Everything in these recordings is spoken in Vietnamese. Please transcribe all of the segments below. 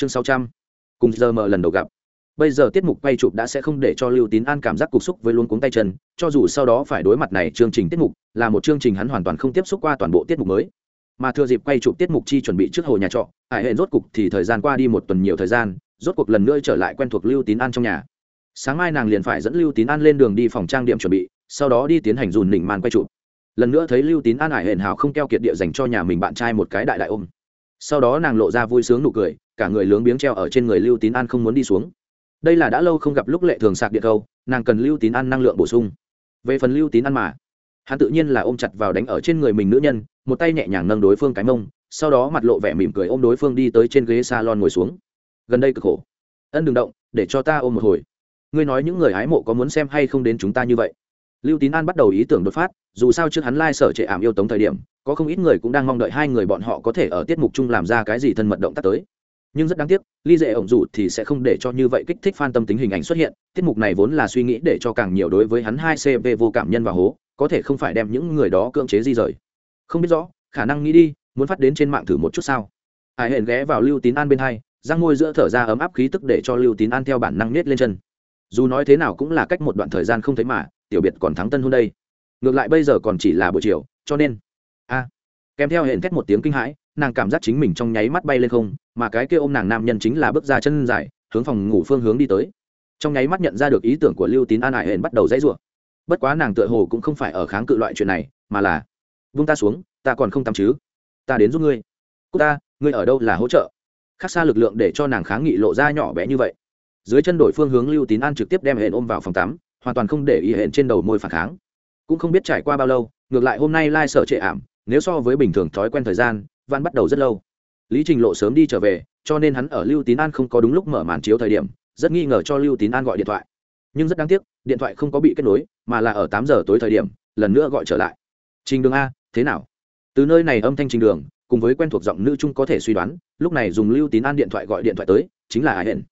chương sáu trăm. Cùng giờ mở lần đầu gặp. Bây giờ tiết mục quay chụp đã sẽ không để cho lưu tín an cảm giác cục xúc với luôn cuống tay chân, cho dù sau đó phải đối mặt này chương trình tiết mục, là một chương trình hắn hoàn toàn không tiếp xúc qua toàn bộ tiết mục mới. Mà thừa dịp quay chụp tiết mục chi chuẩn bị trước hồ nhà trọ, hải hệ rốt cục thì thời gian qua đi một tuần nhiều thời gian, rốt cuộc lần nữa trở lại quen thuộc lưu tín an trong nhà. Sáng mai nàng liền phải dẫn lưu tín an lên đường đi phòng trang điểm chuẩn bị, sau đó đi tiến hành dùn nỉnh màn quay chụp. Lần nữa thấy lưu tín an hải hển hào không keo kiệt địa dành cho nhà mình bạn trai một cái đại đại ôm. Sau đó nàng lộ ra vui sướng nụ cười cả người lướng biếng treo ở trên người lưu tín an không muốn đi xuống. Đây là đã lâu không gặp lúc lệ thường sạc điện câu, nàng cần lưu tín ăn năng lượng bổ sung. Về phần lưu tín ăn mà, hắn tự nhiên là ôm chặt vào đánh ở trên người mình nữ nhân, một tay nhẹ nhàng nâng đối phương cái mông, sau đó mặt lộ vẻ mỉm cười ôm đối phương đi tới trên ghế salon ngồi xuống. Gần đây cực khổ. Ân đừng động, để cho ta ôm một hồi. Ngươi nói những người hái mộ có muốn xem hay không đến chúng ta như vậy? Lưu tín an bắt đầu ý tưởng đột phát, dù sao trước hắn lai、like、sở trệ ảm yêu tống thời điểm, có không ít người cũng đang mong đợi hai người bọn họ có thể ở tiết mục chung làm ra cái gì thân mật động tác tới nhưng rất đáng tiếc, ly dễ ổng dù thì sẽ không để cho như vậy kích thích f a n tâm tính hình ảnh xuất hiện, tiết mục này vốn là suy nghĩ để cho càng nhiều đối với hắn hai cv vô cảm nhân và hố, có thể không phải đem những người đó cưỡng chế di rời. Không biết rõ, khả năng nghĩ đi, muốn phát đến trên mạng thử một chút sao? Hải hển ghé vào lưu tín an bên hai, răng môi giữa thở ra ấm áp khí tức để cho lưu tín an theo bản năng nết lên chân. Dù nói thế nào cũng là cách một đoạn thời gian không thấy mà, tiểu biệt còn thắng tân hôn đây. Ngược lại bây giờ còn chỉ là buổi chiều, cho nên. A. Kèm theo hển thét một tiếng kinh hãi nàng cảm giác chính mình trong nháy mắt bay lên không, mà cái kia ôm nàng nam nhân chính là bước ra chân dài, hướng phòng ngủ phương hướng đi tới. Trong nháy mắt nhận ra được ý tưởng của lưu tín an ải hển bắt đầu dãy rủa. Bất quá nàng tựa hồ cũng không phải ở kháng cự loại chuyện này, mà là, vung ta xuống, ta còn không tắm chứ? Ta đến giúp ngươi. Cúc ta, ngươi ở đâu là hỗ trợ? Khác xa lực lượng để cho nàng kháng nghị lộ ra nhỏ bé như vậy. Dưới chân đổi phương hướng lưu tín an trực tiếp đem hển ôm vào phòng tắm, hoàn toàn không để ý hển trên đầu môi phản kháng. Cũng không biết trải qua bao lâu, ngược lại hôm nay lai sợ trệ ảm, nếu so với bình thường thói quen thời gian văn bắt đầu rất lâu. Lý trình lộ sớm đi trở về, cho nên hắn ở lưu tín an không có đúng lúc mở màn chiếu thời điểm, rất nghi ngờ cho lưu tín an gọi điện thoại. Nhưng rất đáng tiếc, điện thoại không có bị kết nối, mà là ở tám giờ tối thời điểm, lần nữa gọi trở lại. Trình đường a, thế nào? Từ nơi này âm thanh trình đường, cùng với quen thuộc giọng nữ trung có thể suy đoán, lúc này dùng lưu tín an điện thoại gọi điện thoại tới, chính là ai hển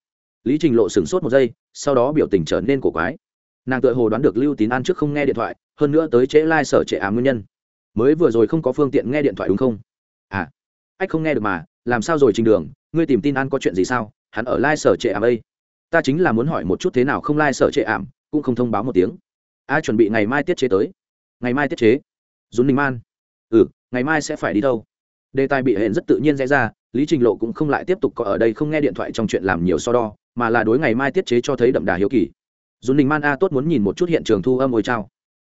lý trình lộ sửng sốt một giây, sau đó biểu tình trở nên cổ quái. Nàng tự hồ đoán được lưu tín an trước không nghe điện thoại, hơn nữa tới trễ lai、like、sở trệ ám nguyên nhân. Mới vừa rồi không có phương tiện nghe điện thoại đúng không? À ách không nghe được mà, làm sao rồi trình đường, ngươi tìm tin an có chuyện gì sao? Hắn ở lai、like、sở trệ ảm ấy ta chính là muốn hỏi một chút thế nào không lai、like、sở trệ ảm, cũng không thông báo một tiếng. Ai chuẩn bị ngày mai tiết chế tới. Ngày mai tiết chế. Dùn ninh man. Ừ ngày mai sẽ phải đi đâu? Đề tài bị hẹn rất tự nhiên dễ ra, lý trình lộ cũng không lại tiếp tục có ở đây không nghe điện thoại trong chuyện làm nhiều so đo, mà là đối ngày mai tiết chế cho thấy đậm đà hiếu kỳ. Dùn ninh man, a, tốt muốn nhìn một chút hiện trường thu âm ôi trao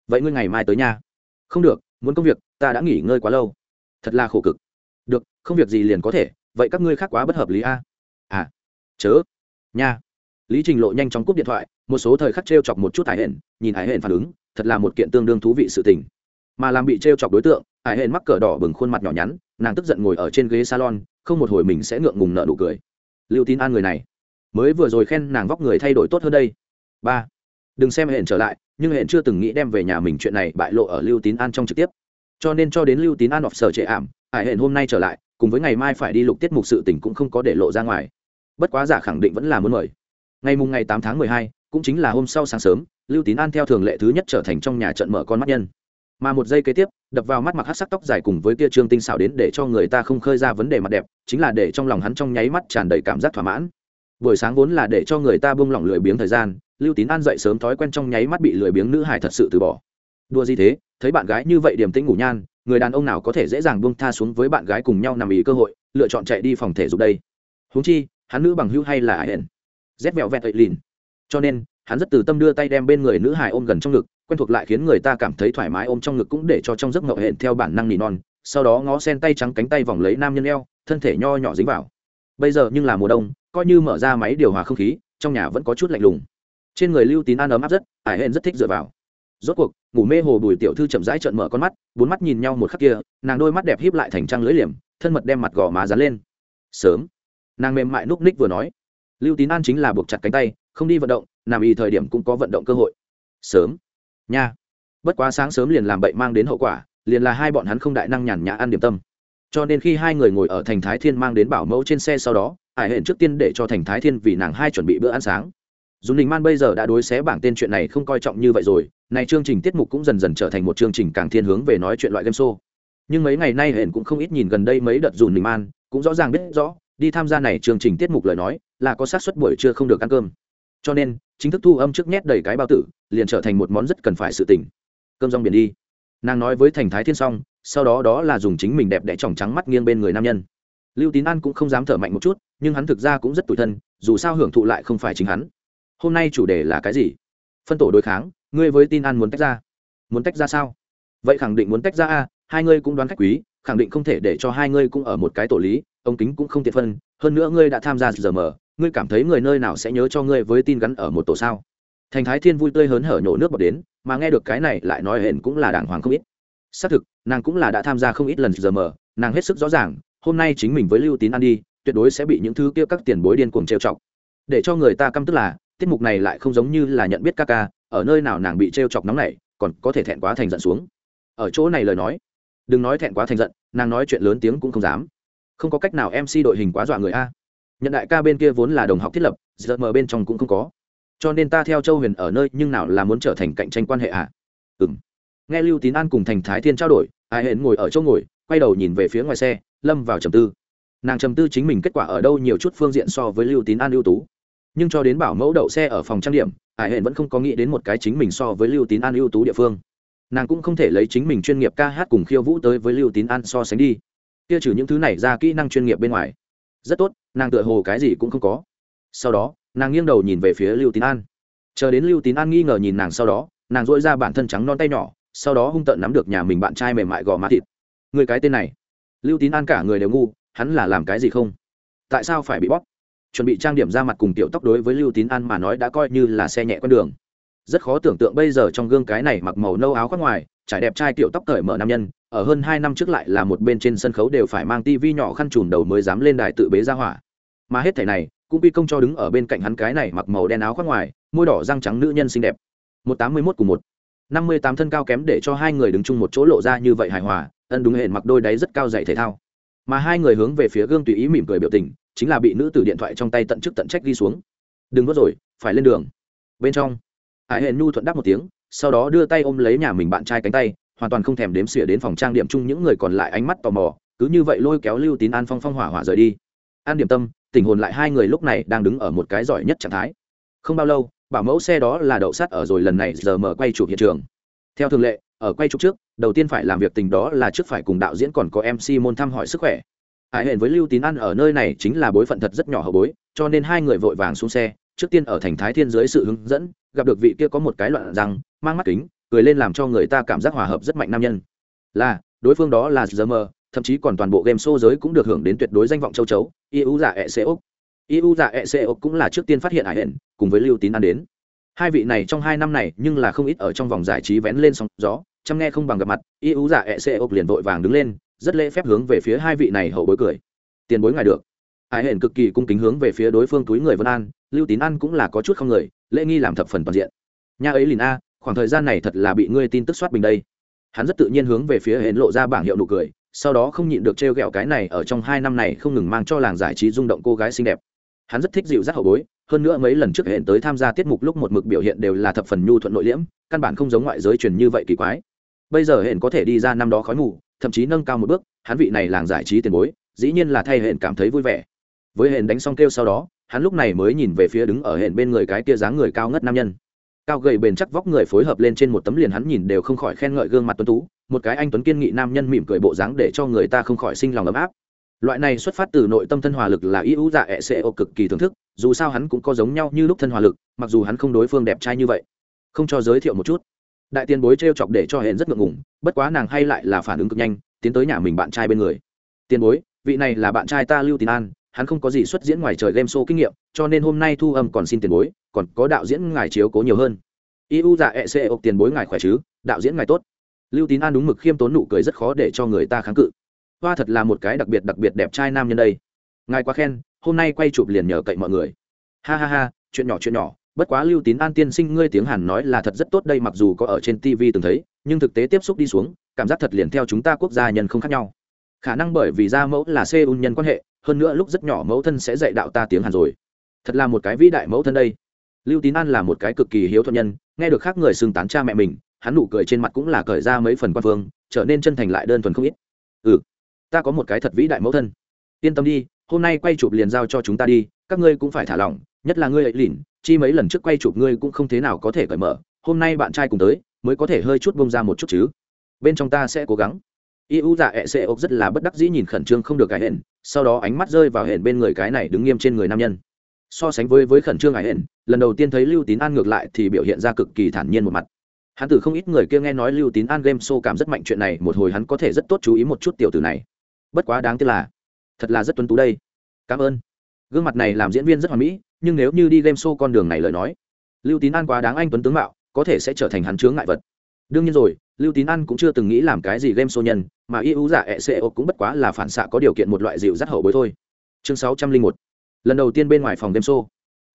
vậy ngươi ngày mai tới nhà không được, muốn công việc, ta đã nghỉ ngơi quá lâu. Thật là khổ cực không việc gì liền có thể, vậy các ngươi khác quá bất hợp lý a. À chớ, nha. Lý trình lộ nhanh chóng cúp điện thoại, một số thời khắc t r e o chọc một chút hải hển, nhìn hải hển phản ứng, thật là một kiện tương đương thú vị sự tình. Mà làm bị t r e o chọc đối tượng, hải hển mắc cờ đỏ bừng khuôn mặt nhỏ nhắn, nàng tức giận ngồi ở trên ghế salon, không một hồi mình sẽ ngượng ngùng nợ nụ cười. Lưu tín an người này, mới vừa rồi khen nàng vóc người thay đổi tốt hơn đây. Ba, đừng xem hển trở lại, nhưng hển chưa từng nghĩ đem về nhà mình chuyện này bại lộ ở lưu tín an trong trực tiếp. Cho nên cho đến lưu tín an họp sở trệ ảm, hải hển hôm nay trở lại cùng với ngày mai phải đi lục tiết mục sự tình cũng không có để lộ ra ngoài. Bất quá giả khẳng định vẫn là muốn mời. Ngày mùng ngày tám tháng mười hai, cũng chính là hôm sau sáng sớm, lưu tín an theo thường lệ thứ nhất trở thành trong nhà trận mở con mắt nhân. Mà một giây kế tiếp, đập vào mắt mặc hát sắc tóc dài cùng với kia trương tinh xảo đến để cho người ta không khơi ra vấn đề mặt đẹp, chính là để trong lòng hắn trong nháy mắt tràn đầy cảm giác thỏa mãn. Buổi sáng vốn là để cho người ta bung lỏng lười biếng thời gian, lưu tín an dậy sớm thói quen trong nháy mắt bị lười biếng nữ hải thật sự từ bỏ. Đua gì thế? Thấy bạn gái như vậy điểm tĩnh ngủ nhan người đàn ông nào có thể dễ dàng buông tha xuống với bạn gái cùng nhau nằm ý cơ hội, lựa chọn chạy đi phòng thể dục đây. Huống chi, hắn nữ bằng hữu hay là ai hển rét vẹo vẹt ậy lìn. Cho nên, hắn rất từ tâm đưa tay đem bên người nữ hài ôm gần trong ngực, quen thuộc lại khiến người ta cảm thấy thoải mái ôm trong ngực cũng để cho trong giấc ngậu hẹn theo bản năng nỉ non, sau đó ngó sen tay trắng cánh tay vòng lấy nam nhân eo, thân thể nho nhỏ dính vào. Bây giờ nhưng là mùa đông, coi như mở ra máy điều hòa không khí, trong nhà vẫn có chút lạnh lùng. Trên người lưu tín an ấm áp rất ải hên rất thích dựa vào rốt cuộc, ngủ mê hồ bùi tiểu thư chậm rãi trợn mở con mắt, bốn mắt nhìn nhau một khắc kia, nàng đôi mắt đẹp híp lại thành trăng lưỡi liềm, thân mật đem mặt gò má dán lên. Sớm. Nàng mềm mại núp ních vừa nói. Lưu tín an chính là buộc chặt cánh tay, không đi vận động, nằm y thời điểm cũng có vận động cơ hội. Sớm. Nha. Bất quá sáng sớm liền làm bậy mang đến hậu quả, liền là hai bọn hắn không đại năng nhàn nhã ăn điểm tâm. Cho nên khi hai người ngồi ở thành thái thiên mang đến bảo mẫu trên xe sau đó ải hẹn trước tiên để cho thành thái thiên vì nàng hai chuẩn bị bữa ăn sáng dùng đình man bây giờ đã đối xé bảng tên chuyện này không coi trọng như vậy rồi, này chương trình tiết mục cũng dần dần trở thành một chương trình càng thiên hướng về nói chuyện loại game show. Nhưng mấy ngày nay hển cũng không ít nhìn gần đây mấy đợt dùn đình man, cũng rõ ràng biết rõ, đi tham gia này chương trình tiết mục lời nói là có xác suất buổi trưa không được ăn cơm. Cho nên, chính thức thu âm trước nhét đầy cái bao tử, liền trở thành một món rất cần phải sự tỉnh cơm rong biển đi. Nàng nói với thành thái thiên xong, sau đó đó là dùng chính mình đẹp đẽ tròng trắng mắt nghiêng bên người nam nhân. Lưu tín an cũng không dám thở mạnh một chút, nhưng hắn thực ra cũng rất tủi thân, dù sao hưởng thụ lại không phải chính hắn hôm nay chủ đề là cái gì? Phân tổ đối kháng, ngươi với tin an muốn tách ra. Muốn tách ra sao? Vậy khẳng định muốn tách ra a, hai ngươi cũng đoán khách quý, khẳng định không thể để cho hai ngươi cũng ở một cái tổ lý, ông kính cũng không tiện phân, hơn nữa ngươi đã tham gia giờ mờ, ngươi cảm thấy người nơi nào sẽ nhớ cho ngươi với tin gắn ở một tổ sao? Thành thái thiên vui tươi hớn hở nhổ nước bọt đến, mà nghe được cái này lại nói hển cũng là đàng hoàng không ít. Xác thực, nàng cũng là đã tham gia không ít lần giờ mờ, nàng hết sức rõ ràng, hôm nay chính mình với lưu tín ăn đi, tuyệt đối sẽ bị những thứ kia các tiền bối điên cuồng trêu chọc. Để cho người ta căm tức là tiết mục này lại không giống như là nhận biết ca ca, ở nơi nào nàng bị trêu chọc nóng này còn có thể thẹn quá thành giận xuống. Ở chỗ này lời nói, đừng nói thẹn quá thành giận, nàng nói chuyện lớn tiếng cũng không dám. Không có cách nào mc đội hình quá dọa người a. Nhận đại ca bên kia vốn là đồng học thiết lập, giờ mờ bên trong cũng không có. Cho nên ta theo châu huyền ở nơi nhưng nào là muốn trở thành cạnh tranh quan hệ à? Ừ m nghe lưu tín an cùng thành thái thiên trao đổi, ai hển ngồi ở chỗ ngồi, quay đầu nhìn về phía ngoài xe, lâm vào trầm tư. Nàng trầm tư chính mình kết quả ở đâu nhiều chút phương diện so với lưu tín an ưu tú nhưng cho đến bảo mẫu đậu xe ở phòng trang điểm ải hển vẫn không có nghĩ đến một cái chính mình so với lưu tín an ưu tú địa phương. Nàng cũng không thể lấy chính mình chuyên nghiệp ca hát cùng khiêu vũ tới với lưu tín an so sánh đi. Kia trừ những thứ này ra kỹ năng chuyên nghiệp bên ngoài, rất tốt, nàng tựa hồ cái gì cũng không có. Sau đó, nàng nghiêng đầu nhìn về phía lưu tín an. Chờ đến lưu tín an nghi ngờ nhìn nàng sau đó, nàng dội ra bản thân trắng non tay nhỏ, sau đó hung tợn nắm được nhà mình bạn trai mềm mại gò má thịt. Người cái tên này. Lưu tín an cả người đều ngu, hắn là làm cái gì không? Tại sao phải bị bóp? Chuẩn bị trang điểm ra mặt cùng tiểu tóc đối với lưu tín an mà nói đã coi như là xe nhẹ con đường. Rất khó tưởng tượng bây giờ trong gương cái này mặc màu nâu áo khoác ngoài, trải đẹp trai tiểu tóc cởi mở nam nhân, ở hơn hai năm trước lại là một bên trên sân khấu đều phải mang tivi nhỏ khăn trùm đầu mới dám lên đài tự bế ra hỏa. Mà hết thảy này, cũng quy công cho đứng ở bên cạnh hắn cái này mặc màu đen áo khoác ngoài, môi đỏ răng trắng nữ nhân xinh đẹp. Một tám mươi mốt cùng một. Năm mươi tám thân cao kém để cho hai người đứng chung một chỗ lộ ra như vậy hài hòa, ân đúng hẹn mặc đôi đáy rất cao dày thể thao. Mà hai người hướng về phía gương tùy ý mỉm cười biểu tình chính là bị nữ tử điện thoại trong tay tận chức tận trách đi xuống. Đừng vớt rồi, phải lên đường. Bên trong, hải hẹn nhu thuận đáp một tiếng, sau đó đưa tay ôm lấy nhà mình bạn trai cánh tay, hoàn toàn không thèm đếm xỉa đến phòng trang điểm chung những người còn lại ánh mắt tò mò, cứ như vậy lôi kéo lưu tín an phong phong hỏa hỏa rời đi. An điểm tâm, tình hồn lại hai người lúc này đang đứng ở một cái giỏi nhất trạng thái. Không bao lâu, bảo mẫu xe đó là đậu sắt ở rồi lần này giờ mở quay chụp hiện trường. Theo thường lệ, ở quay chụp trước, đầu tiên phải làm việc tình đó là trước phải cùng đạo diễn còn có mc môn thăm hỏi sức khỏe hải hẹn với lưu tín ăn ở nơi này chính là bối phận thật rất nhỏ hậu bối, cho nên hai người vội vàng xuống xe, trước tiên ở thành thái thiên dưới sự hướng dẫn, gặp được vị kia có một cái loạn răng, mang mắt kính, cười lên làm cho người ta cảm giác hòa hợp rất mạnh nam nhân. Là, đối phương đó là giờ mờ thậm chí còn toàn bộ game show giới cũng được hưởng đến tuyệt đối danh vọng châu chấu, iu giả e c úc. Iu giả e c úc cũng là trước tiên phát hiện hải hển cùng với lưu tín ăn đến. Hai vị này trong hai năm này nhưng là không ít ở trong vòng giải trí vén lên sóng gió, chăm nghe không bằng gặp mặt, iu giả e c úc liền vội vàng đứng lên rất lễ phép hướng về phía hai vị này hậu bối cười. Tiền bối ngài được. Ái hển cực kỳ cung kính hướng về phía đối phương túi người vân an, lưu tín an cũng là có chút không người, lễ nghi làm thập phần toàn diện. Nhà ấy lìn a, khoảng thời gian này thật là bị ngươi tin tức soát bình đây. Hắn rất tự nhiên hướng về phía hển lộ ra bảng hiệu nụ cười, sau đó không nhịn được trêu ghẹo cái này ở trong hai năm này không ngừng mang cho làng giải trí rung động cô gái xinh đẹp. Hắn rất thích dịu dắt hậu bối, hơn nữa mấy lần trước hển tới tham gia tiết mục lúc một mực biểu hiện đều là thập phần nhu thuận nội liễm, căn bản không giống ngoại giới truyền như vậy kỳ quái. Bây giờ hển có thể đi ra năm đó khói mù thậm chí nâng cao một bước, hắn vị này làng giải trí tiền bối, dĩ nhiên là thay hển cảm thấy vui vẻ. Với hển đánh xong kêu sau đó, hắn lúc này mới nhìn về phía đứng ở hển bên người cái kia dáng người cao ngất nam nhân. Cao gầy bền chắc vóc người phối hợp lên trên một tấm liền hắn nhìn đều không khỏi khen ngợi gương mặt tuấn tú, một cái anh tuấn kiên nghị nam nhân mỉm cười bộ dáng để cho người ta không khỏi sinh lòng ấm áp. Loại này xuất phát từ nội tâm thân hòa lực là y ưu dạ ẹ sẽ ô cực kỳ thưởng thức, dù sao hắn cũng có giống nhau như lúc thân hòa lực, mặc dù hắn không đối phương đẹp trai như vậy. Không cho giới thiệu một chút đại tiền bối t r e o chọc để cho hẹn rất ngượng ngùng bất quá nàng hay lại là phản ứng cực nhanh tiến tới nhà mình bạn trai bên người. Tiền bối vị này là bạn trai ta lưu tín an hắn không có gì xuất diễn ngoài trời game show kinh nghiệm cho nên hôm nay thu âm còn xin tiền bối còn có đạo diễn ngài chiếu cố nhiều hơn. Iu dạ e c, ộc tiền bối ngài khỏe chứ đạo diễn ngài tốt. Lưu tín an đúng mực khiêm tốn nụ cười rất khó để cho người ta kháng cự. Hoa thật là một cái đặc biệt đặc biệt đẹp trai nam nhân đây. Ngài quá khen hôm nay quay chụp liền nhờ cậy mọi người. Ha ha ha chuyện nhỏ chuyện nhỏ bất quá lưu tín an tiên sinh ngươi tiếng hàn nói là thật rất tốt đây, mặc dù có ở trên tv từng thấy, nhưng thực tế tiếp xúc đi xuống, cảm giác thật liền theo chúng ta quốc gia nhân không khác nhau. Khả năng bởi vì gia mẫu là seoul nhân quan hệ, hơn nữa lúc rất nhỏ mẫu thân sẽ dạy đạo ta tiếng hàn rồi. Thật là một cái vĩ đại mẫu thân đây. Lưu tín an là một cái cực kỳ hiếu thuận nhân, nghe được khác người xưng tán cha mẹ mình, hắn nụ cười trên mặt cũng là cởi ra mấy phần quan phương trở nên chân thành lại đơn thuần không ít. Ừ ta có một cái thật vĩ đại mẫu thân. Yên tâm đi, hôm nay quay chụp liền giao cho chúng ta đi, các ngươi cũng phải thả lỏng nhất là ngươi ấy lìn, chi mấy lần trước quay chụp ngươi cũng không thế nào có thể cởi mở, hôm nay bạn trai cùng tới, mới có thể hơi chút bông ra một chút chứ. Bên trong ta sẽ cố gắng. Iu dạ ẹ xê ốc rất là bất đắc dĩ nhìn khẩn trương không được cái hển, sau đó ánh mắt rơi vào hển bên người cái này đứng nghiêm trên người nam nhân. So sánh với với khẩn trương ải hển, lần đầu tiên thấy lưu tín an ngược lại thì biểu hiện ra cực kỳ thản nhiên một mặt. Hắn từ không ít người kia nghe nói lưu tín an game show cảm rất mạnh chuyện này, một hồi hắn có thể rất tốt chú ý một chút tiểu tử này. Bất quá đáng tiếc là, thật là rất tuân tú đây. Cảm ơn. Gương mặt này làm diễn viên rất hoàn mỹ nhưng nếu như đi game show con đường này lời nói, lưu tín an quá đáng anh tuấn tướng mạo, có thể sẽ trở thành hắn chướng ngại vật. Đương nhiên rồi, lưu tín an cũng chưa từng nghĩ làm cái gì game show nhân, mà y ưu giả ẹ xê cũng bất quá là phản xạ có điều kiện một loại dịu dắt hậu bối thôi. Chương sáu trăm linh một, lần đầu tiên bên ngoài phòng game show.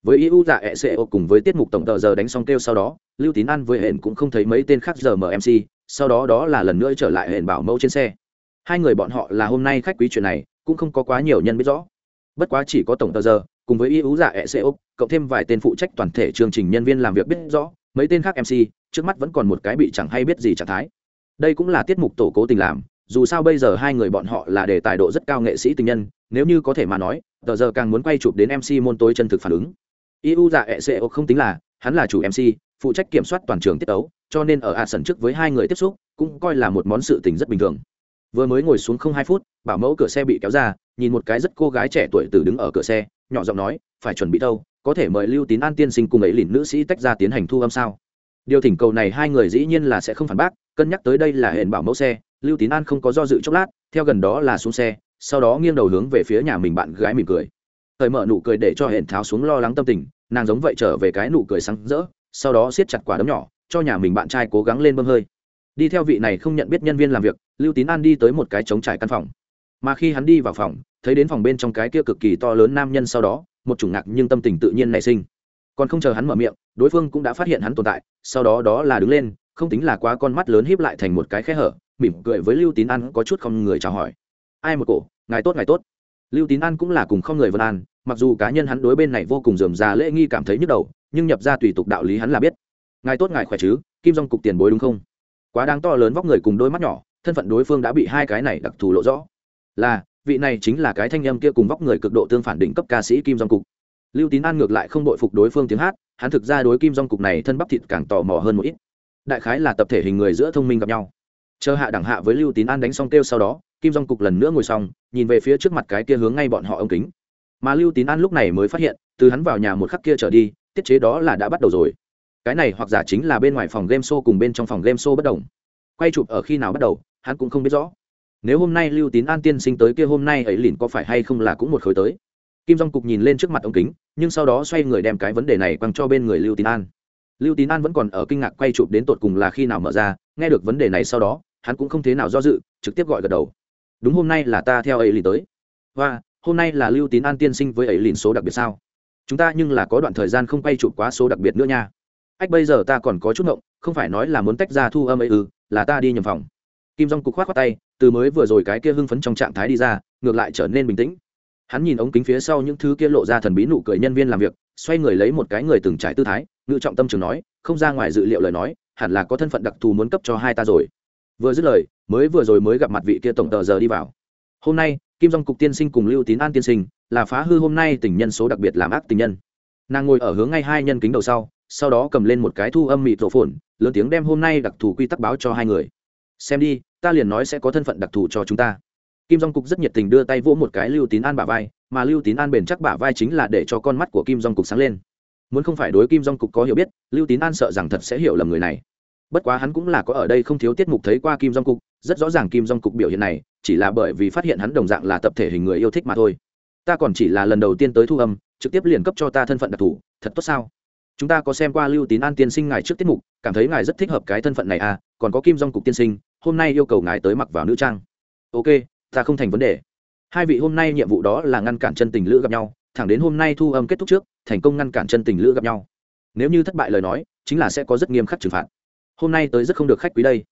Với y ưu giả ẹ xê cùng với tiết mục tổng tờ giờ đánh xong kêu sau đó, lưu tín an với hển cũng không thấy mấy tên khác giờ mc sau đó đó là lần nữa trở lại hển bảo mẫu trên xe. Hai người bọn họ là hôm nay khách quý chuyện này, cũng không có quá nhiều nhân biết rõ. Bất quá chỉ có tổng tờ giờ cùng với y ưu giả e co cộng thêm vài tên phụ trách toàn thể chương trình nhân viên làm việc biết rõ, mấy tên khác mc trước mắt vẫn còn một cái bị chẳng hay biết gì trạng thái. Đây cũng là tiết mục tổ cố tình làm, dù sao bây giờ hai người bọn họ là đề tài độ rất cao nghệ sĩ tình nhân, nếu như có thể mà nói, tờ giờ càng muốn quay chụp đến mc môn tối chân thực phản ứng. Iu dạ ẹ co không tính là, hắn là chủ mc phụ trách kiểm soát toàn trường tiết tấu, cho nên ở a sân trước với hai người tiếp xúc, cũng coi là một món sự tình rất bình thường vừa mới ngồi xuống không hai phút, bảo mẫu cửa xe bị kéo ra, nhìn một cái rất cô gái trẻ tuổi từ đứng ở cửa xe, nhỏ giọng nói, phải chuẩn bị đâu, có thể mời lưu tín an tiên sinh cùng ấy lìn nữ sĩ tách ra tiến hành thu âm sao? Điều thỉnh cầu này hai người dĩ nhiên là sẽ không phản bác, cân nhắc tới đây là hẹn bảo mẫu xe, lưu tín an không có do dự chốc lát, theo gần đó là xuống xe, sau đó nghiêng đầu hướng về phía nhà mình bạn gái mỉm cười. Thời mở nụ cười để cho hẹn tháo xuống lo lắng tâm tình, nàng giống vậy trở về cái nụ cười sáng rỡ, sau đó siết chặt quả đấm nhỏ, cho nhà mình bạn trai cố gắng lên bơm hơi. Đi theo vị này không nhận biết nhân viên làm việc lưu tín an đi tới một cái trống trải căn phòng. Mà khi hắn đi vào phòng, thấy đến phòng bên trong cái kia cực kỳ to lớn nam nhân sau đó, một chủng ngạc nhưng tâm tình tự nhiên nảy sinh. Còn không chờ hắn mở miệng, đối phương cũng đã phát hiện hắn tồn tại, sau đó đó là đứng lên, không tính là quá con mắt lớn híp lại thành một cái khe hở, mỉm cười với lưu tín an có chút không người chào hỏi. Ai một cổ, ngài tốt ngài tốt. Lưu tín an cũng là cùng không người vân an, mặc dù cá nhân hắn đối bên này vô cùng dườm già lễ nghi cảm thấy nhức đầu, nhưng nhập ra tùy tục đạo lý hắn là biết. Ngài tốt, ngài khỏe chứ? Kim dong cục tiền bối đúng không? Quá đáng to lớn vóc người cùng đôi mắt nhỏ thân phận đối phương đã bị hai cái này đặc thù lộ rõ. Là, vị này chính là cái thanh âm kia cùng vóc người cực độ tương phản đỉnh cấp ca sĩ kim dong cục. Lưu tín an ngược lại không đội phục đối phương tiếng hát, hắn thực ra đối kim dong cục này thân bắp thịt càng tò mò hơn một ít. Đại khái là tập thể hình người giữa thông minh gặp nhau. Chờ hạ đẳng hạ với lưu tín an đánh xong kêu sau đó, kim dong cục lần nữa ngồi xong, nhìn về phía trước mặt cái kia hướng ngay bọn họ ống kính. Mà lưu tín an lúc này mới phát hiện, từ hắn vào nhà một khắc kia trở đi, tiết chế đó là đã bắt đầu rồi. Cái này hoặc giả chính là bên ngoài phòng game show cùng bên trong phòng game show bất đồng. Quay chụp ở khi nào bắt đầu? Hắn cũng không biết rõ. Nếu hôm nay lưu tín an tiên sinh tới kia hôm nay ấy lìn có phải hay không là cũng một khối tới. Kim dong cục nhìn lên trước mặt ống kính, nhưng sau đó xoay người đem cái vấn đề này quăng cho bên người lưu tín an. Lưu tín an vẫn còn ở kinh ngạc quay chụp đến tột cùng là khi nào mở ra, nghe được vấn đề này sau đó, hắn cũng không thế nào do dự, trực tiếp gọi gật đầu. Đúng hôm nay là ta theo ấy lìn tới. Và, hôm nay là lưu tín an tiên sinh với ấy lìn số đặc biệt sao? Chúng ta nhưng là có đoạn thời gian không quay chụp quá số đặc biệt nữa nha. Ách, bây giờ ta còn có chút ngộng, không phải nói là muốn tách ra thu âm ấy ư, là ta đi nhầm phòng kim dong cục khoát khoát tay, từ mới vừa rồi cái kia hưng phấn trong trạng thái đi ra, ngược lại trở nên bình tĩnh. Hắn nhìn ống kính phía sau những thứ kia lộ ra thần bí nụ cười nhân viên làm việc, xoay người lấy một cái người từng trải tư thái, ngự trọng tâm trường nói, không ra ngoài dự liệu lời nói, hẳn là có thân phận đặc thù muốn cấp cho hai ta rồi. Vừa dứt lời, mới vừa rồi mới gặp mặt vị kia tổng tờ giờ đi vào. Hôm nay, kim dong cục tiên sinh cùng lưu tín an tiên sinh, là phá hư hôm nay tình nhân số đặc biệt làm ác tình nhân. Nàng ngồi ở hướng ngay hai nhân kính đầu sau sau đó cầm lên một cái thu âm mịt rổ phồn, lớn tiếng đem hôm nay đặc thù quy tắc báo cho hai người xem đi, ta liền nói sẽ có thân phận đặc thù cho chúng ta. Kim dong cục rất nhiệt tình đưa tay vỗ một cái lưu tín an bả vai, mà lưu tín an bền chắc bả vai chính là để cho con mắt của kim dong cục sáng lên. Muốn không phải đối kim dong cục có hiểu biết, lưu tín an sợ rằng thật sẽ hiểu lầm người này. Bất quá hắn cũng là có ở đây không thiếu tiết mục thấy qua kim dong cục, rất rõ ràng kim dong cục biểu hiện này, chỉ là bởi vì phát hiện hắn đồng dạng là tập thể hình người yêu thích mà thôi. Ta còn chỉ là lần đầu tiên tới thu âm, trực tiếp liền cấp cho ta thân phận đặc thù, thật tốt sao? Chúng ta có xem qua lưu tín an tiên sinh ngài trước tiết mục, cảm thấy ngài rất thích hợp cái thân phận này à còn có kim dong cục tiên sinh hôm nay yêu cầu ngài tới mặc vào nữ trang. Ok, ta không thành vấn đề. Hai vị hôm nay nhiệm vụ đó là ngăn cản chân tình lữ gặp nhau, thẳng đến hôm nay thu âm kết thúc trước, thành công ngăn cản chân tình lữ gặp nhau. Nếu như thất bại lời nói, chính là sẽ có rất nghiêm khắc trừng phạt. Hôm nay tới rất không được khách quý đây.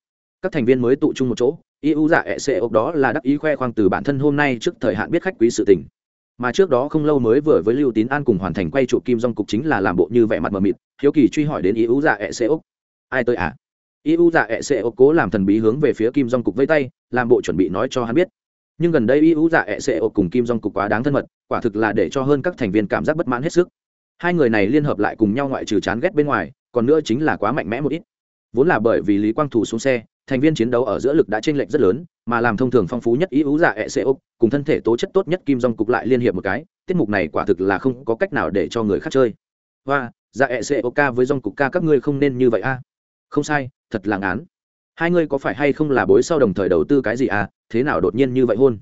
Các thành viên mới tụ chung một chỗ ưu giả ẹ xê ốc đó là đắc ý khoe khoang từ bản thân hôm nay trước thời hạn biết khách quý sự tình. Mà trước đó không lâu mới vừa với lưu tín an cùng hoàn thành quay trụ kim dong cục chính là làm bộ như vẻ mặt mờ mịt, hiếu kỳ truy hỏi đến ưu giả ẹ xê ốc ai tới à? Yu Dạ ẹ xệ ốc cố làm thần bí hướng về phía kim dong cục vây tay, làm bộ chuẩn bị nói cho hắn biết. Nhưng gần đây Yu dạ ẹ xệ ộp cùng kim dong cục quá đáng thân mật, quả thực là để cho hơn các thành viên cảm giác bất mãn hết sức. Hai người này liên hợp lại cùng nhau ngoại trừ chán ghét bên ngoài, còn nữa chính là quá mạnh mẽ một ít. Vốn là bởi vì lý quang thủ xuống xe, thành viên chiến đấu ở giữa lực đã chênh lệch rất lớn, mà làm thông thường phong phú nhất ý ú dạ ẹ xệ ốc cùng thân thể tố chất tốt nhất kim dong cục lại liên hiệp một cái, tiết mục này quả thực là không có cách nào để cho người khác chơi. Và dạ ẹ xệ ốc ca với dong cục ca, các ngươi không nên như vậy a. Không sai thật làng án hai ngươi có phải hay không là bối sau đồng thời đầu tư cái gì à? thế nào đột nhiên như vậy hôn?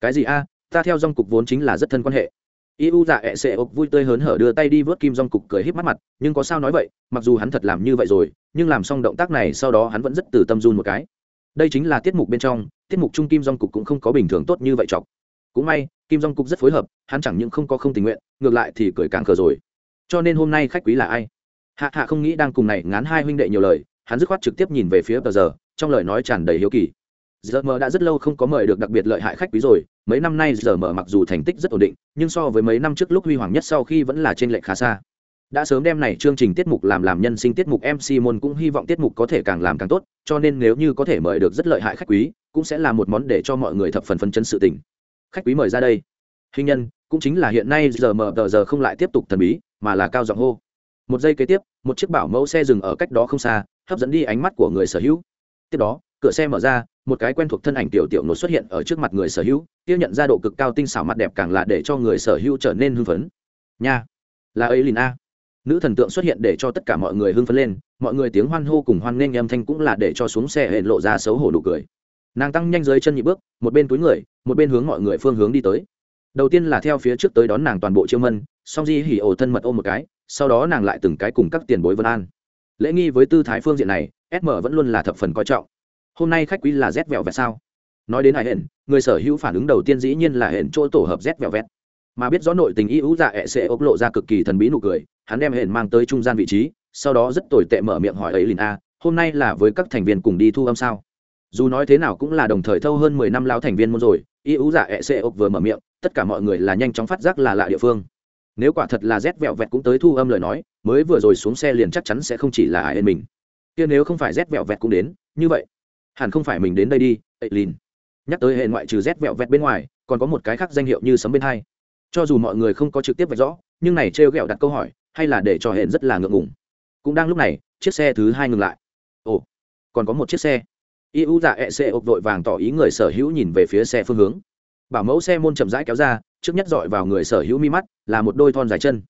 Cái gì a ta theo dong cục vốn chính là rất thân quan hệ. Iu dạ ẹ xệ ốc vui tươi hớn hở đưa tay đi vớt kim dong cục cười híp mắt mặt, nhưng có sao nói vậy, mặc dù hắn thật làm như vậy rồi, nhưng làm xong động tác này sau đó hắn vẫn rất từ tâm run một cái. Đây chính là tiết mục bên trong, tiết mục trung kim dong cục cũng không có bình thường tốt như vậy chọc. Cũng may, kim dong cục rất phối hợp, hắn chẳng những không có không tình nguyện, ngược lại thì cười càng cờ rồi. Cho nên hôm nay khách quý là ai? Hạ hạ không nghĩ đang cùng này ngán hai huynh đệ nhiều lời hắn dứt khoát trực tiếp nhìn về phía tờ giờ, trong lời nói tràn đầy hiếu kỳ. Giờ mờ đã rất lâu không có mời được đặc biệt lợi hại khách quý rồi, mấy năm nay giờ mờ mặc dù thành tích rất ổn định, nhưng so với mấy năm trước lúc huy hoàng nhất sau khi vẫn là trên lệch khá xa. Đã sớm đem này chương trình tiết mục làm làm nhân sinh tiết mục mc môn cũng hy vọng tiết mục có thể càng làm càng tốt, cho nên nếu như có thể mời được rất lợi hại khách quý, cũng sẽ là một món để cho mọi người thập phần phân chân sự tình. Khách quý mời ra đây. Hình nhân, cũng chính là hiện nay giờ mờ tờ giờ không lại tiếp tục thần bí, mà là cao giọng hô. Một giây kế tiếp, một chiếc bảo mẫu xe dừng ở cách đó không xa hấp dẫn đi ánh mắt của người sở hữu. Tiếp đó, cửa xe mở ra, một cái quen thuộc thân ảnh tiểu tiểu nốt xuất hiện ở trước mặt người sở hữu tiêu nhận ra độ cực cao tinh xảo mặt đẹp càng là để cho người sở hữu trở nên hưng phấn. Nha, là ấy lìn a. Nữ thần tượng xuất hiện để cho tất cả mọi người hưng phấn lên, mọi người tiếng hoan hô cùng hoan nghênh âm thanh cũng là để cho xuống xe hệ lộ ra xấu hổ nụ cười. Nàng tăng nhanh dưới chân nhị bước, một bên túi người, một bên hướng mọi người phương hướng đi tới. Đầu tiên là theo phía trước tới đón nàng toàn bộ chiêu mân, song di hỉ ổ thân mật ôm một cái, sau đó nàng lại từng cái cùng các tiền bối vân an lễ nghi với tư thái phương diện này sm vẫn luôn là thập phần coi trọng. Hôm nay khách quý là z vẹo vẹt sao? Nói đến hải hển, người sở hữu phản ứng đầu tiên dĩ nhiên là hển chỗ tổ hợp z vẹo vẹt mà biết rõ nội tình y ú dạ ẹ sẽ ốc lộ ra cực kỳ thần bí nụ cười, hắn đem hển mang tới trung gian vị trí, sau đó rất tồi tệ mở miệng hỏi ấy lìn a, hôm nay là với các thành viên cùng đi thu âm sao? Dù nói thế nào cũng là đồng thời thâu hơn mười năm lao thành viên môn rồi, y ú dạ ẹ sẽ ốc vừa mở miệng, tất cả mọi người là nhanh chóng phát giác là lạ địa phương nếu quả thật là rét vẹo vẹt cũng tới thu âm lời nói, mới vừa rồi xuống xe liền chắc chắn sẽ không chỉ là ai mình. Kia nếu không phải rét vẹo vẹt cũng đến, như vậy, hẳn không phải mình đến đây đi ấy lìn nhắc tới hệ ngoại trừ rét vẹo vẹt bên ngoài, còn có một cái khác danh hiệu như sấm bên hai. Cho dù mọi người không có trực tiếp vạch rõ, nhưng này trêu ghẹo đặt câu hỏi, hay là để cho hẹn rất là ngượng ngùng. Cũng đang lúc này, chiếc xe thứ hai ngừng lại. Ồ, còn có một chiếc xe. Y u dạ e ẹ xe ộp vội vàng tỏ ý người sở hữu nhìn về phía xe phương hướng. Bảo mẫu xe môn chậm rãi kéo ra trước nhất dọi vào người sở hữu mi mắt là một đôi thon dài chân.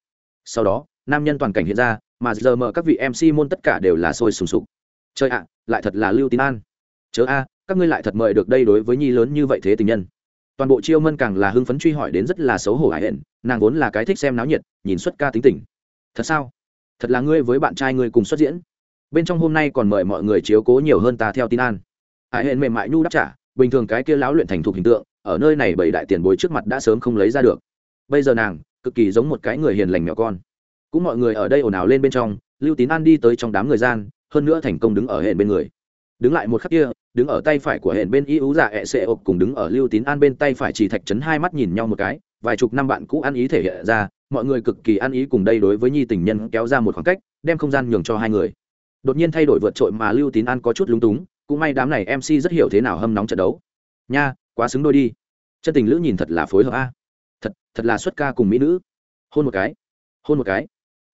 Sau đó, nam nhân toàn cảnh hiện ra, mà giờ mở các vị mc môn tất cả đều là sôi sùng sục. Chơi ạ, lại thật là lưu tín an. Chớ a, các ngươi lại thật mời được đây đối với nhi lớn như vậy thế tình nhân. Toàn bộ chiêu mân càng là hưng phấn truy hỏi đến rất là xấu hổ hại hẹn nàng vốn là cái thích xem náo nhiệt, nhìn xuất ca tính tình. Thật sao? Thật là ngươi với bạn trai ngươi cùng xuất diễn. Bên trong hôm nay còn mời mọi người chiếu cố nhiều hơn ta theo tin an. Hải hẹn mềm mại nhu đáp trả, bình thường cái kia lão luyện thành thục hình tượng ở nơi này bảy đại tiền bối trước mặt đã sớm không lấy ra được. Bây giờ nàng, cực kỳ giống một cái người hiền lành mẹo con. Cũng mọi người ở đây ồn ào lên bên trong, lưu tín an đi tới trong đám người gian, hơn nữa thành công đứng ở hẹn bên người. Đứng lại một khắc kia, đứng ở tay phải của hẹn bên y ú dạ e ẹ xệ ộp cùng đứng ở lưu tín an bên tay phải chỉ thạch chấn hai mắt nhìn nhau một cái, vài chục năm bạn cũ ăn ý thể hiện ra, mọi người cực kỳ ăn ý cùng đây đối với nhi tình nhân kéo ra một khoảng cách, đem không gian nhường cho hai người. Đột nhiên thay đổi vượt trội mà lưu tín an có chút lúng túng, cũng may đám này mc rất hiểu thế nào hâm nóng trận đấu. Nha quá xứng đôi đi. Chân tình lữ nhìn thật là phối hợp a. Thật thật là xuất ca cùng mỹ nữ. Hôn một cái, hôn một cái,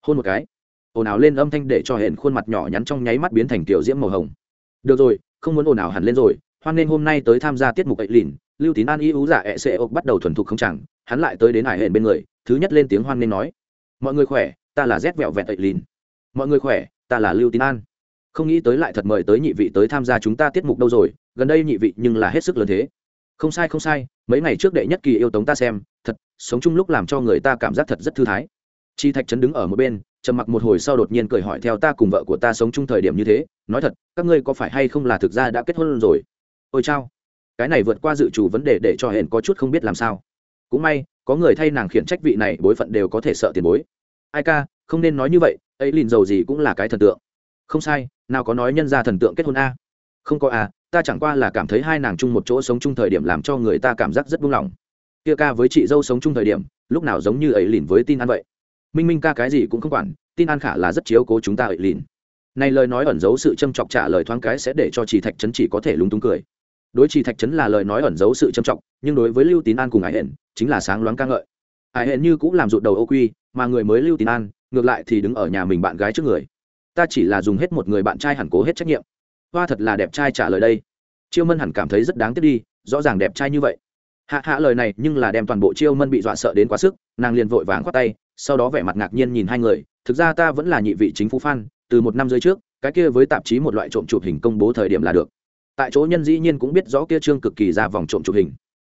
hôn một cái. Ồn ào lên âm thanh để cho hẹn khuôn mặt nhỏ nhắn trong nháy mắt biến thành tiểu diễm màu hồng. Được rồi, không muốn ồn ào hẳn lên rồi, hoan nên hôm nay tới tham gia tiết mục ấy lìn, lưu tín an y ú giả ẹ xệ ộc bắt đầu thuần thục không chẳng hắn lại tới đến hải hẹn bên người, thứ nhất lên tiếng hoan nên nói. Mọi người khỏe, ta là rét vẹo vẹt ấy lìn. Mọi người khỏe, ta là lưu tín an. Không nghĩ tới lại thật mời tới nhị vị tới tham gia chúng ta tiết mục đâu rồi, gần đây nhị vị nhưng là hết sức lớn thế không sai không sai, mấy ngày trước đệ nhất kỳ yêu tống ta xem, thật, sống chung lúc làm cho người ta cảm giác thật rất thư thái. Chi thạch trấn đứng ở một bên, trầm mặc một hồi sau đột nhiên cười hỏi theo ta cùng vợ của ta sống chung thời điểm như thế, nói thật, các ngươi có phải hay không là thực ra đã kết hôn rồi? Ôi chao, cái này vượt qua dự chủ vấn đề để cho hển có chút không biết làm sao. Cũng may, có người thay nàng khiển trách vị này, bối phận đều có thể sợ tiền bối. Ai ca, không nên nói như vậy, ấy lìn dầu gì cũng là cái thần tượng. Không sai, nào có nói nhân ra thần tượng kết hôn a? Không có à ta chẳng qua là cảm thấy hai nàng chung một chỗ sống chung thời điểm làm cho người ta cảm giác rất buông lỏng. Kia ca với chị dâu sống chung thời điểm, lúc nào giống như ấy lìn với tin ăn vậy. Minh minh ca cái gì cũng không quản, tin an khả là rất chiếu cố chúng ta ấy lìn. Này lời nói ẩn giấu sự châm chọc trả lời thoáng cái sẽ để cho chị thạch trấn chỉ có thể lúng túng cười. Đối trì thạch trấn là lời nói ẩn giấu sự châm trọng nhưng đối với lưu tín an cùng ái hển, chính là sáng loáng ca ngợi. Ái hển như cũng làm rụt đầu ô quy, mà người mới lưu tín an, ngược lại thì đứng ở nhà mình bạn gái trước người. Ta chỉ là dùng hết một người bạn trai hẳn cố hết trách nhiệm hoa thật là đẹp trai trả lời đây. Chiêu mân hẳn cảm thấy rất đáng tiếc đi, rõ ràng đẹp trai như vậy. Hạ hạ lời này nhưng là đem toàn bộ chiêu mân bị dọa sợ đến quá sức, nàng liền vội vàng khoát tay, sau đó vẻ mặt ngạc nhiên nhìn hai người, thực ra ta vẫn là nhị vị chính phủ phan từ một năm rưỡi trước, cái kia với tạp chí một loại trộm chụp hình công bố thời điểm là được. Tại chỗ nhân dĩ nhiên cũng biết rõ kia trương cực kỳ ra vòng trộm chụp hình.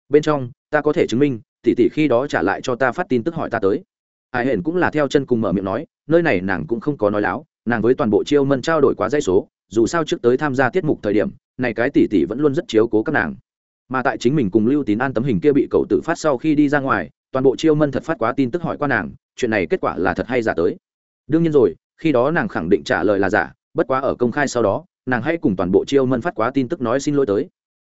Bên trong, ta có thể chứng minh, tỷ tỷ khi đó trả lại cho ta phát tin tức hỏi ta tới. Ai hển cũng là theo chân cùng mở miệng nói, nơi này nàng cũng không có nói láo nàng với toàn bộ chiêu mân trao đổi quá dây số, dù sao trước tới tham gia tiết mục thời điểm, này cái tỷ tỷ vẫn luôn rất chiếu cố các nàng. Mà tại chính mình cùng lưu tín an tấm hình kia bị cậu tự phát sau khi đi ra ngoài, toàn bộ chiêu mân thật phát quá tin tức hỏi qua nàng, chuyện này kết quả là thật hay giả tới. Đương nhiên rồi, khi đó nàng khẳng định trả lời là giả, bất quá ở công khai sau đó, nàng hay cùng toàn bộ chiêu mân phát quá tin tức nói xin lỗi tới.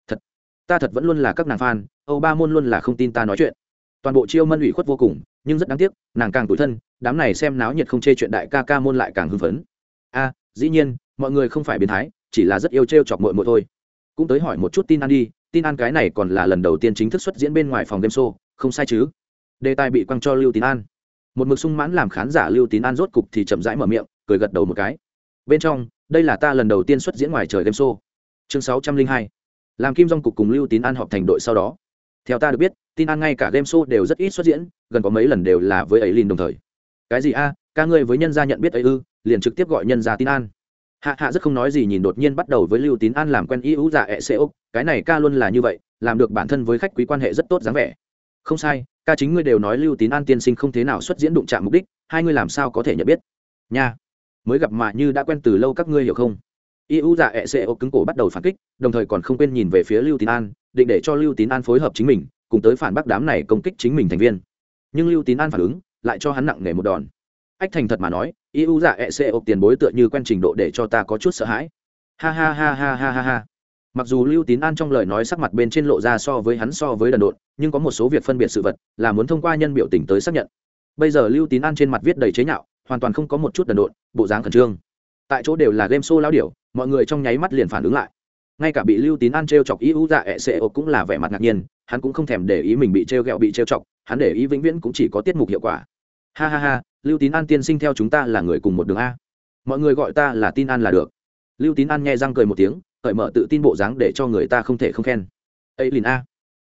Thật, ta thật vẫn luôn là các nàng fan, âu ba môn luôn là không tin ta nói chuyện. Toàn bộ chiêu mân ủy khuất vô cùng nhưng rất đáng tiếc, nàng càng tủi thân, đám này xem náo nhiệt không chê chuyện đại ca ca môn lại càng hưng phấn. A, dĩ nhiên, mọi người không phải biến thái, chỉ là rất yêu t chọc mội mội thôi. Cũng tới hỏi một chút tin ăn đi, tin ăn cái này còn là lần đầu tiên chính thức xuất diễn bên ngoài phòng game show, không sai chứ? Đề tài bị quăng cho lưu tín an. Một mực sung mãn làm khán giả lưu tín an rốt cục thì chậm rãi mở miệng, cười gật đầu một cái. Bên trong, đây là ta lần đầu tiên xuất diễn ngoài trời game show. Chương sáu trăm linh hai. Làm kim dong cục cùng lưu tín an họp thành đội sau đó. Theo ta được biết tin an ngay cả game show đều rất ít xuất diễn, gần có mấy lần đều là với ấy linh đồng thời. Cái gì a, ca ngươi với nhân gia nhận biết ấy ư, liền trực tiếp gọi nhân gia tin an. Hạ hạ rất không nói gì nhìn đột nhiên bắt đầu với lưu tín an làm quen y ưu dạ ẹ xê ốc cái này ca luôn là như vậy, làm được bản thân với khách quý quan hệ rất tốt dáng vẻ. Không sai, ca chính ngươi đều nói lưu tín an tiên sinh không thế nào xuất diễn đụng chạm mục đích, hai ngươi làm sao có thể nhận biết? Nha, mới gặp mà như đã quen từ lâu các ngươi hiểu không? Y ưu dạ ẹ xê ốc cứng cổ bắt đầu phản kích, đồng thời còn không quên nhìn về phía lưu tín an, định để cho lưu tín an phối hợp chính mình cùng tới phản bác đám này công kích chính mình thành viên. Nhưng lưu tín an phản ứng, lại cho hắn nặng nề một đòn. Ách thành thật mà nói eu dạ e c ộp tiền bối tựa như quen trình độ để cho ta có chút sợ hãi. Ha ha ha ha ha ha ha. Mặc dù lưu tín an trong lời nói sắc mặt bên trên lộ ra so với hắn so với đần độn, nhưng có một số việc phân biệt sự vật là muốn thông qua nhân biểu tình tới xác nhận. Bây giờ lưu tín an trên mặt viết đầy chế nhạo, hoàn toàn không có một chút đần độn, bộ dáng khẩn trương. Tại chỗ đều là game show lao điểu, mọi người trong nháy mắt liền phản ứng lại. Ngay cả bị lưu tín an t r e o chọc ý ưu dạ ẹ xê ộp cũng là vẻ mặt ngạc nhiên hắn cũng không thèm để ý mình bị t r e o g ẹ o bị t r e o chọc, hắn để ý vĩnh viễn cũng chỉ có tiết mục hiệu quả. Ha ha ha, lưu tín an tiên sinh theo chúng ta là người cùng một đường a. Mọi người gọi ta là tin an là được. Lưu tín an nghe răng cười một tiếng, cởi mở tự tin bộ dáng để cho người ta không thể không khen. Ấy lìn a.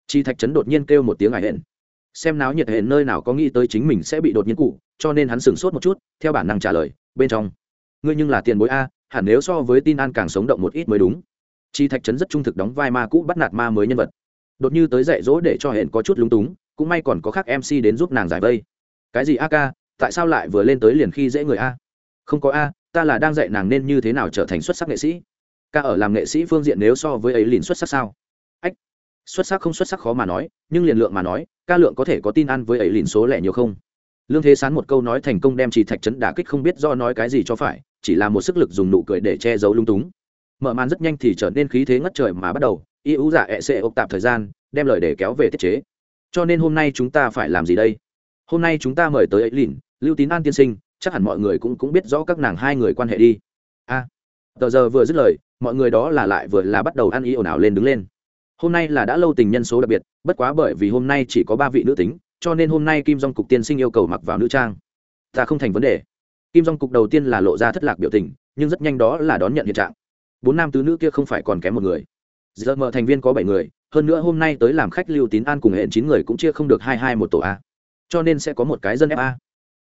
Chi thạch trấn đột nhiên kêu một tiếng ải hển. Xem náo nhiệt hển nơi nào có nghĩ tới chính mình sẽ bị đột nhiên cụ, cho nên hắn sửng sốt một chút, theo bản năng trả lời, bên trong. Ngươi nhưng là tiền bối a, hẳn nếu so với tin an càng sống động một ít mới đúng. Chi thạch trấn rất trung thực đóng vai ma cũ bắt nạt ma mới nhân vật đột như tới dạy dỗ để cho hẹn có chút lúng túng, cũng may còn có khác mc đến giúp nàng giải vây. Cái gì, a ca tại sao lại vừa lên tới liền khi dễ người a? Không có a, ta là đang dạy nàng nên như thế nào trở thành xuất sắc nghệ sĩ. Ca ở làm nghệ sĩ phương diện nếu so với ấy liền xuất sắc sao? Ách, xuất sắc không xuất sắc khó mà nói, nhưng liền lượng mà nói, ca lượng có thể có tin ăn với ấy liền số lẻ nhiều không? Lương thế sán một câu nói thành công đem trì thạch trấn đả kích không biết do nói cái gì cho phải, chỉ là một sức lực dùng nụ cười để che giấu lung túng. Mở màn rất nhanh thì trở nên khí thế ngất trời mà bắt đầu y ú giả ẹ sẽ ộp tạp thời gian đem lời để kéo về tiết chế. Cho nên hôm nay chúng ta phải làm gì đây? Hôm nay chúng ta mời tới ấy lìn lưu tín an tiên sinh chắc hẳn mọi người cũng cũng biết rõ các nàng hai người quan hệ đi. A. À, tờ giờ vừa dứt lời mọi người đó là lại vừa là bắt đầu ăn ý ồn ào lên đứng lên. Hôm nay là đã lâu tình nhân số đặc biệt bất quá bởi vì hôm nay chỉ có ba vị nữ tính cho nên hôm nay kim dong cục tiên sinh yêu cầu mặc vào nữ trang. Ta không thành vấn đề. Kim dong cục đầu tiên là lộ ra thất lạc biểu tình nhưng rất nhanh đó là đón nhận hiện trạng. Bốn nam tứ nữ kia không phải còn kém một người giờ mở thành viên có bảy người, hơn nữa hôm nay tới làm khách lưu tín an cùng hệ chín người cũng chia không được hai hai một tổ a. Cho nên sẽ có một cái dân fa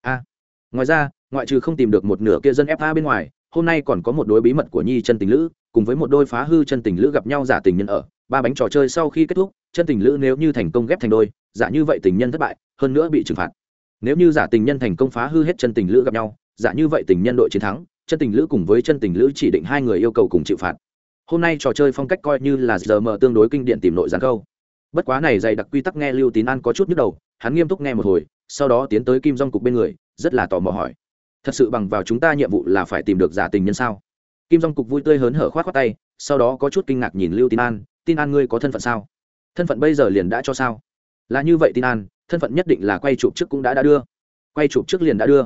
a. Ngoài ra, ngoại trừ không tìm được một nửa kia dân fa bên ngoài, hôm nay còn có một đối bí mật của nhi chân tình lữ, cùng với một đôi phá hư chân tình lữ gặp nhau giả tình nhân ở. Ba bánh trò chơi sau khi kết thúc, chân tình lữ nếu như thành công ghép thành đôi, giả như vậy tình nhân thất bại, hơn nữa bị trừng phạt. Nếu như giả tình nhân thành công phá hư hết chân tình lữ gặp nhau, giả như vậy tình nhân đội chiến thắng, chân tình lữ cùng với chân tình lữ chỉ định hai người yêu cầu cùng chịu phạt hôm nay trò chơi phong cách coi như là giờ mở tương đối kinh điển tìm nội gián câu. Bất quá này dày đặc quy tắc nghe lưu tín an có chút nhức đầu, hắn nghiêm túc nghe một hồi, sau đó tiến tới kim dong cục bên người, rất là tò mò hỏi. Thật sự bằng vào chúng ta nhiệm vụ là phải tìm được giả tình nhân sao? Kim dong cục vui tươi hớn hở k h o á t khoác tay, sau đó có chút kinh ngạc nhìn lưu Tín an tin an ngươi có thân phận sao? Thân phận bây giờ liền đã cho sao? Là như vậy tin an, thân phận nhất định là quay chụp trước cũng đã đã đưa. Quay chụp trước liền đã đưa.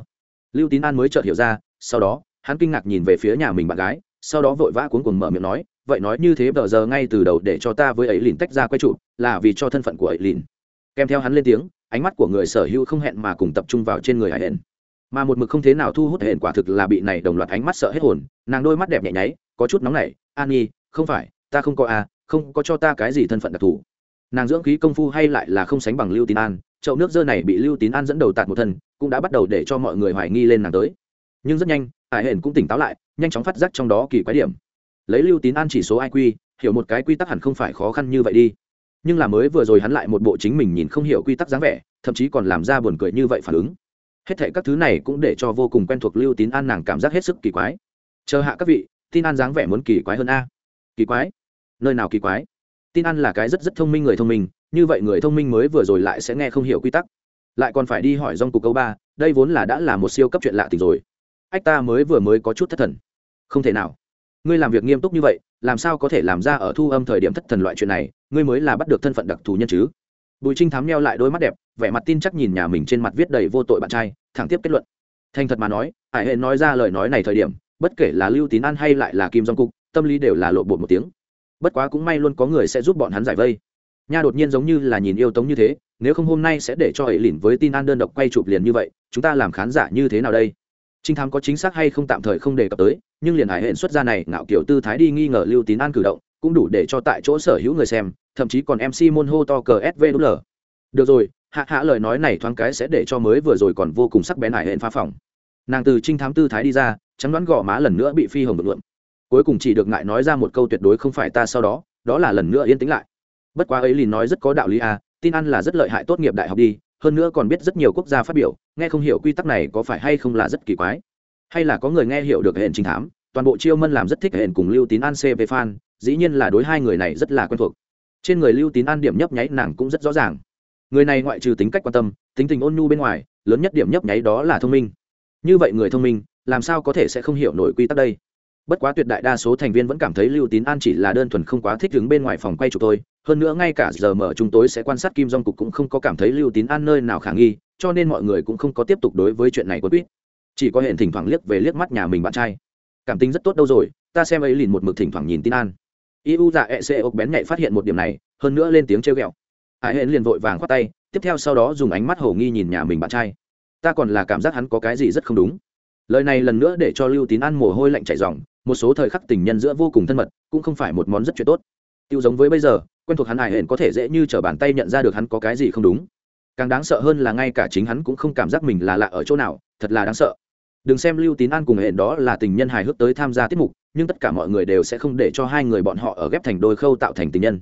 Lưu tín an mới chợt hiểu ra, sau đó, hắn kinh ngạc nhìn về phía nhà mình bạn gái, sau đó vội vã cuốn cuồng mở miệng nói vậy nói như thế bờ giờ ngay từ đầu để cho ta với ấy lìn tách ra quay trụ, là vì cho thân phận của ấy lìn. Kèm theo hắn lên tiếng, ánh mắt của người sở hữu không hẹn mà cùng tập trung vào trên người hải hển mà một mực không thế nào thu hút hển quả thực là bị này đồng loạt ánh mắt sợ hết hồn, nàng đôi mắt đẹp nhẹ nháy, có chút nóng nảy an nhi không phải, ta không có a không có cho ta cái gì thân phận đặc thù. Nàng dưỡng khí công phu hay lại là không sánh bằng lưu tín an, chậu nước dơ này bị lưu tín an dẫn đầu tạt một thân, cũng đã bắt đầu để cho mọi người hoài nghi lên nàng tới. Nhưng rất nhanh, hải hển cũng tỉnh táo lại, nhanh chóng phát giác trong đó kỳ quái điểm lấy lưu tín an chỉ số iq hiểu một cái quy tắc hẳn không phải khó khăn như vậy đi. Nhưng là mới vừa rồi hắn lại một bộ chính mình nhìn không hiểu quy tắc dáng vẻ, thậm chí còn làm ra buồn cười như vậy phản ứng. Hết thệ các thứ này cũng để cho vô cùng quen thuộc lưu tín an nàng cảm giác hết sức kỳ quái. Chờ hạ các vị, tin an dáng vẻ muốn kỳ quái hơn a. Kỳ quái? Nơi nào kỳ quái? Tin an là cái rất rất thông minh người thông minh, như vậy người thông minh mới vừa rồi lại sẽ nghe không hiểu quy tắc. Lại còn phải đi hỏi dong cục câu ba, đây vốn là đã là một siêu cấp chuyện lạ tình rồi. Ách ta mới vừa mới có chút thất thần. Không thể nào ngươi làm việc nghiêm túc như vậy, làm sao có thể làm ra ở thu âm thời điểm thất thần loại chuyện này? Ngươi mới là bắt được thân phận đặc thù nhân chứ? Bùi trinh thám neo lại đôi mắt đẹp, vẻ mặt tin chắc nhìn nhà mình trên mặt viết đầy vô tội bạn trai, thẳng tiếp kết luận. Thành thật mà nói, hải hệ nói ra lời nói này thời điểm, bất kể là lưu tín an hay lại là kim dong cục, tâm lý đều là lộ bột một tiếng. Bất quá cũng may luôn có người sẽ giúp bọn hắn giải vây. Nha đột nhiên giống như là nhìn yêu tống như thế, nếu không hôm nay sẽ để cho hệ lìn với tin an đơn độc quay chụp liền như vậy, chúng ta làm khán giả như thế nào đây? Trinh thám có chính xác hay không tạm thời không đề cập tới, nhưng liền hải hệ xuất ra này, ngạo kiểu tư thái đi nghi ngờ lưu tín an cử động, cũng đủ để cho tại chỗ sở hữu người xem, thậm chí còn mc môn hô to cờ svl được rồi, hạ hạ lời nói này thoáng cái sẽ để cho mới vừa rồi còn vô cùng sắc bén hải hệ phá phòng. Nàng từ trinh thám tư thái đi ra, chắn đoán gò má lần nữa bị phi hồng bực lượm cuối cùng chỉ được ngại nói ra một câu tuyệt đối không phải ta sau đó đó là lần nữa yên tĩnh lại. Bất quá ấy lìn nói rất có đạo lý à tin ăn là rất lợi hại tốt nghiệp đại học đi hơn nữa còn biết rất nhiều quốc gia phát biểu, nghe không hiểu quy tắc này có phải hay không là rất kỳ quái. Hay là có người nghe hiểu được hệ trình thám, toàn bộ chiêu mân làm rất thích hệ cùng lưu tín an cv fan dĩ nhiên là đối hai người này rất là quen thuộc. Trên người lưu tín an điểm nhấp nháy nàng cũng rất rõ ràng. Người này ngoại trừ tính cách quan tâm, tính tình ôn nhu bên ngoài, lớn nhất điểm nhấp nháy đó là thông minh. Như vậy người thông minh, làm sao có thể sẽ không hiểu nổi quy tắc đây? Bất quá tuyệt đại đa số thành viên vẫn cảm thấy lưu tín an chỉ là đơn thuần không quá thích đứng bên ngoài phòng quay chụp tôi hơn nữa ngay cả giờ mở chúng tôi sẽ quan sát kim dong cục cũng không có cảm thấy lưu tín an nơi nào khả nghi, cho nên mọi người cũng không có tiếp tục đối với chuyện này có quýt. Chỉ có hẹn thỉnh thoảng liếc về liếc mắt nhà mình bạn trai. Cảm tính rất tốt đâu rồi, ta xem ấy liền một mực thỉnh thoảng nhìn tin an. Iu dạ e c ốc bén nhạy phát hiện một điểm này, hơn nữa lên tiếng trêu ghẹo. Hải hẹn liền vội vàng khoát tay, tiếp theo sau đó dùng ánh mắt hầu nghi nhìn nhà mình bạn trai. Ta còn là cảm giác hắn có cái gì rất không đúng. Lời này lần nữa để cho lưu tín An mồ hôi lạnh chảy dòng một số thời khắc tình nhân giữa vô cùng thân mật, cũng không phải một món rất chuyện tốt. Tiêu giống với bây giờ, quen thuộc hắn hải hển có thể dễ như t r ở bàn tay nhận ra được hắn có cái gì không đúng. Càng đáng sợ hơn là ngay cả chính hắn cũng không cảm giác mình là lạ ở chỗ nào, thật là đáng sợ. Đừng xem lưu tín an cùng hển đó là tình nhân hài hước tới tham gia tiết mục, nhưng tất cả mọi người đều sẽ không để cho hai người bọn họ ở ghép thành đôi khâu tạo thành tình nhân.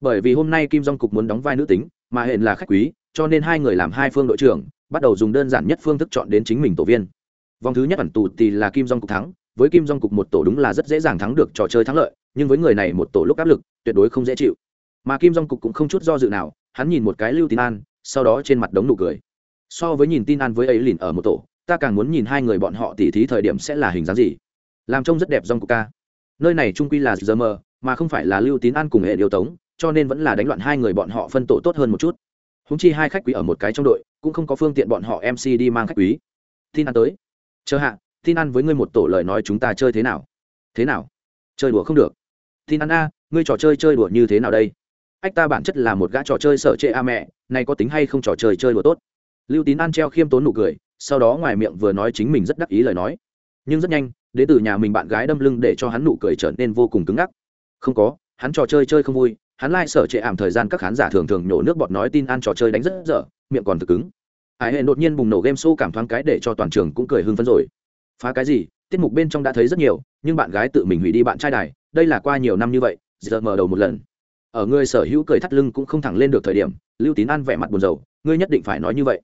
Bởi vì hôm nay kim dong cục muốn đóng vai nữ tính, mà hển là khách quý, cho nên hai người làm hai phương đội trưởng, bắt đầu dùng đơn giản nhất phương thức chọn đến chính mình tổ viên. Vòng thứ nhất ẩn tù thì là kim dong cục thắng với kim dong cục một tổ đúng là rất dễ dàng thắng được trò chơi thắng lợi, nhưng với người này một tổ lúc áp lực, tuyệt đối không dễ chịu. Mà kim dong cục cũng không chút do dự nào, hắn nhìn một cái lưu tín an, sau đó trên mặt đống nụ cười. So với nhìn tin an với ấy lìn ở một tổ, ta càng muốn nhìn hai người bọn họ tỉ thí thời điểm sẽ là hình dáng gì. Làm trông rất đẹp dong cục ca. Nơi này trung quy là giờ mờ mà không phải là lưu tín an cùng hệ điều tống, cho nên vẫn là đánh loạn hai người bọn họ phân tổ tốt hơn một chút. Húng chi hai khách quý ở một cái trong đội, cũng không có phương tiện bọn họ mc đi mang khách quý. Tin An tới. Chờ hạ tin ăn với ngươi một tổ lời nói chúng ta chơi thế nào? Thế nào? Chơi đùa không được. Tin ăn a, ngươi trò chơi chơi đùa như thế nào đây? Ách, ta bản chất là một gã trò chơi sợ trệ a mẹ, này có tính hay không trò chơi chơi đùa tốt? Lưu tín an treo khiêm tốn nụ cười, sau đó ngoài miệng vừa nói chính mình rất đắc ý lời nói. Nhưng rất nhanh, đến từ nhà mình bạn gái đâm lưng để cho hắn nụ cười trở nên vô cùng cứng ngắc. Không có, hắn trò chơi chơi không vui, hắn lai、like、sở trệ ảm thời gian các khán giả thường thường nhổ nước bọt nói tin an trò chơi đánh rất dở, miệng còn thực cứng. Hải hệ đột nhiên bùng nổ game show cảm thoáng cái để cho toàn trường cũng cười hưng phấn rồi phá cái gì, tiết mục bên trong đã thấy rất nhiều, nhưng bạn gái tự mình hủy đi bạn trai đài, đây là qua nhiều năm như vậy, giờ mở đầu một lần. Ở người sở hữu cười thắt lưng cũng không thẳng lên được thời điểm, lưu tín an vẻ mặt buồn rầu, ngươi nhất định phải nói như vậy.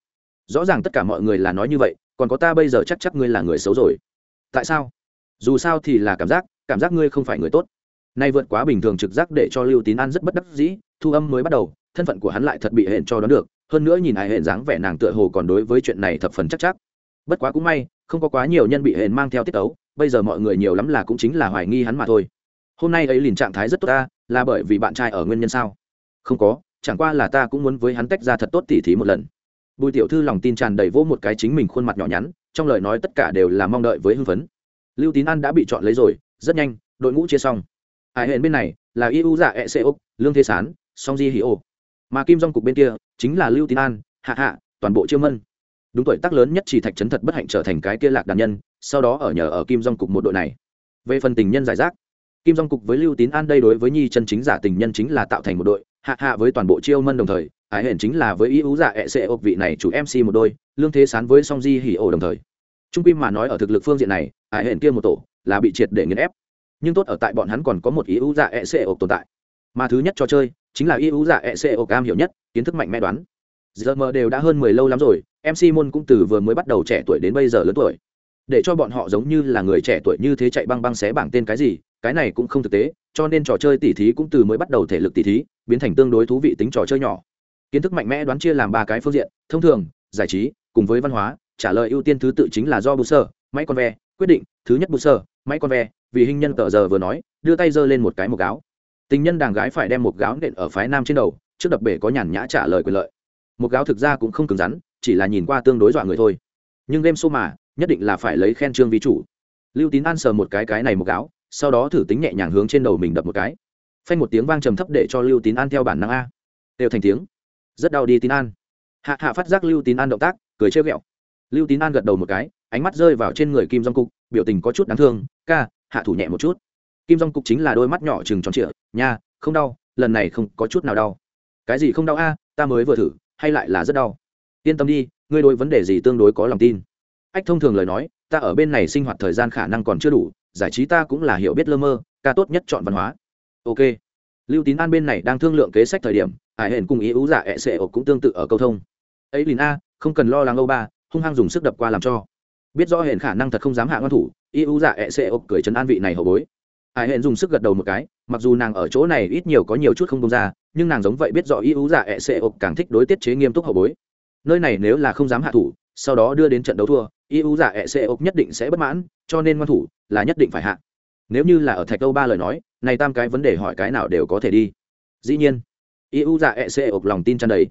Rõ ràng tất cả mọi người là nói như vậy, còn có ta bây giờ chắc chắc ngươi là người xấu rồi. Tại sao? Dù sao thì là cảm giác cảm giác ngươi không phải người tốt. Nay vượt quá bình thường trực giác để cho lưu tín an rất bất đắc dĩ, thu âm mới bắt đầu, thân phận của hắn lại thật bị hẹn cho đón được, hơn nữa nhìn ai hẹn dáng vẻ nàng tựa hồ còn đối với chuyện này thập phần chắc chắc. Bất quá cũng may không có quá nhiều nhân bị hển mang theo tiết tấu, bây giờ mọi người nhiều lắm là cũng chính là hoài nghi hắn mà thôi. Hôm nay ấy liền trạng thái rất tốt ta, là bởi vì bạn trai ở nguyên nhân sao? Không có, chẳng qua là ta cũng muốn với hắn tách ra thật tốt tỉ thí một lần. Bùi tiểu thư lòng tin tràn đầy vỗ một cái chính mình khuôn mặt nhỏ nhắn, trong lời nói tất cả đều là mong đợi với hưng phấn. Lưu tín an đã bị chọn lấy rồi, rất nhanh, đội ngũ chia xong. Hải hển bên này, là yu dạ e c úc, lương thế sán, song di hì ô mà kim dong cục bên kia, chính là lưu tín an, hạ hạ, toàn bộ chiêu mân đúng tuổi tác lớn nhất chỉ thạch trấn thật bất hạnh trở thành cái kia lạc đàn nhân, sau đó ở nhờ ở kim dong cục một đội này. Về phần tình nhân giải rác, kim dong cục với lưu tín an đây đối với nhi chân chính giả tình nhân chính là tạo thành một đội, hạ hạ với toàn bộ chiêu mân đồng thời ải hển chính là với ý ú giả ẹ xệ ộp vị này chủ mc một đôi, lương thế sán với song di hỉ ổ đồng thời. Trung kim mà nói ở thực lực phương diện này ải hển kia một tổ là bị triệt để nghiền ép. Nhưng tốt ở tại bọn hắn còn có một ý ú giả ẹ xệ ộp tồn tại. Mà thứ nhất trò chơi chính là ý ú giả ẹ xệ ộp cam hiểu nhất, kiến thức mạnh mẽ đoán. Giờ mờ đều đã hơn mười lâu lắm rồi mc môn cũng từ vừa mới bắt đầu trẻ tuổi đến bây giờ lớn tuổi. Để cho bọn họ giống như là người trẻ tuổi như thế chạy băng băng xé bảng tên cái gì, cái này cũng không thực tế, cho nên trò chơi tỉ thí cũng từ mới bắt đầu thể lực tỉ thí, biến thành tương đối thú vị tính trò chơi nhỏ. Kiến thức mạnh mẽ đoán chia làm ba cái phương diện, thông thường, giải trí, cùng với văn hóa, trả lời ưu tiên thứ tự chính là do bù sơ, máy con ve, quyết định, thứ nhất bù sơ, máy con ve, vì hình nhân tờ giờ vừa nói, đưa tay giơ lên một cái một gáo. Tình nhân đàng gái phải đem một gáo nện ở phái nam trên đầu, trước đập bể có nhàn nhã trả lời quyền lợi. Một gáo thực ra cũng không cứng rắn chỉ là nhìn qua tương đối dọa người thôi. Nhưng game show mà, nhất định là phải lấy khen trương vi chủ. Lưu tín an sờ một cái cái này một gáo, sau đó thử tính nhẹ nhàng hướng trên đầu mình đập một cái. Phanh một tiếng vang trầm thấp để cho lưu tín an theo bản năng a. Đều thành tiếng. Rất đau đi tín an. Hạ hạ phát giác lưu tín an động tác, cười trêu ghẹo. Lưu tín an gật đầu một cái, ánh mắt rơi vào trên người kim dong cục, biểu tình có chút đáng thương. Ca, hạ thủ nhẹ một chút. Kim dong cục chính là đôi mắt nhỏ chừng tròn trịa. Nha, không đau, lần này không có chút nào đau. Cái gì không đau a? Ta mới vừa thử, hay lại là rất đau yên tâm đi, ngươi đối vấn đề gì tương đối có lòng tin. Ách, thông thường lời nói, ta ở bên này sinh hoạt thời gian khả năng còn chưa đủ, giải trí ta cũng là hiểu biết lơ mơ, ca tốt nhất chọn văn hóa. Ok. Lưu tín an bên này đang thương lượng kế sách thời điểm, hải hển cùng ý ú giả ẹ sệ ổ cũng tương tự ở câu thông. Ấy lìn a, không cần lo lắng âu ba, hung hăng dùng sức đập qua làm cho. Biết rõ hển khả năng thật không dám hạ ngăn thủ, ý ú giả ẹ sệ ổ cười chấn an vị này hậu bối. Hải hển dùng sức gật đầu một cái, mặc dù nàng ở chỗ này ít nhiều có nhiều chút không công ra, nhưng nàng giống vậy biết rõ ý ú giả ẹ sệ ổ càng thích đối tiết chế nghiêm túc hậu bối nơi này nếu là không dám hạ thủ, sau đó đưa đến trận đấu thua ý giả dạ ẹ sệ nhất định sẽ bất mãn, cho nên ngoan thủ là nhất định phải hạ. Nếu như là ở thạch âu ba lời nói, này tam cái vấn đề hỏi cái nào đều có thể đi. Dĩ nhiên eu giả e c lòng tin chăn đầy.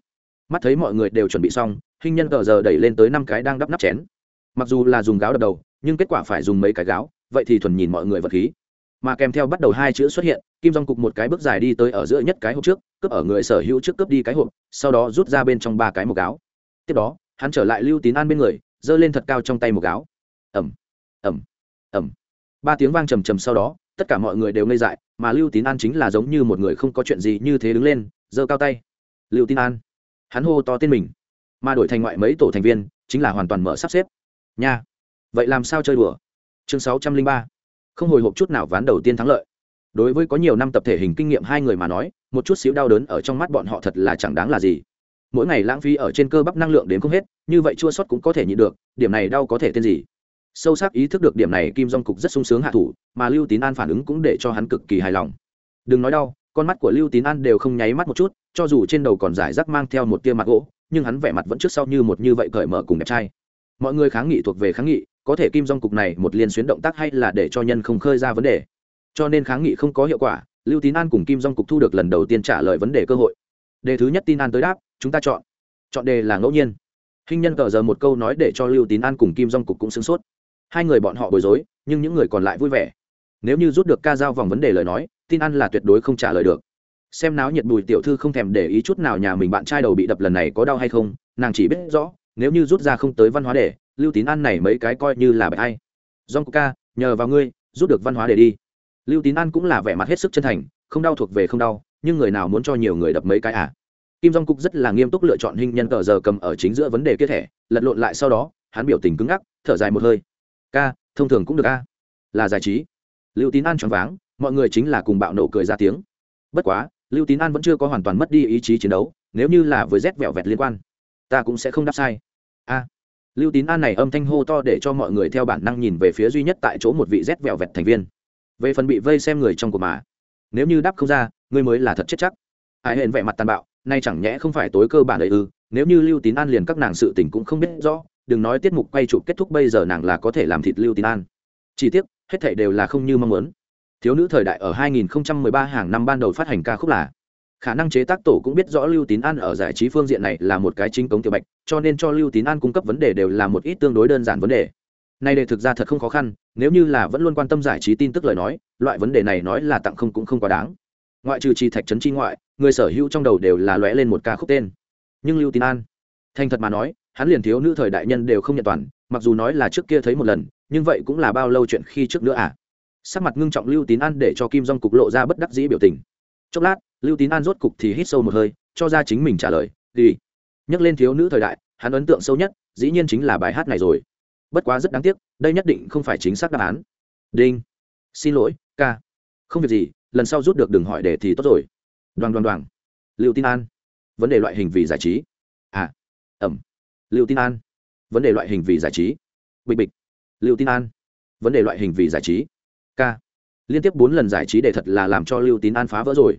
Mắt thấy mọi người đều chuẩn bị xong, hình nhân cờ giờ đẩy lên tới năm cái đang đắp nắp chén. Mặc dù là dùng gáo đập đầu, nhưng kết quả phải dùng mấy cái gáo, vậy thì thuần nhìn mọi người vật khí. Mà kèm theo bắt đầu hai chữ xuất hiện, kim dong cục một cái bước dài đi tới ở giữa nhất cái hộp trước, cướp ở người sở hữu trước cướp đi cái hộp, sau đó rút ra bên trong ba cái một gáo tiếp đó, hắn trở lại lưu tín an bên người, giơ lên thật cao trong tay một gáo. Ẩm ẩm ẩm. Ba tiếng vang trầm trầm sau đó, tất cả mọi người đều ngây dại, mà lưu tín an chính là giống như một người không có chuyện gì như thế đứng lên, giơ cao tay. Lưu tín an. Hắn hô to tên mình, mà đổi thành ngoại mấy tổ thành viên, chính là hoàn toàn mở sắp xếp. Nha. Vậy làm sao chơi đùa? Chương sáu trăm linh ba. Không hồi hộp chút nào ván đầu tiên thắng lợi. Đối với có nhiều năm tập thể hình kinh nghiệm hai người mà nói, một chút xíu đau đớn ở trong mắt bọn họ thật là chẳng đáng là gì mỗi ngày lãng phí ở trên cơ bắp năng lượng đến không hết, như vậy chua sót cũng có thể nhịn được, điểm này đau có thể tên gì? Sâu sắc ý thức được điểm này kim dong cục rất sung sướng hạ thủ, mà lưu tín an phản ứng cũng để cho hắn cực kỳ hài lòng. Đừng nói đau, con mắt của lưu tín an đều không nháy mắt một chút, cho dù trên đầu còn giải rác mang theo một tia mặt gỗ, nhưng hắn vẻ mặt vẫn trước sau như một như vậy cởi mở cùng đẹp trai. Mọi người kháng nghị thuộc về kháng nghị, có thể kim dong cục này một liên xuyến động tác hay là để cho nhân không khơi ra vấn đề. Cho nên kháng nghị không có hiệu quả, lưu tín an cùng kim dong cục thu được lần đầu tiên trả lời vấn đề cơ hội. Đề thứ nhất tin an tới đáp chúng ta chọn. Chọn đề là ngẫu nhiên. Hình nhân cờ giờ một câu nói để cho lưu tín an cùng kim dong cục cũng sửng sốt. Hai người bọn họ bối rối, nhưng những người còn lại vui vẻ. Nếu như rút được ca giao vòng vấn đề lời nói, tin ăn là tuyệt đối không trả lời được. Xem náo nhiệt bùi tiểu thư không thèm để ý chút nào nhà mình bạn trai đầu bị đập lần này có đau hay không, nàng chỉ biết rõ, nếu như rút ra không tới văn hóa đề, lưu tín ăn này mấy cái coi như là bài hay john ca, nhờ vào ngươi, rút được văn hóa đề đi. Lưu tín ăn cũng là vẻ mặt hết sức chân thành, không đau thuộc về không đau, nhưng người nào muốn cho nhiều người đập mấy cái à? Kim dong cục rất là nghiêm túc lựa chọn hình nhân cờ giờ cầm ở chính giữa vấn đề kia thẻ, lật lộn lại sau đó, hắn biểu tình cứng ngắc, thở dài một hơi. Ca, thông thường cũng được a. Là giải trí. Lưu tín an choáng váng, mọi người chính là cùng bạo nổ cười ra tiếng. Bất quá, lưu tín an vẫn chưa có hoàn toàn mất đi ý chí chiến đấu, nếu như là với rét vẹo vẹt liên quan, ta cũng sẽ không đáp sai. A. Lưu tín an này âm thanh hô to để cho mọi người theo bản năng nhìn về phía duy nhất tại chỗ một vị rét vẹo vẹt thành viên. Về phần bị vây xem người trong cuộc mà, nếu như đáp không ra, ngươi mới là thật chết chắc. Ai hẹn vẻ mặt tàn bạo nay chẳng nhẽ không phải tối cơ bản ấy ư? Nếu như lưu tín an liền các nàng sự tình cũng không biết rõ, đừng nói tiết mục quay chụp kết thúc bây giờ nàng là có thể làm thịt lưu tín an. Chi tiết hết thảy đều là không như mong muốn. Thiếu nữ thời đại ở 2013 hàng năm ban đầu phát hành ca khúc là, khả năng chế tác tổ cũng biết rõ lưu tín an ở giải trí phương diện này là một cái chính cống tiểu bạch, cho nên cho lưu tín an cung cấp vấn đề đều là một ít tương đối đơn giản vấn đề. Nay đề thực ra thật không khó khăn, nếu như là vẫn luôn quan tâm giải trí tin tức lời nói, loại vấn đề này nói là tặng không cũng không quá đáng ngoại trừ chi thạch trấn chi ngoại, người sở hữu trong đầu đều là lóe lên một ca khúc tên. Nhưng lưu tín an, thành thật mà nói, hắn liền thiếu nữ thời đại nhân đều không nhận toàn, mặc dù nói là trước kia thấy một lần, nhưng vậy cũng là bao lâu chuyện khi trước nữa à? Sắc mặt ngưng trọng lưu tín an để cho kim dong cục lộ ra bất đắc dĩ biểu tình. Chốc lát, lưu tín an rốt cục thì hít sâu một hơi, cho ra chính mình trả lời đi nhắc lên thiếu nữ thời đại, hắn ấn tượng sâu nhất, dĩ nhiên chính là bài hát này rồi. Bất quá rất đáng tiếc, đây nhất định không phải chính xác đáp án. Đinh. Xin lỗi, ca. Không việc gì lần sau rút được đừng hỏi để thì tốt rồi. Đoàn đoàn đoàn lưu tín an. Vấn đề loại hình vì giải trí. À ẩm. Lưu tín an. Vấn đề loại hình vì giải trí. Bịch bịch. Lưu tín an. Vấn đề loại hình vì giải trí. K. Liên tiếp bốn lần giải trí để thật là làm cho lưu tín an phá vỡ rồi.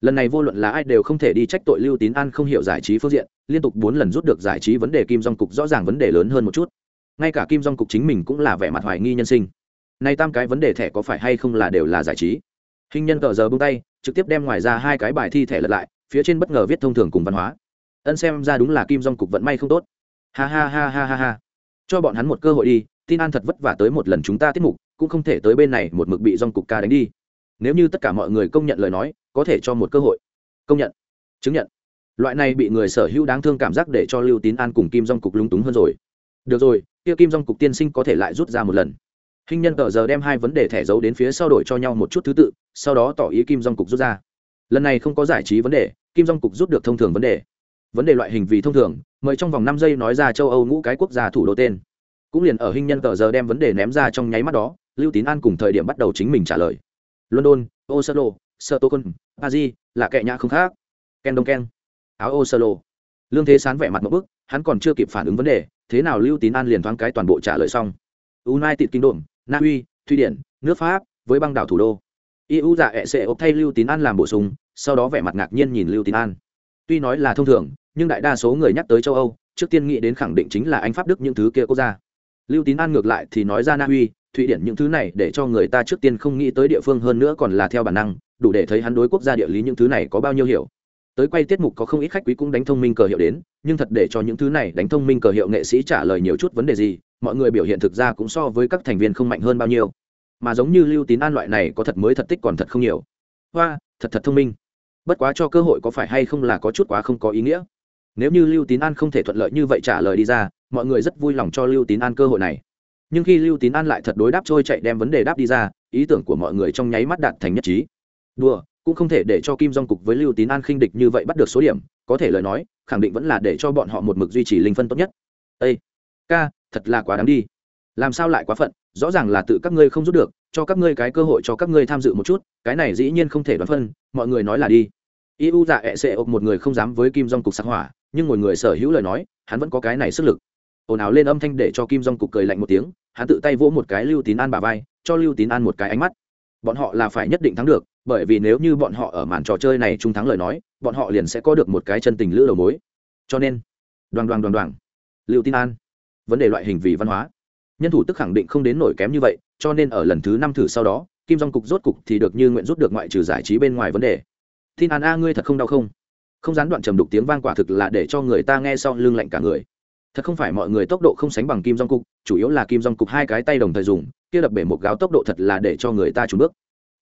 Lần này vô luận là ai đều không thể đi trách tội lưu tín an không hiểu giải trí phương diện, liên tục bốn lần rút được giải trí vấn đề kim dong cục rõ ràng vấn đề lớn hơn một chút. Ngay cả kim dong cục chính mình cũng là vẻ mặt hoài nghi nhân sinh. Nay tam cái vấn đề thẻ có phải hay không là đều là giải trí hình nhân cờ giờ bung tay, trực tiếp đem ngoài ra hai cái bài thi thẻ lật lại, phía trên bất ngờ viết thông thường cùng văn hóa. Ân xem ra đúng là kim dong cục vận may không tốt. Ha ha ha ha ha ha. Cho bọn hắn một cơ hội đi, tin an thật vất vả tới một lần chúng ta tiết mục, cũng không thể tới bên này một mực bị dong cục ca đánh đi. Nếu như tất cả mọi người công nhận lời nói, có thể cho một cơ hội. Công nhận. Chứng nhận. Loại này bị người sở hữu đáng thương cảm giác để cho lưu tín an cùng kim dong cục lúng túng hơn rồi. Được rồi, kia kim dong cục tiên sinh có thể lại rút ra một lần hình nhân tờ giờ đem hai vấn đề thẻ giấu đến phía sau đổi cho nhau một chút thứ tự, sau đó tỏ ý kim dong cục rút ra. Lần này không có giải trí vấn đề, kim dong cục rút được thông thường vấn đề. Vấn đề loại hình vì thông thường, mời trong vòng năm giây nói ra châu âu ngũ cái quốc gia thủ đô tên. Cũng liền ở hình nhân tờ giờ đem vấn đề ném ra trong nháy mắt đó, lưu tín an cùng thời điểm bắt đầu chính mình trả lời. London, oslo, stockholm, paris, là kệ nhã không khác. Ken đông ken. Áo oslo. Lương thế sán vẻ mặt một bức, hắn còn chưa kịp phản ứng vấn đề, thế nào lưu tín an liền thoáng cái toàn bộ trả lời xong. United kingdom na uy, thụy điển, nước pháp, với băng đảo thủ đô. Eu dạ e ẹ sẽ ộp thay lưu tín an làm bổ sung, sau đó vẻ mặt ngạc nhiên nhìn lưu tín an. Tuy nói là thông thường, nhưng đại đa số người nhắc tới châu âu, trước tiên nghĩ đến khẳng định chính là anh pháp đức những thứ kia quốc gia. Lưu tín an ngược lại thì nói ra na uy, thụy điển những thứ này để cho người ta trước tiên không nghĩ tới địa phương hơn nữa còn là theo bản năng, đủ để thấy hắn đối quốc gia địa lý những thứ này có bao nhiêu hiểu tới quay tiết mục có không ít khách quý cũng đánh thông minh cờ hiệu đến, nhưng thật để cho những thứ này đánh thông minh cờ hiệu nghệ sĩ trả lời nhiều chút vấn đề gì, mọi người biểu hiện thực ra cũng so với các thành viên không mạnh hơn bao nhiêu. Mà giống như lưu tín an loại này có thật mới thật tích còn thật không nhiều. Hoa, thật thật thông minh. Bất quá cho cơ hội có phải hay không là có chút quá không có ý nghĩa. Nếu như lưu tín an không thể thuận lợi như vậy trả lời đi ra, mọi người rất vui lòng cho lưu tín an cơ hội này. Nhưng khi lưu tín an lại thật đối đáp trôi chạy đem vấn đề đáp đi ra, ý tưởng của mọi người trong nháy mắt đạt thành nhất trí. Đùa cũng không thể để cho kim dong cục với lưu tín an khinh địch như vậy bắt được số điểm, có thể lời nói, khẳng định vẫn là để cho bọn họ một mực duy trì linh phân tốt nhất. Ây ca, thật là quá đáng đi. Làm sao lại quá phận, rõ ràng là tự các ngươi không giúp được, cho các ngươi cái cơ hội cho các ngươi tham dự một chút, cái này dĩ nhiên không thể đoán phân, mọi người nói là đi. Iu dạ ẹ sẽ ộp một người không dám với kim dong cục sắc hỏa, nhưng ngồi người sở hữu lời nói, hắn vẫn có cái này sức lực. Ồn ào lên âm thanh để cho kim dong cục cười lạnh một tiếng, hắn tự tay vỗ một cái lưu tín an bà vai, cho lưu tín an một cái ánh mắt. Bọn họ là phải nhất định thắng được bởi vì nếu như bọn họ ở màn trò chơi này trung thắng lời nói, bọn họ liền sẽ có được một cái chân tình lữ đầu mối. Cho nên đoàn đoàn đoàn đoàn lưu tín an, vấn đề loại hình vì văn hóa. Nhân thủ tức khẳng định không đến nổi kém như vậy, cho nên ở lần thứ năm thử sau đó, kim dong cục rốt cục thì được như nguyện rút được ngoại trừ giải trí bên ngoài vấn đề. Tin an a, ngươi thật không đau không? Không gián đoạn trầm đục tiếng vang quả thực là để cho người ta nghe sau lưng lạnh cả người. Thật không phải mọi người tốc độ không sánh bằng kim dong cục, chủ yếu là kim dong cục hai cái tay đồng thời dùng, kia đập bể một gáo tốc độ thật là để cho người ta trùn bước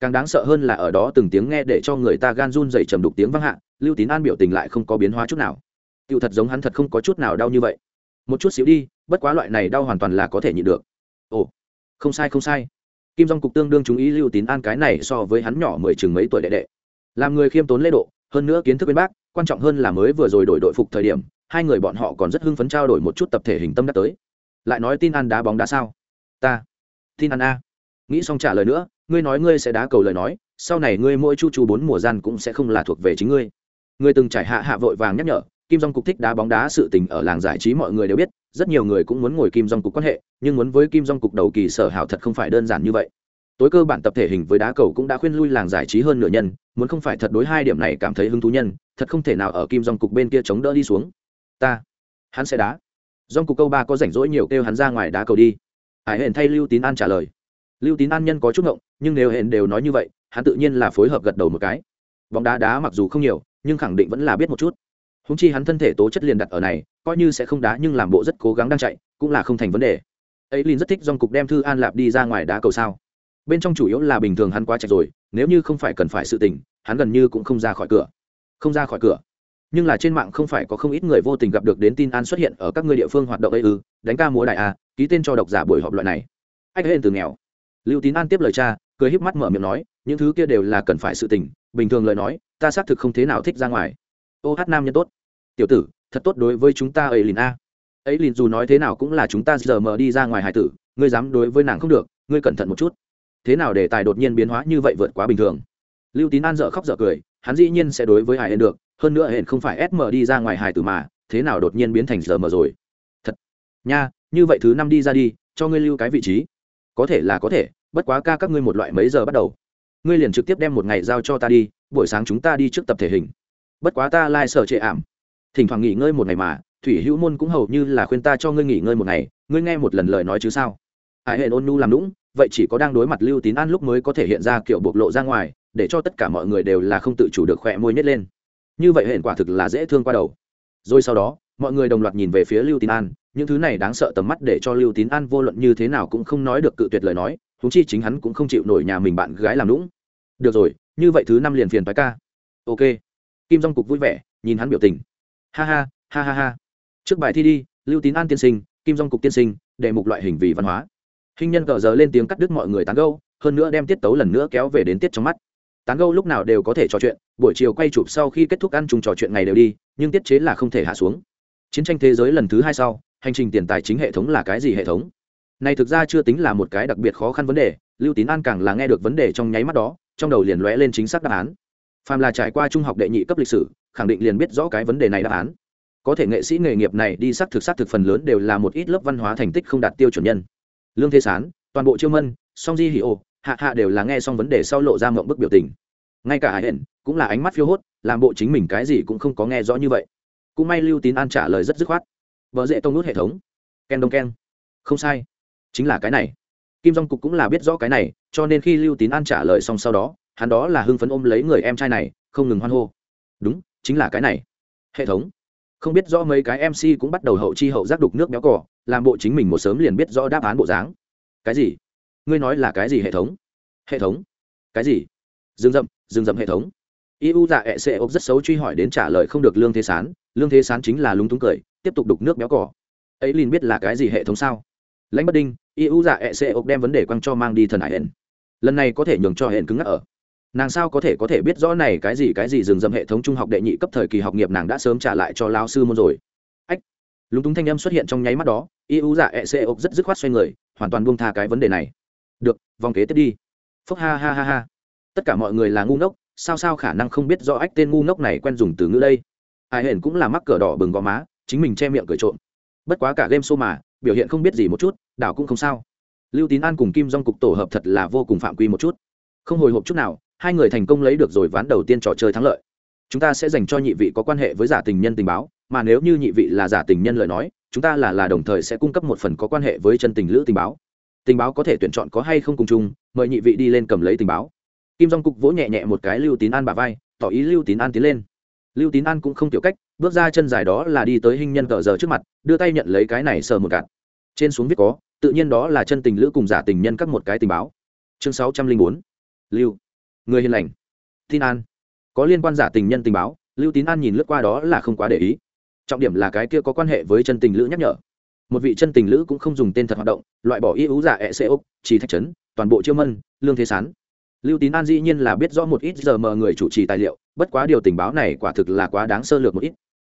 càng đáng sợ hơn là ở đó từng tiếng nghe để cho người ta gan run dày trầm đục tiếng vang hạ, lưu tín an biểu tình lại không có biến hóa chút nào. Tựu thật giống hắn thật không có chút nào đau như vậy. Một chút xíu đi, bất quá loại này đau hoàn toàn là có thể nhịn được. Ồ, không sai không sai. Kim dong cục tương đương chú ý lưu tín an cái này so với hắn nhỏ mười chừng mấy tuổi đệ đệ. Làm người khiêm tốn lễ độ, hơn nữa kiến thức bên bác, quan trọng hơn là mới vừa rồi đổi đội phục thời điểm, hai người bọn họ còn rất hưng phấn trao đổi một chút tập thể hình tâm đã tới. Lại nói tin ăn đá bóng đá sao? Ta, tin ăn a. Nghĩ xong trả lời nữa ngươi nói ngươi sẽ đá cầu lời nói, sau này ngươi mỗi chu chu bốn mùa gian cũng sẽ không là thuộc về chính ngươi. Ngươi từng trải hạ hạ vội vàng nhắc nhở, kim dong cục thích đá bóng đá sự tình ở làng giải trí mọi người đều biết, rất nhiều người cũng muốn ngồi kim dong cục quan hệ, nhưng muốn với kim dong cục đầu kỳ sở hảo thật không phải đơn giản như vậy. Tối cơ bản tập thể hình với đá cầu cũng đã khuyên lui làng giải trí hơn nửa nhân, muốn không phải thật đối hai điểm này cảm thấy hứng thú nhân, thật không thể nào ở kim dong cục bên kia chống đỡ đi xuống. Ta, hắn sẽ đá. Dong cục câu ba có rảnh rỗi nhiều kêu hắn ra ngoài đá cầu đi. Hải hển thay lưu tín an trả lời lưu tín an nhân có chút ngộng, nhưng nếu hển đều nói như vậy, hắn tự nhiên là phối hợp gật đầu một cái. Bóng đá đá mặc dù không nhiều, nhưng khẳng định vẫn là biết một chút. Húng chi hắn thân thể tố chất liền đặt ở này, coi như sẽ không đá nhưng làm bộ rất cố gắng đang chạy, cũng là không thành vấn đề. Ấy lin rất thích dòng cục đem thư an lạp đi ra ngoài đá cầu sao. Bên trong chủ yếu là bình thường hắn quá chạy rồi, nếu như không phải cần phải sự tình, hắn gần như cũng không ra khỏi cửa. Không ra khỏi cửa. Nhưng là trên mạng không phải có không ít người vô tình gặp được đến tin an xuất hiện ở các ngươi địa phương hoạt động ấy ư, đánh ca múa đại a à, ký tên cho độc giả buổi họp loại này. Anh hên từ nghèo lưu tín an tiếp lời cha, cười híp mắt mở miệng nói, những thứ kia đều là cần phải sự tình, bình thường lời nói, ta xác thực không thế nào thích ra ngoài. Ô hát nam nhân tốt. Tiểu tử, thật tốt đối với chúng ta ấy lìn a. Ấy lìn dù nói thế nào cũng là chúng ta giờ mờ đi ra ngoài hải tử, ngươi dám đối với nàng không được, ngươi cẩn thận một chút. Thế nào để tài đột nhiên biến hóa như vậy vượt quá bình thường? Lưu tín an dợ khóc dợ cười, hắn dĩ nhiên sẽ đối với hải hên được, hơn nữa hển không phải sm đi ra ngoài hải tử mà, thế nào đột nhiên biến thành giờ mờ rồi? Thật. Nha, như vậy thứ năm đi ra đi, cho ngươi lưu cái vị trí. Có thể là có thể bất quá ca các ngươi một loại mấy giờ bắt đầu? Ngươi liền trực tiếp đem một ngày giao cho ta đi, buổi sáng chúng ta đi trước tập thể hình. Bất quá ta lai、like、sở trệ ảm. Thỉnh thoảng nghỉ ngơi một ngày mà, thủy hữu môn cũng hầu như là khuyên ta cho ngươi nghỉ ngơi một ngày, ngươi nghe một lần lời nói chứ sao? Hải hệ ôn nu làm lũng vậy chỉ có đang đối mặt lưu tín an lúc mới có thể hiện ra kiểu bộc lộ ra ngoài, để cho tất cả mọi người đều là không tự chủ được khỏe môi nhét lên. Như vậy hệ quả thực là dễ thương qua đầu. Rồi sau đó, mọi người đồng loạt nhìn về phía lưu tín an, những thứ này đáng sợ tầm mắt để cho lưu tín an vô luận như thế nào cũng không nói được cự tuyệt lời nói huống chi chính hắn cũng không chịu nổi nhà mình bạn gái làm lũng được rồi, như vậy thứ năm liền phiền phái ca. Ok. Kim dong cục vui vẻ, nhìn hắn biểu tình. Ha ha ha ha ha. Trước bài thi đi, lưu tín an tiên sinh, kim dong cục tiên sinh đề mục loại hình vì văn hóa. Hình nhân cờ giờ lên tiếng cắt đứt mọi người tán gâu hơn nữa đem tiết tấu lần nữa kéo về đến tiết trong mắt. Tán gâu lúc nào đều có thể trò chuyện, buổi chiều quay chụp sau khi kết thúc ăn chung trò chuyện ngày đều đi, nhưng tiết chế là không thể hạ xuống. Chiến tranh thế giới lần thứ hai sau, hành trình tiền tài chính hệ thống là cái gì hệ thống? Này thực ra chưa tính là một cái đặc biệt khó khăn vấn đề, lưu tín an càng là nghe được vấn đề trong nháy mắt đó, trong đầu liền lóe lên chính xác đáp án. Phàm là trải qua trung học đệ nhị cấp lịch sử, khẳng định liền biết rõ cái vấn đề này đáp án. Có thể nghệ sĩ nghề nghiệp này đi sát thực sát thực phần lớn đều là một ít lớp văn hóa thành tích không đạt tiêu chuẩn nhân. Lương thế sán, toàn bộ chiêu mân, song di hỉ ô hạ hạ đều là nghe xong vấn đề sau lộ ra mộng bức biểu tình. Ngay cả hải hển cũng là ánh mắt phiêu hốt, làm bộ chính mình cái gì cũng không có nghe rõ như vậy. Cũng may lưu tín an trả lời rất dứt khoát. Vợ dễ tông nút hệ thống. Ken đông ken. Không sai chính là cái này. Kim dong cục cũng là biết rõ cái này, cho nên khi lưu tín an trả lời xong sau đó, hắn đó là hưng phấn ôm lấy người em trai này, không ngừng hoan hô. Đúng, chính là cái này. Hệ thống. Không biết rõ mấy cái mc cũng bắt đầu hậu chi hậu giác đục nước béo cỏ làm bộ chính mình một sớm liền biết rõ đáp án bộ dáng. Cái gì? Ngươi nói là cái gì hệ thống? Hệ thống. Cái gì? Dương dậm dương dậm hệ thống. Iu dạ ẹ xê ốc rất xấu truy hỏi đến trả lời không được lương thế sán. Lương thế sán chính là lúng túng cười, tiếp tục đục nước béo cỏ ấy liền biết là cái gì hệ thống sao? Lãnh bất đinh iu dạ ẹ xê ốc đem vấn đề quăng cho mang đi thần hải hển. Lần này có thể nhường cho hển cứng ngắc ở. Nàng sao có thể có thể biết rõ này cái gì cái gì dừng dầm hệ thống trung học đệ nhị cấp thời kỳ học nghiệp nàng đã sớm trả lại cho lao sư môn rồi. Ách! Lúng túng thanh âm xuất hiện trong nháy mắt đó iu dạ ẹ xê ốc rất dứt khoát xoay người, hoàn toàn buông tha cái vấn đề này. Được, vòng kế tiếp đi. Phúc ha ha ha ha. Tất cả mọi người là ngu ngốc, sao sao khả năng không biết rõ ách tên ngu ngốc này quen dùng từ ngữ đây? Ai hển cũng là mắc cờ đỏ bừng gò má, chính mình che miệng cười trộm. Bất quá cả game show mà biểu hiện không biết gì một chút, đảo cũng không sao. Lưu tín an cùng kim dong cục tổ hợp thật là vô cùng phạm quy một chút. Không hồi hộp chút nào, hai người thành công lấy được rồi ván đầu tiên trò chơi thắng lợi. Chúng ta sẽ dành cho nhị vị có quan hệ với giả tình nhân tình báo, mà nếu như nhị vị là giả tình nhân lời nói, chúng ta là là đồng thời sẽ cung cấp một phần có quan hệ với chân tình lữ tình báo. Tình báo có thể tuyển chọn có hay không cùng chung, mời nhị vị đi lên cầm lấy tình báo. Kim dong cục vỗ nhẹ nhẹ một cái lưu tín an bà vai, tỏ ý lưu tín an tiến lên lưu tín an cũng không tiểu cách, bước ra chân dài đó là đi tới hình nhân cờ giờ trước mặt, đưa tay nhận lấy cái này sờ một cạn trên xuống viết có, tự nhiên đó là chân tình lữ cùng giả tình nhân các một cái tình báo. Chương sáu trăm linh bốn. Lưu. Người hiền lành. Tin an. Có liên quan giả tình nhân tình báo, lưu tín an nhìn lướt qua đó là không quá để ý. Trọng điểm là cái kia có quan hệ với chân tình lữ nhắc nhở. Một vị chân tình lữ cũng không dùng tên thật hoạt động, loại bỏ y ú giả e xe ốc, chỉ thạch trấn toàn bộ chiêu mân, lương thế sán. Lưu tín an dĩ nhiên là biết rõ một ít giờ mờ người chủ trì tài liệu bất quá điều tình báo này quả thực là quá đáng sơ lược một ít.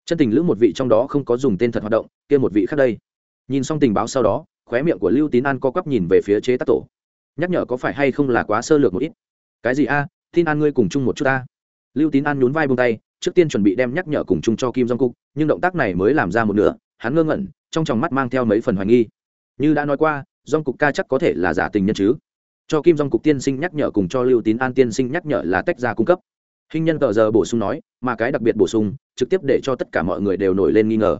Chân tình lữ một vị trong đó không có dùng tên thật hoạt động, kia một vị khác đây. Nhìn xong tình báo sau đó, khóe miệng của lưu tín an co quắp nhìn về phía chế tác tổ. Nhắc nhở có phải hay không là quá sơ lược một ít? Cái gì a? Tin an ngươi cùng chung một chút ta. Lưu tín an nhún vai bông tay, trước tiên chuẩn bị đem nhắc nhở cùng chung cho kim jong cục, nhưng động tác này mới làm ra một nửa, hắn ngơ ngẩn, trong tròng mắt mang theo mấy phần hoài nghi. Như đã nói qua, dong cục ca chắc có thể là giả tình nhân chứ. Cho kim dong cục tiên sinh nhắc nhở cùng cho lưu tín an tiên sinh nhắc nhở là tách ra cung cấp hình nhân tờ giờ bổ sung nói, mà cái đặc biệt bổ sung, trực tiếp để cho tất cả mọi người đều nổi lên nghi ngờ.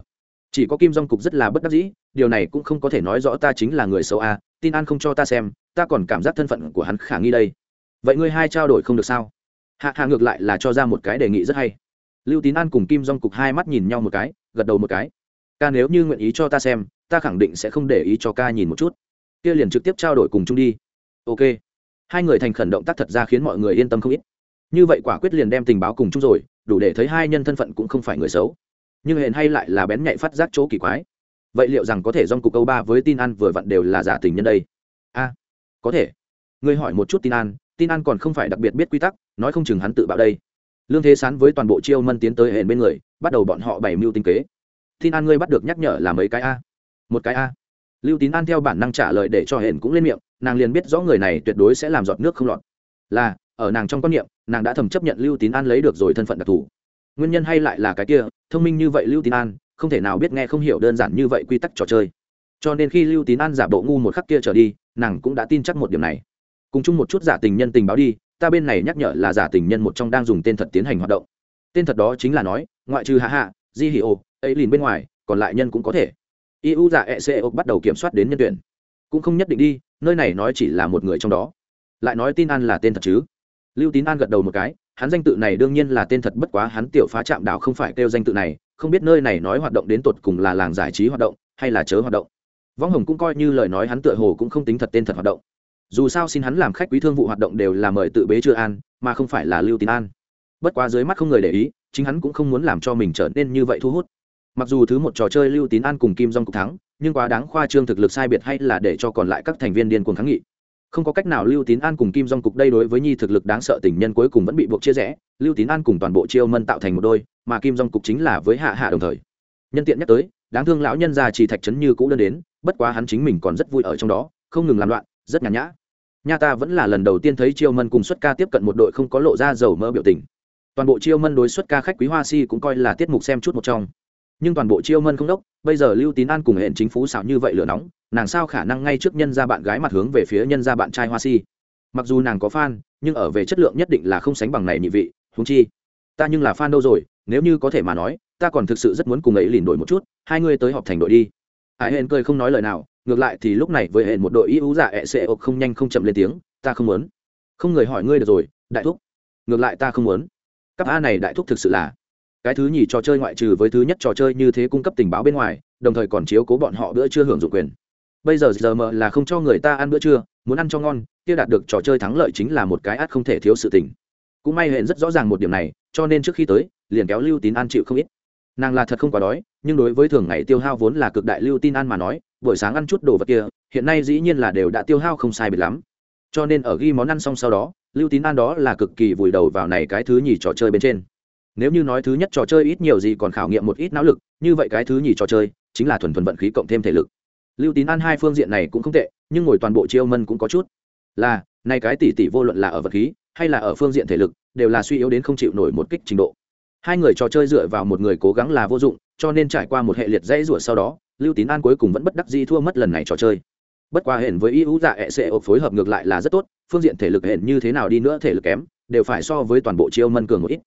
Chỉ có kim dong cục rất là bất đắc dĩ, điều này cũng không có thể nói rõ ta chính là người xấu a tin an không cho ta xem, ta còn cảm giác thân phận của hắn khả nghi đây. Vậy ngươi hai trao đổi không được sao? Hạ hạ ngược lại là cho ra một cái đề nghị rất hay. Lưu tín an cùng kim dong cục hai mắt nhìn nhau một cái, gật đầu một cái. Ca nếu như nguyện ý cho ta xem, ta khẳng định sẽ không để ý cho ca nhìn một chút. Kia liền trực tiếp trao đổi cùng chung đi. Ok. Hai người thành khẩn động tác thật ra khiến mọi người yên tâm không ít như vậy quả quyết liền đem tình báo cùng chung rồi, đủ để thấy hai nhân thân phận cũng không phải người xấu. Nhưng hẹn hay lại là bén nhạy phát giác chỗ kỳ quái. Vậy liệu rằng có thể dòng cục câu ba với tin an vừa vặn đều là giả tình nhân đây? A, có thể. Ngươi hỏi một chút tin an tin an còn không phải đặc biệt biết quy tắc, nói không chừng hắn tự bạo đây. Lương thế sán với toàn bộ chiêu mân tiến tới hển bên người, bắt đầu bọn họ bày mưu tinh kế. Tin an ngươi bắt được nhắc nhở là mấy cái a? Một cái a. Lưu tín an theo bản năng trả lời để cho hển cũng lên miệng, nàng liền biết rõ người này tuyệt đối sẽ làm giọt nước không lọt. Là, ở nàng trong quan niệm nàng đã thầm chấp nhận lưu tín an lấy được rồi thân phận đặc thù. Nguyên nhân hay lại là cái kia, thông minh như vậy lưu tín an, không thể nào biết nghe không hiểu đơn giản như vậy quy tắc trò chơi. Cho nên khi lưu tín an giả bộ ngu một khắc kia trở đi, nàng cũng đã tin chắc một điểm này. Cùng chung một chút giả tình nhân tình báo đi, ta bên này nhắc nhở là giả tình nhân một trong đang dùng tên thật tiến hành hoạt động. Tên thật đó chính là nói, ngoại trừ hạ hạ di hì ô ấy liền bên ngoài, còn lại nhân cũng có thể. Eu giả e c bắt đầu kiểm soát đến nhân tuyển. Cũng không nhất định đi, nơi này nói chỉ là một người trong đó. Lại nói tin an là tên thật chứ? Lưu tín an gật đầu một cái, hắn danh tự này đương nhiên là tên thật bất quá hắn tiểu phá trạm đảo không phải kêu danh tự này, không biết nơi này nói hoạt động đến tột cùng là làng giải trí hoạt động hay là chớ hoạt động. Võng hồng cũng coi như lời nói hắn tựa hồ cũng không tính thật tên thật hoạt động. Dù sao xin hắn làm khách quý thương vụ hoạt động đều là mời tự bế chưa an, mà không phải là lưu tín an. Bất quá dưới mắt không người để ý, chính hắn cũng không muốn làm cho mình trở nên như vậy thu hút. Mặc dù thứ một trò chơi lưu tín an cùng kim dong cục thắng, nhưng quá đáng khoa trương thực lực sai biệt hay là để cho còn lại các thành viên điên cuồng kháng nghị không có cách nào lưu tín an cùng kim dong cục đây đối với nhi thực lực đáng sợ tình nhân cuối cùng vẫn bị buộc chia rẽ, lưu tín an cùng toàn bộ chiêu mân tạo thành một đôi, mà kim dong cục chính là với hạ hạ đồng thời. Nhân tiện nhắc tới, đáng thương lão nhân già chỉ thạch trấn như cũ đơn đến, bất quá hắn chính mình còn rất vui ở trong đó, không ngừng làm loạn, rất nhàn nhã. Nha ta vẫn là lần đầu tiên thấy chiêu mân cùng xuất ca tiếp cận một đội không có lộ ra dầu mỡ biểu tình. Toàn bộ chiêu mân đối xuất ca khách quý hoa si cũng coi là tiết mục xem chút một trong nhưng toàn bộ chiêu mân không đốc, bây giờ lưu tín an cùng hẹn chính phủ xảo như vậy lửa nóng, nàng sao khả năng ngay trước nhân ra bạn gái mặt hướng về phía nhân ra bạn trai hoa si? Mặc dù nàng có fan, nhưng ở về chất lượng nhất định là không sánh bằng này nhị vị húng chi, ta nhưng là fan đâu rồi, nếu như có thể mà nói, ta còn thực sự rất muốn cùng ấy lìn đổi một chút, hai người tới họp thành đội đi. Hải hẹn cười không nói lời nào, ngược lại thì lúc này với hẹn một đội ưu giả ẹ xệ ộp không nhanh không chậm lên tiếng, ta không muốn. Không người hỏi ngươi được rồi, đại thúc. Ngược lại ta không muốn. Cấp a này đại thúc thực sự là cái thứ nhì trò chơi ngoại trừ với thứ nhất trò chơi như thế cung cấp tình báo bên ngoài, đồng thời còn chiếu cố bọn họ bữa trưa hưởng dụng quyền. Bây giờ giờ mờ là không cho người ta ăn bữa trưa, muốn ăn cho ngon, kia đạt được trò chơi thắng lợi chính là một cái át không thể thiếu sự tình. Cũng may hẹn rất rõ ràng một điểm này, cho nên trước khi tới, liền kéo lưu tín an chịu không ít. Nàng là thật không quá đói, nhưng đối với thường ngày tiêu hao vốn là cực đại lưu tin an mà nói, buổi sáng ăn chút đồ vật kia, hiện nay dĩ nhiên là đều đã tiêu hao không sai biệt lắm. Cho nên ở ghi món ăn xong sau đó, lưu tín an đó là cực kỳ vùi đầu vào này cái thứ nhì trò chơi bên trên nếu như nói thứ nhất trò chơi ít nhiều gì còn khảo nghiệm một ít não lực, như vậy cái thứ nhì trò chơi chính là thuần thuần vận khí cộng thêm thể lực. Lưu tín an hai phương diện này cũng không tệ, nhưng ngồi toàn bộ chiêu mân cũng có chút. Là, nay cái tỷ tỷ vô luận là ở vật khí hay là ở phương diện thể lực, đều là suy yếu đến không chịu nổi một kích trình độ. Hai người trò chơi dựa vào một người cố gắng là vô dụng, cho nên trải qua một hệ liệt dãy rủa sau đó, lưu tín an cuối cùng vẫn bất đắc dĩ thua mất lần này trò chơi. Bất qua hển với ưu dạ e hệ sẽ phối hợp ngược lại là rất tốt, phương diện thể lực hển như thế nào đi nữa thể lực kém, đều phải so với toàn bộ chiêu mân cường một ít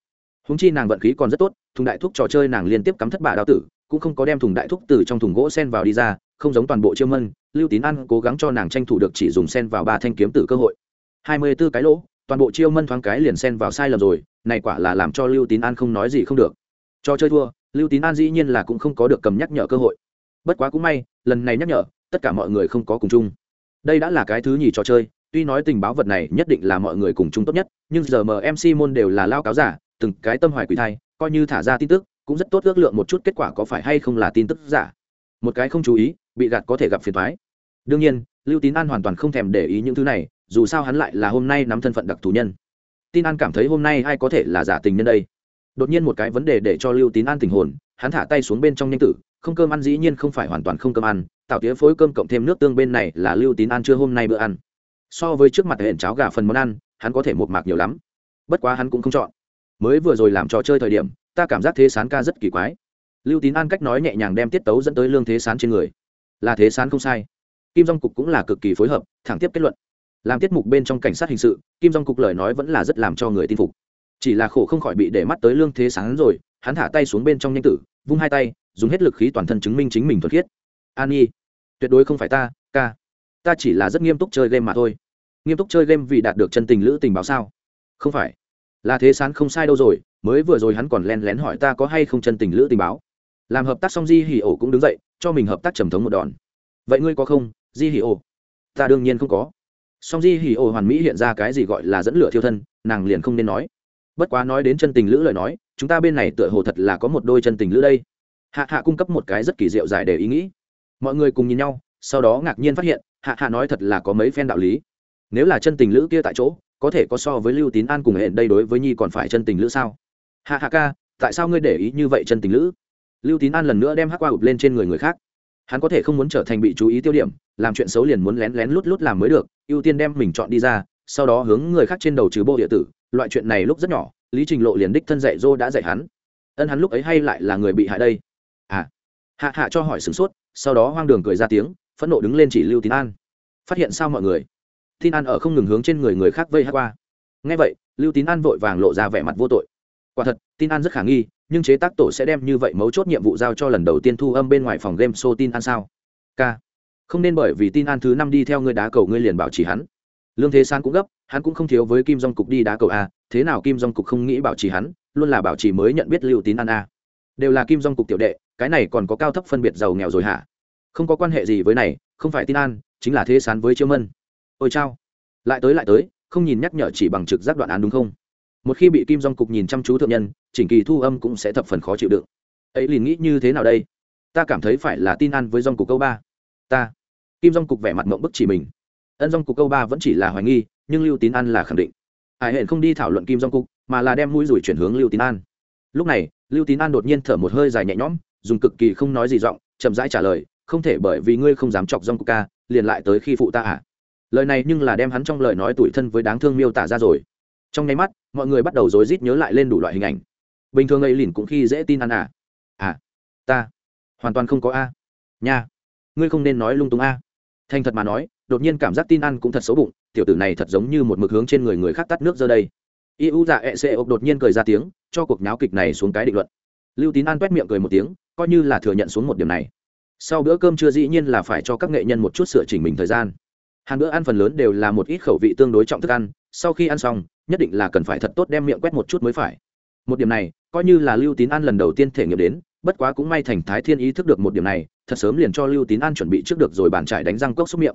húng chi nàng vận khí còn rất tốt, thùng đại thúc trò chơi nàng liên tiếp cắm thất bả đao tử, cũng không có đem thùng đại thúc từ trong thùng gỗ sen vào đi ra, không giống toàn bộ chiêu mân, lưu tín an cố gắng cho nàng tranh thủ được chỉ dùng sen vào ba thanh kiếm tử cơ hội. Hai mươi b ố cái lỗ, toàn bộ chiêu mân thoáng cái liền sen vào sai lầm rồi, này quả là làm cho lưu tín an không nói gì không được. Cho chơi thua, lưu tín an dĩ nhiên là cũng không có được cầm nhắc nhở cơ hội. Bất quá cũng may, lần này nhắc nhở, tất cả mọi người không có cùng chung. Đây đã là cái thứ nhì trò chơi, tuy nói tình báo vật này nhất định là mọi người cùng chung tốt nhất, nhưng giờ mc môn đều là lao cáo giả từng cái tâm hoài quỷ thai, coi như thả ra tin tức, cũng rất tốt ước lượng một chút kết quả có phải hay không là tin tức giả. Một cái không chú ý, bị gạt có thể gặp phiền thoái đương nhiên, lưu tín an hoàn toàn không thèm để ý những thứ này, dù sao hắn lại là hôm nay nắm thân phận đặc thù nhân. Tin an cảm thấy hôm nay ai có thể là giả tình nhân đây? Đột nhiên một cái vấn đề để cho lưu tín an tình hồn, hắn thả tay xuống bên trong nhanh tử, không cơm ăn dĩ nhiên không phải hoàn toàn không cơm ăn, tạo tía phối cơm cộng thêm nước tương bên này là lưu tín an chưa hôm nay bữa ăn. So với trước mặt hẹn cháo gà phần món ăn, hắn có thể một mạc nhiều lắm. Bất quá hắn cũng không chọn mới vừa rồi làm trò chơi thời điểm, ta cảm giác thế sán ca rất kỳ quái. Lưu tín an cách nói nhẹ nhàng đem tiết tấu dẫn tới lương thế sán trên người. Là thế sán không sai. Kim dong cục cũng là cực kỳ phối hợp, thẳng tiếp kết luận. Làm tiết mục bên trong cảnh sát hình sự, kim dong cục lời nói vẫn là rất làm cho người tin phục. Chỉ là khổ không khỏi bị để mắt tới lương thế sán rồi, hắn thả tay xuống bên trong nhanh tử, vung hai tay, dùng hết lực khí toàn thân chứng minh chính mình thuật khiết. An nhi, tuyệt đối không phải ta, ca. Ta chỉ là rất nghiêm túc chơi game mà thôi. Nghiêm túc chơi game vì đạt được chân tình lữ tình báo sao? Không phải là thế sán không sai đâu rồi, mới vừa rồi hắn còn len lén hỏi ta có hay không chân tình lữ tình báo. Làm hợp tác xong di hỉ ổ cũng đứng dậy, cho mình hợp tác trầm thống một đòn. Vậy ngươi có không di hỉ ổ? Ta đương nhiên không có. Song di hỉ ổ hoàn mỹ hiện ra cái gì gọi là dẫn lửa thiêu thân, nàng liền không nên nói. Bất quá nói đến chân tình lữ lời nói, chúng ta bên này tựa hồ thật là có một đôi chân tình lữ đây. Hạ hạ cung cấp một cái rất kỳ diệu giải để ý nghĩ. Mọi người cùng nhìn nhau, sau đó ngạc nhiên phát hiện, hạ hạ nói thật là có mấy phen đạo lý. Nếu là chân tình lữ kia tại chỗ có thể có so với lưu tín an cùng hẹn đây đối với nhi còn phải chân tình lữ sao? Hạ hạ ca, tại sao ngươi để ý như vậy chân tình lữ? Lưu tín an lần nữa đem hắc qua ụp lên trên người người khác. Hắn có thể không muốn trở thành bị chú ý tiêu điểm, làm chuyện xấu liền muốn lén lén lút lút làm mới được, ưu tiên đem mình chọn đi ra, sau đó hướng người khác trên đầu trừ bộ địa tử, loại chuyện này lúc rất nhỏ, lý trình lộ liền đích thân dạy dô đã dạy hắn. Ân hắn lúc ấy hay lại là người bị hại đây? À. Hạ hạ cho hỏi sửng sốt, sau đó hoang đường cười ra tiếng, phẫn nộ đứng lên chỉ lưu tín an. Phát hiện sao mọi người? Tin an ở không ngừng hướng trên người người khác vây hát qua. Ngay vậy, lưu tín an vội vàng lộ ra vẻ mặt vô tội. Quả thật, tin an rất khả nghi, nhưng chế tác tổ sẽ đem như vậy mấu chốt nhiệm vụ giao cho lần đầu tiên thu âm bên ngoài phòng game show tin an sao? K. Không nên bởi vì tin an thứ năm đi theo ngươi đá cầu ngươi liền bảo trì hắn. Lương thế san cũng gấp, hắn cũng không thiếu với kim dong cục đi đá cầu a, thế nào kim dong cục không nghĩ bảo trì hắn, luôn là bảo trì mới nhận biết lưu tín an a. Đều là kim dong cục tiểu đệ, cái này còn có cao thấp phân biệt giàu nghèo rồi hả? Không có quan hệ gì với này, không phải tin an, chính là thế sán với chiêu mân ôi chao. Lại tới lại tới, không nhìn nhắc nhở chỉ bằng trực giác đoạn án đúng không? Một khi bị kim dong cục nhìn chăm chú thượng nhân, chỉnh kỳ thu âm cũng sẽ thập phần khó chịu đựng. Ấy liền nghĩ như thế nào đây? Ta cảm thấy phải là tin ăn với dong cục câu ba. Ta. Kim dong cục vẻ mặt mộng bức chỉ mình. Ân dong cục câu ba vẫn chỉ là hoài nghi, nhưng lưu tín an là khẳng định. Hải hẹn không đi thảo luận kim dong cục, mà là đem mũi rủi chuyển hướng lưu tín an. Lúc này, lưu tín an đột nhiên thở một hơi dài nhẹ nhõm, dùng cực kỳ không nói gì giọng, chậm rãi trả lời, không thể bởi vì ngươi không dám chọc dong cục ca, liền lại tới khi phụ ta à? Lời này nhưng là đem hắn trong lời nói tủi thân với đáng thương miêu tả ra rồi. Trong nháy mắt, mọi người bắt đầu rối rít nhớ lại lên đủ loại hình ảnh. Bình thường ấy lìn cũng khi dễ tin ăn à. À ta, hoàn toàn không có a. Nha, ngươi không nên nói lung tung a. Thành thật mà nói, đột nhiên cảm giác tin ăn cũng thật xấu bụng, tiểu tử này thật giống như một mực hướng trên người người khác tắt nước giờ đây. Iu dạ ẹ xê ộc đột nhiên cười ra tiếng, cho cuộc nháo kịch này xuống cái định luận. Lưu tín an t miệng cười một tiếng, coi như là thừa nhận xuống một điểm này. Sau bữa cơm chưa dĩ nhiên là phải cho các nghệ nhân một chút sửa chỉnh mình thời gian hàng bữa ăn phần lớn đều là một ít khẩu vị tương đối trọng thức ăn, sau khi ăn xong, nhất định là cần phải thật tốt đem miệng quét một chút mới phải. Một điểm này, coi như là lưu tín an lần đầu tiên thể nghiệm đến, bất quá cũng may thành thái thiên ý thức được một điểm này, thật sớm liền cho lưu tín an chuẩn bị trước được rồi bàn trải đánh răng cốc xúc miệng.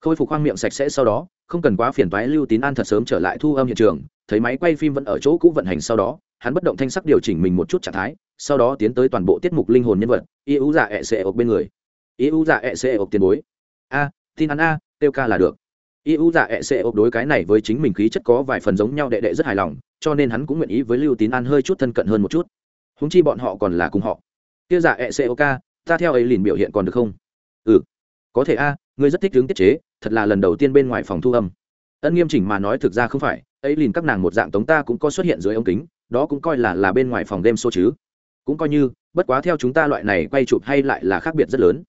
Khôi phục khoang miệng sạch sẽ sau đó, không cần quá phiền toái lưu tín an thật sớm trở lại thu âm hiện trường, thấy máy quay phim vẫn ở chỗ cũ vận hành sau đó, hắn bất động thanh sắc điều chỉnh mình một chút trạng thái, sau đó tiến tới toàn bộ tiết mục linh hồn nhân vật y ú dạ ẹ xệ ộc bên người. Y ú dạ ẹ xệ ộc tiền bối. A, tin ăn a tiêu ca là được. Y u dạ ẹ sẽ ộc đối cái này với chính mình khí chất có vài phần giống nhau đệ đệ rất hài lòng, cho nên hắn cũng nguyện ý với lưu tín an hơi chút thân cận hơn một chút. Húng chi bọn họ còn là cùng họ. Kia dạ ẹ sẽ ộc ca, ta theo ấy liền biểu hiện còn được không? Ừ. Có thể a, ngươi rất thích hướng tiết chế, thật là lần đầu tiên bên ngoài phòng thu âm. Ân nghiêm chỉnh mà nói thực ra không phải, ấy liền các nàng một dạng tống ta cũng có xuất hiện dưới ống kính, đó cũng coi là là bên ngoài phòng game số chứ. Cũng coi như, bất quá theo chúng ta loại này quay chụp hay lại là khác biệt rất lớn.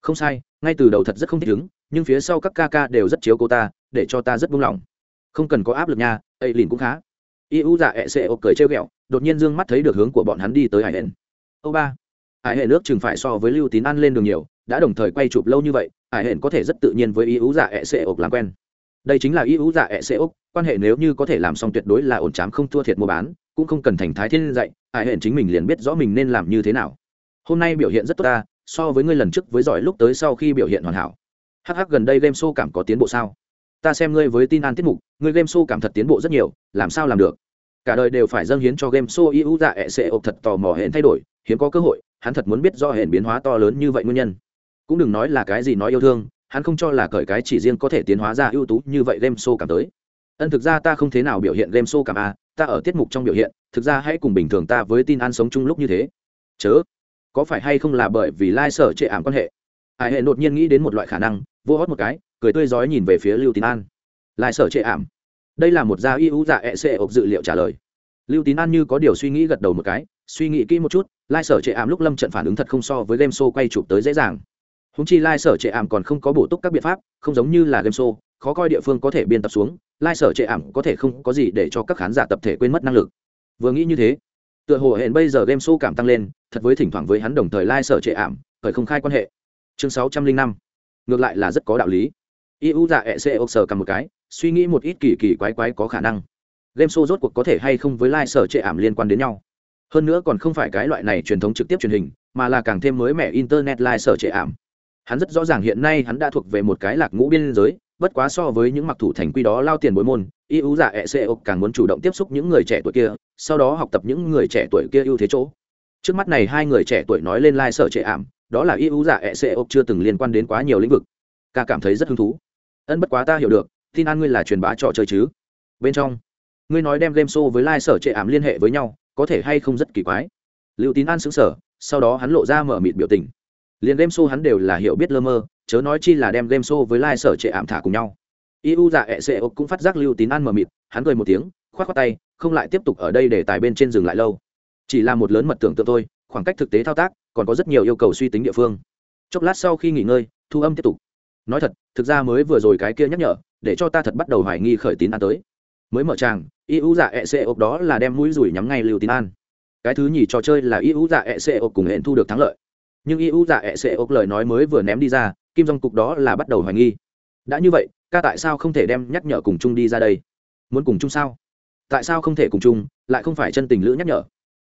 Không sai, ngay từ đầu thật rất không thích ứng nhưng phía sau các ca ca đều rất chiếu cô ta, để cho ta rất buông lỏng. Không cần có áp lực nha, ấy liền cũng khá. Iu dạ ẹ xệ ô cười trêu ghẹo, đột nhiên dương mắt thấy được hướng của bọn hắn đi tới hải hển âu ba, hải hển nước chừng phải so với lưu tín ăn lên đường nhiều, đã đồng thời quay chụp lâu như vậy, hải hển có thể rất tự nhiên với iu dạ ẹ xệ ô làm quen. Đây chính là iu dạ ẹ xệ ô quan hệ nếu như có thể làm xong tuyệt đối là ổn chám không thua thiệt mua bán, cũng không cần thành thái thiên dạy, hải hển chính mình liền biết rõ mình nên làm như thế nào. Hôm nay biểu hiện rất tốt ta, so với ngươi lần trước với giỏi lúc tới sau khi biểu hiện hoàn hảo hh gần đây game show cảm có tiến bộ sao? Ta xem ngươi với tin an tiết mục, ngươi game show cảm thật tiến bộ rất nhiều, làm sao làm được? Cả đời đều phải dâng hiến cho game show ưu dạ ẹ sẽ ộp thật tò mò hển thay đổi, hiếm có cơ hội, hắn thật muốn biết do hển biến hóa to lớn như vậy nguyên nhân. Cũng đừng nói là cái gì nói yêu thương, hắn không cho là cởi cái chỉ riêng có thể tiến hóa ra ưu tú như vậy game show cảm tới. Ân, thực ra ta không thế nào biểu hiện game show cảm a ta ở tiết mục trong biểu hiện, thực ra hãy cùng bình thường ta với tin an sống chung lúc như thế. Chớ, có phải hay không là bởi vì lai sở trệ ảm quan hệ? Hải hệ đột nhiên nghĩ đến một loại khả năng vô hót một cái, cười tươi rói nhìn về phía lưu tín an. Lai sở trệ ảm. Đây là một gia y ưu dạ ẹ xệ ộp dự liệu trả lời. Lưu tín an như có điều suy nghĩ gật đầu một cái, suy nghĩ kỹ một chút, lai sở trệ ảm lúc lâm trận phản ứng thật không so với game show quay chụp tới dễ dàng. Húng chi lai sở trệ ảm còn không có bổ túc các biện pháp, không giống như là game show, khó coi địa phương có thể biên tập xuống, lai sở trệ ảm có thể không có gì để cho các khán giả tập thể quên mất năng lực. Vừa nghĩ như thế, tựa hồ hẹn bây giờ game show cảm tăng lên, thật với thỉnh thoảng với hắn đồng thời lai sở trệ ảm, khởi không khai quan hệ. Chương sáu trăm linh năm ngược lại là rất có đạo lý. Iu dạ ẹ xê ốc sờ cầm một cái, suy nghĩ một ít kỳ kỳ quái quái có khả năng. Game show rốt cuộc có thể hay không với lai sở trệ ảm liên quan đến nhau? Hơn nữa còn không phải cái loại này truyền thống trực tiếp truyền hình, mà là càng thêm mới mẻ internet lai sở trệ ảm. Hắn rất rõ ràng hiện nay hắn đã thuộc về một cái lạc ngũ biên giới, bất quá so với những mặc thủ thành quy đó lao tiền bối môn, iu dạ ẹ xê ốc càng muốn chủ động tiếp xúc những người trẻ tuổi kia, sau đó học tập những người trẻ tuổi kia ưu thế chỗ. Trước mắt này hai người trẻ tuổi nói lên lai、like、sở trệ ảm đó là y ú giả ẹ xê ốc chưa từng liên quan đến quá nhiều lĩnh vực. Ca cảm thấy rất hứng thú. Ân bất quá ta hiểu được, tin an ngươi là truyền bá trò chơi chứ. Bên trong, ngươi nói đem game show với lai、like、sở trệ ảm liên hệ với nhau, có thể hay không rất kỳ quái. Liệu tín an xứng sở sau đó hắn lộ ra mở mịt biểu tình. Liền game show hắn đều là hiểu biết lơ mơ, chớ nói chi là đem game show với lai、like、sở trệ ảm thả cùng nhau. Iu dạ ẹ ốc cũng phát giác lưu tín an mờ mịt, hắn cười một tiếng k h o á t khoác tay, không lại tiếp tục ở đây để tài bên trên rừng lại lâu. Chỉ là một lớn mật tưởng tượng thôi khoảng cách thực tế thao tác còn có rất nhiều yêu cầu suy tính địa phương. Chốc lát sau khi nghỉ ngơi, thu âm tiếp tục. Nói thật, thực ra mới vừa rồi cái kia nhắc nhở, để cho ta thật bắt đầu hoài nghi khởi tín an tới. Mới mở tràng, iu dạ e ẹ xệ đó là đem mũi rủi nhắm ngay lưu tín an. Cái thứ nhì trò chơi là iu dạ e ẹ xệ cùng hẹn thu được thắng lợi. Nhưng iu dạ e ẹ xệ lời nói mới vừa ném đi ra, kim dòng cục đó là bắt đầu hoài nghi. Đã như vậy, ca tại sao không thể đem nhắc nhở cùng chung đi ra đây? Muốn cùng chung sao? Tại sao không thể cùng chung, lại không phải chân tình lữ nhắc nhở?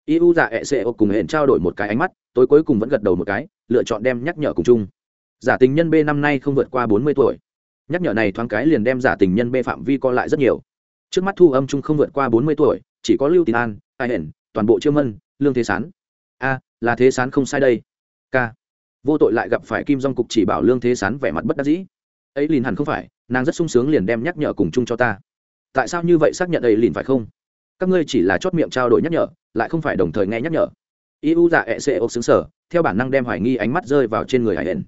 Iu dạ ẹ xệ cùng hẹn trao đổi một cái ánh mắt, tối cuối cùng vẫn gật đầu một cái, lựa chọn đem nhắc nhở cùng chung. Giả tình nhân b năm nay không vượt qua bốn mươi tuổi. Nhắc nhở này thoáng cái liền đem giả tình nhân b phạm vi co lại rất nhiều. Trước mắt thu âm chung không vượt qua bốn mươi tuổi, chỉ có lưu tín an, ai hển, toàn bộ chiêu mân, lương thế sán. A, là thế sán không sai đây. K. Vô tội lại gặp phải kim dong cục chỉ bảo lương thế sán vẻ mặt bất đắc dĩ. Ấy liền hẳn không phải, nàng rất sung sướng liền đem nhắc nhở cùng chung cho ta. Tại sao như vậy xác nhận ấy liền phải không? Các ngươi chỉ là chót miệng trao đổi nhắc nhở, lại không phải đồng thời nghe nhắc nhở. Iu dạ ẹ xê ốc xứng sở, theo bản năng đem hoài nghi ánh mắt rơi vào trên người hải hển.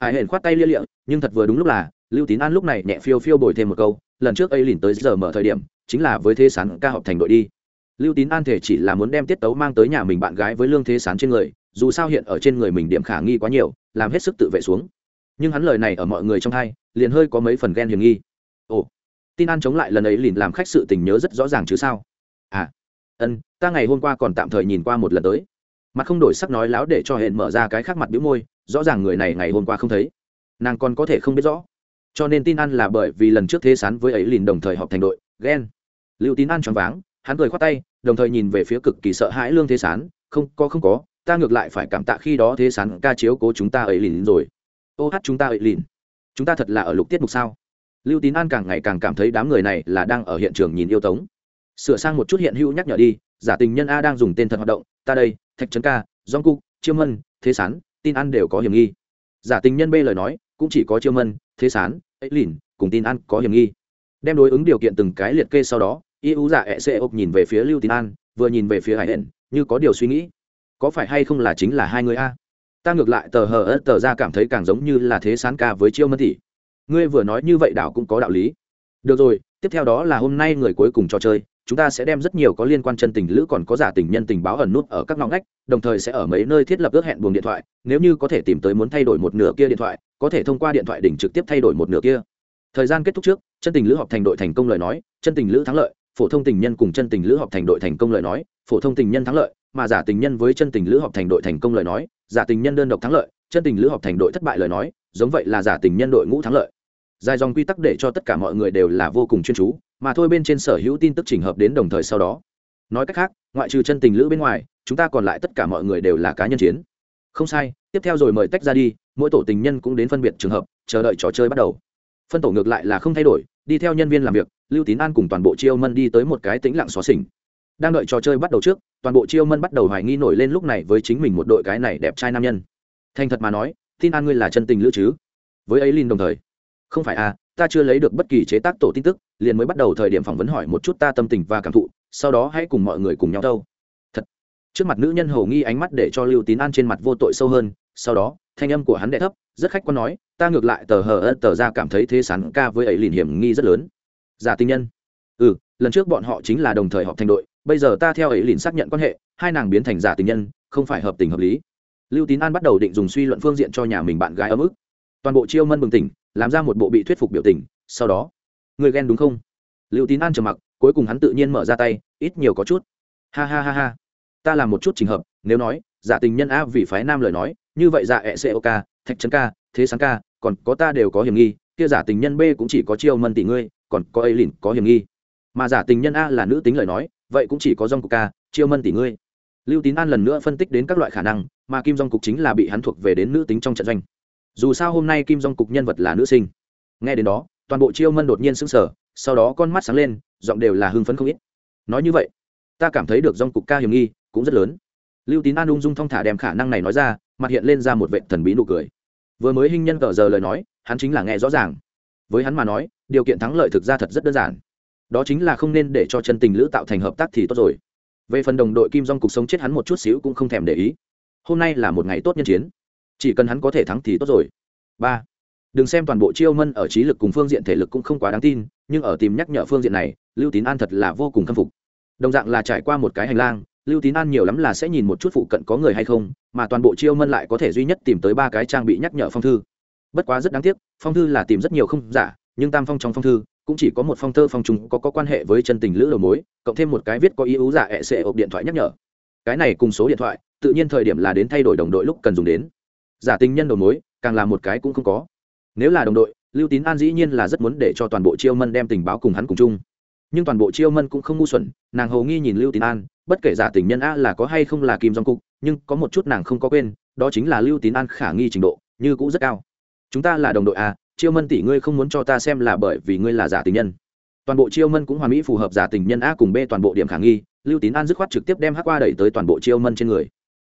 Hải hển khoát tay lia liệm nhưng thật vừa đúng lúc là, lưu tín an lúc này nhẹ phiêu phiêu bồi thêm một câu, lần trước ấy liền tới giờ mở thời điểm, chính là với thế sán ca họp thành đội đi. Lưu tín an thể chỉ là muốn đem tiết tấu mang tới nhà mình bạn gái với lương thế sán trên người, dù sao hiện ở trên người mình điểm khả nghi quá nhiều, làm hết sức tự vệ xuống. Nhưng hắn lời này ở mọi người trong hai, liền hơi có mấy phần ghen hiền nghi. Ồ, tin an chống lại lần ấy liền làm khách sự tình nhớ rất rõ ràng chứ sao? À ân, ta ngày hôm qua còn tạm thời nhìn qua một lần tới. Mặt không đổi sắc nói láo để cho hẹn mở ra cái khác mặt biếu môi, rõ ràng người này ngày hôm qua không thấy. Nàng còn có thể không biết rõ. Cho nên tin ăn là bởi vì lần trước thế sán với ấy liền đồng thời họp thành đội, ghen. Lưu tín ăn choáng váng, hắn cười khoát tay, đồng thời nhìn về phía cực kỳ sợ hãi lương thế sán, không, có không có, ta ngược lại phải cảm tạ khi đó thế sán ca chiếu cố chúng ta ấy lìn rồi. Ô hát chúng ta ấy lìn chúng ta thật là ở lục tiết mục sao? Lưu tín an càng ngày càng cảm thấy đám người này là đang ở hiện trường nhìn yêu tống sửa sang một chút hiện hữu nhắc nhở đi, giả tình nhân a đang dùng tên thật hoạt động, ta đây, thạch trấn ca dong cục chiêu mân, thế sán, tin ăn đều có hiểm nghi. Giả tình nhân b lời nói, cũng chỉ có chiêu mân, thế sán ấy lìn cùng tin ăn có hiểm nghi. Đem đối ứng điều kiện từng cái liệt kê sau đó ưu giả ẹ xê ốc nhìn về phía lưu tín an, vừa nhìn về phía hải hển như có điều suy nghĩ. Có phải hay không là chính là hai người a? Ta ngược lại tờ hờ ớt tờ ra cảm thấy càng giống như là thế sán ca với chiêu mân tỷ. Ngươi vừa nói như vậy đảo cũng có đạo lý. Được rồi, tiếp theo đó là hôm nay người cuối cùng trò chơi chúng ta sẽ đem rất nhiều có liên quan chân tình lữ còn có giả tình nhân tình báo ẩn nút ở các ngõ ngách, đồng thời sẽ ở mấy nơi thiết lập ước hẹn buồng điện thoại, nếu như có thể tìm tới muốn thay đổi một nửa kia điện thoại, có thể thông qua điện thoại đỉnh trực tiếp thay đổi một nửa kia. Thời gian kết thúc trước, chân tình lữ họp thành đội thành công lời nói, chân tình lữ thắng lợi, phổ thông tình nhân cùng chân tình lữ họp thành đội thành công lời nói, phổ thông tình nhân thắng lợi, mà giả tình nhân với chân tình lữ họp thành đội thành công lời nói, giả tình nhân đơn độc thắng lợi, chân tình lữ họp thành đội thất bại lời nói, giống vậy là giả tình nhân đội ngũ thắng lợi. Dài dòng quy tắc để cho tất cả mọi người đều là vô cùng chuyên chú mà thôi bên trên sở hữu tin tức chỉnh hợp đến đồng thời sau đó. Nói cách khác, ngoại trừ chân tình lữ bên ngoài, chúng ta còn lại tất cả mọi người đều là cá nhân chiến. Không sai, tiếp theo rồi mời tách ra đi, mỗi tổ tình nhân cũng đến phân biệt trường hợp, chờ đợi trò chơi bắt đầu. Phân tổ ngược lại là không thay đổi, đi theo nhân viên làm việc, lưu tín an cùng toàn bộ chiêu mân đi tới một cái tĩnh lặng xóa xỉnh. Đang đợi trò chơi bắt đầu trước, toàn bộ chiêu mân bắt đầu hoài nghi nổi lên lúc này với chính mình một đội cái này đẹp trai nam nhân. Thành thật mà nói, tin an ngươi là chân tình lữ chứ? Với ấy linh đồng thời. Không phải à ta chưa lấy được bất kỳ chế tác tổ tin tức, liền mới bắt đầu thời điểm phỏng vấn hỏi một chút ta tâm tình và cảm thụ, sau đó hãy cùng mọi người cùng nhau đâu thật. Trước mặt nữ nhân hầu nghi ánh mắt để cho lưu tín an trên mặt vô tội sâu hơn, sau đó, thanh âm của hắn đệ thấp, rất khách quan nói, ta ngược lại tờ hờ ớt tờ ra cảm thấy thế sán ca với ấy liền hiểm nghi rất lớn. Giả tình nhân. Ừ lần trước bọn họ chính là đồng thời họp thành đội, bây giờ ta theo ấy liền xác nhận quan hệ, hai nàng biến thành giả tình nhân, không phải hợp tình hợp lý. Lưu tín an bắt đầu định dùng suy luận phương diện cho nhà mình bạn gái ấm ức. Toàn bộ chiêu mân bừng tỉnh làm ra một bộ bị thuyết phục biểu tình, sau đó, người ghen đúng không? Lưu tín an trầm mặc, cuối cùng hắn tự nhiên mở ra tay, ít nhiều có chút. Ha ha ha ha, ta làm một chút trình hợp, nếu nói, giả tình nhân a vì phái nam lời nói, như vậy giả ẹ c ok thạch trấn ca, thế sáng ca, còn có ta đều có hiểm nghi, kia giả tình nhân b cũng chỉ có chiêu mân tỷ ngươi, còn có ấy lìn có hiểm nghi. Mà giả tình nhân a là nữ tính lời nói, vậy cũng chỉ có dòng cục ca, chiêu mân tỷ ngươi. Lưu tín an lần nữa phân tích đến các loại khả năng, mà kim dòng cục chính là bị hắn thuộc về đến nữ tính trong trận doanh dù sao hôm nay kim dong cục nhân vật là nữ sinh. Nghe đến đó, toàn bộ chiêu mân đột nhiên sững sờ, sau đó con mắt sáng lên, giọng đều là hưng phấn không ít. Nói như vậy, ta cảm thấy được dong cục ca hiểm nghi cũng rất lớn. Lưu tín an ung dung thong thả đem khả năng này nói ra, mặt hiện lên ra một vệ thần bí nụ cười. Vừa mới hình nhân cờ giờ lời nói, hắn chính là nghe rõ ràng. Với hắn mà nói, điều kiện thắng lợi thực ra thật rất đơn giản. Đó chính là không nên để cho chân tình lữ tạo thành hợp tác thì tốt rồi. Về phần đồng đội kim dong cục sống chết hắn một chút xíu cũng không thèm để ý. Hôm nay là một ngày tốt nhân chiến chỉ cần hắn có thể thắng thì tốt rồi. Ba đừng xem toàn bộ chiêu mân ở trí lực cùng phương diện thể lực cũng không quá đáng tin nhưng ở tìm nhắc nhở phương diện này lưu tín an thật là vô cùng khâm phục. Đồng dạng là trải qua một cái hành lang lưu tín an nhiều lắm là sẽ nhìn một chút phụ cận có người hay không mà toàn bộ chiêu mân lại có thể duy nhất tìm tới ba cái trang bị nhắc nhở phong thư. Bất quá rất đáng tiếc phong thư là tìm rất nhiều không giả nhưng tam phong trong phong thư cũng chỉ có một phong thơ phong trùng có, có quan hệ với chân tình lữ đầu mối cộng thêm một cái viết có ý ú giả ẹ sệ ộp điện thoại nhắc nhở. Cái này cùng số điện thoại tự nhiên thời điểm là đến thay đổi đồng đội lúc cần dùng đến giả tình nhân đầu mối, càng là một cái cũng không có. Nếu là đồng đội, lưu tín an dĩ nhiên là rất muốn để cho toàn bộ chiêu mân đem tình báo cùng hắn cùng chung. Nhưng toàn bộ chiêu mân cũng không ngu xuẩn, nàng hầu nghi nhìn lưu tín an, bất kể giả tình nhân a là có hay không là kim dòng cục, nhưng có một chút nàng không có quên, đó chính là lưu tín an khả nghi trình độ, như cũ rất cao. Chúng ta là đồng đội a, chiêu mân tỷ ngươi không muốn cho ta xem là bởi vì ngươi là giả tình nhân. Toàn bộ chiêu mân cũng hoàn mỹ phù hợp giả tình nhân a cùng b toàn bộ điểm khả nghi, lưu tín an dứt khoát trực tiếp đem hắc qua đẩy tới toàn bộ chiêu mân trên người.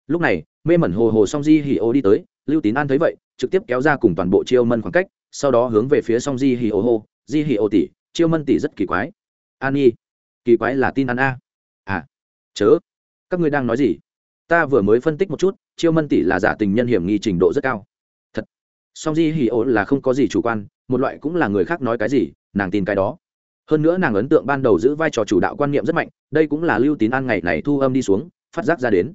Lúc này, mê mẩn hồ hồ song di hỉ ô đi tới lưu tín an thấy vậy, trực tiếp kéo ra cùng toàn bộ chiêu mân khoảng cách, sau đó hướng về phía song di hỉ ô hô. Di hỉ ô tỷ, chiêu mân tỷ rất kỳ quái. An nhi, kỳ quái là tin An a. À chớ, các ngươi đang nói gì? Ta vừa mới phân tích một chút, chiêu mân tỷ là giả tình nhân hiểm nghi trình độ rất cao. Thật. Song di hỉ ô là không có gì chủ quan, một loại cũng là người khác nói cái gì, nàng tin cái đó. Hơn nữa nàng ấn tượng ban đầu giữ vai trò chủ đạo quan niệm rất mạnh, đây cũng là lưu tín an ngày này thu âm đi xuống, phát giác ra đến.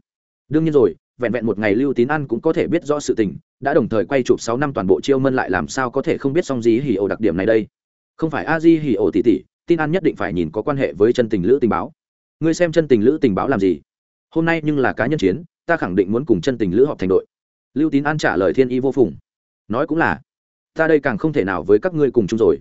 Đương nhiên rồi vẹn vẹn một ngày lưu tín an cũng có thể biết rõ sự tình, đã đồng thời quay chụp sáu năm toàn bộ chiêu mân lại làm sao có thể không biết song di hỉ ổ đặc điểm này đây. Không phải a di hỉ ổ tỷ tỷ, tin an nhất định phải nhìn có quan hệ với chân tình lữ tình báo. Ngươi xem chân tình lữ tình báo làm gì? Hôm nay nhưng là cá nhân chiến, ta khẳng định muốn cùng chân tình lữ họp thành đội. Lưu tín an trả lời thiên y vô phùng. Nói cũng là, ta đây càng không thể nào với các ngươi cùng chung rồi.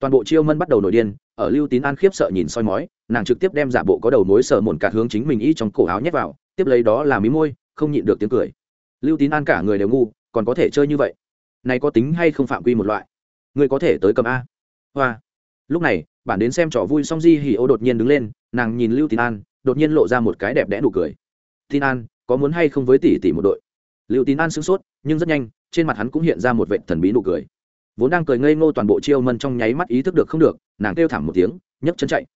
Toàn bộ chiêu mân bắt đầu nổi điên, ở lưu tín an khiếp sợ nhìn soi mói, nàng trực tiếp đem giả bộ có đầu mối sợ mồn cả hướng chính mình y trong cổ áo nhét vào, tiếp lấy đó là mí môi không nhịn được tiếng cười. Lưu tín an cả người đều ngu, còn có thể chơi như vậy? Này có tính hay không phạm quy một loại? Người có thể tới cầm a. Hoa. Lúc này bản đến xem trò vui song di hỉ ô đột nhiên đứng lên, nàng nhìn lưu tín an, đột nhiên lộ ra một cái đẹp đẽ nụ cười. Tín an, có muốn hay không với tỷ tỷ một đội? Lưu tín an sửng sốt, nhưng rất nhanh, trên mặt hắn cũng hiện ra một vệ thần bí nụ cười. Vốn đang cười ngây ngô toàn bộ chiêu mân trong nháy mắt ý thức được không được, nàng kêu thảm một tiếng, nhấc chân chạy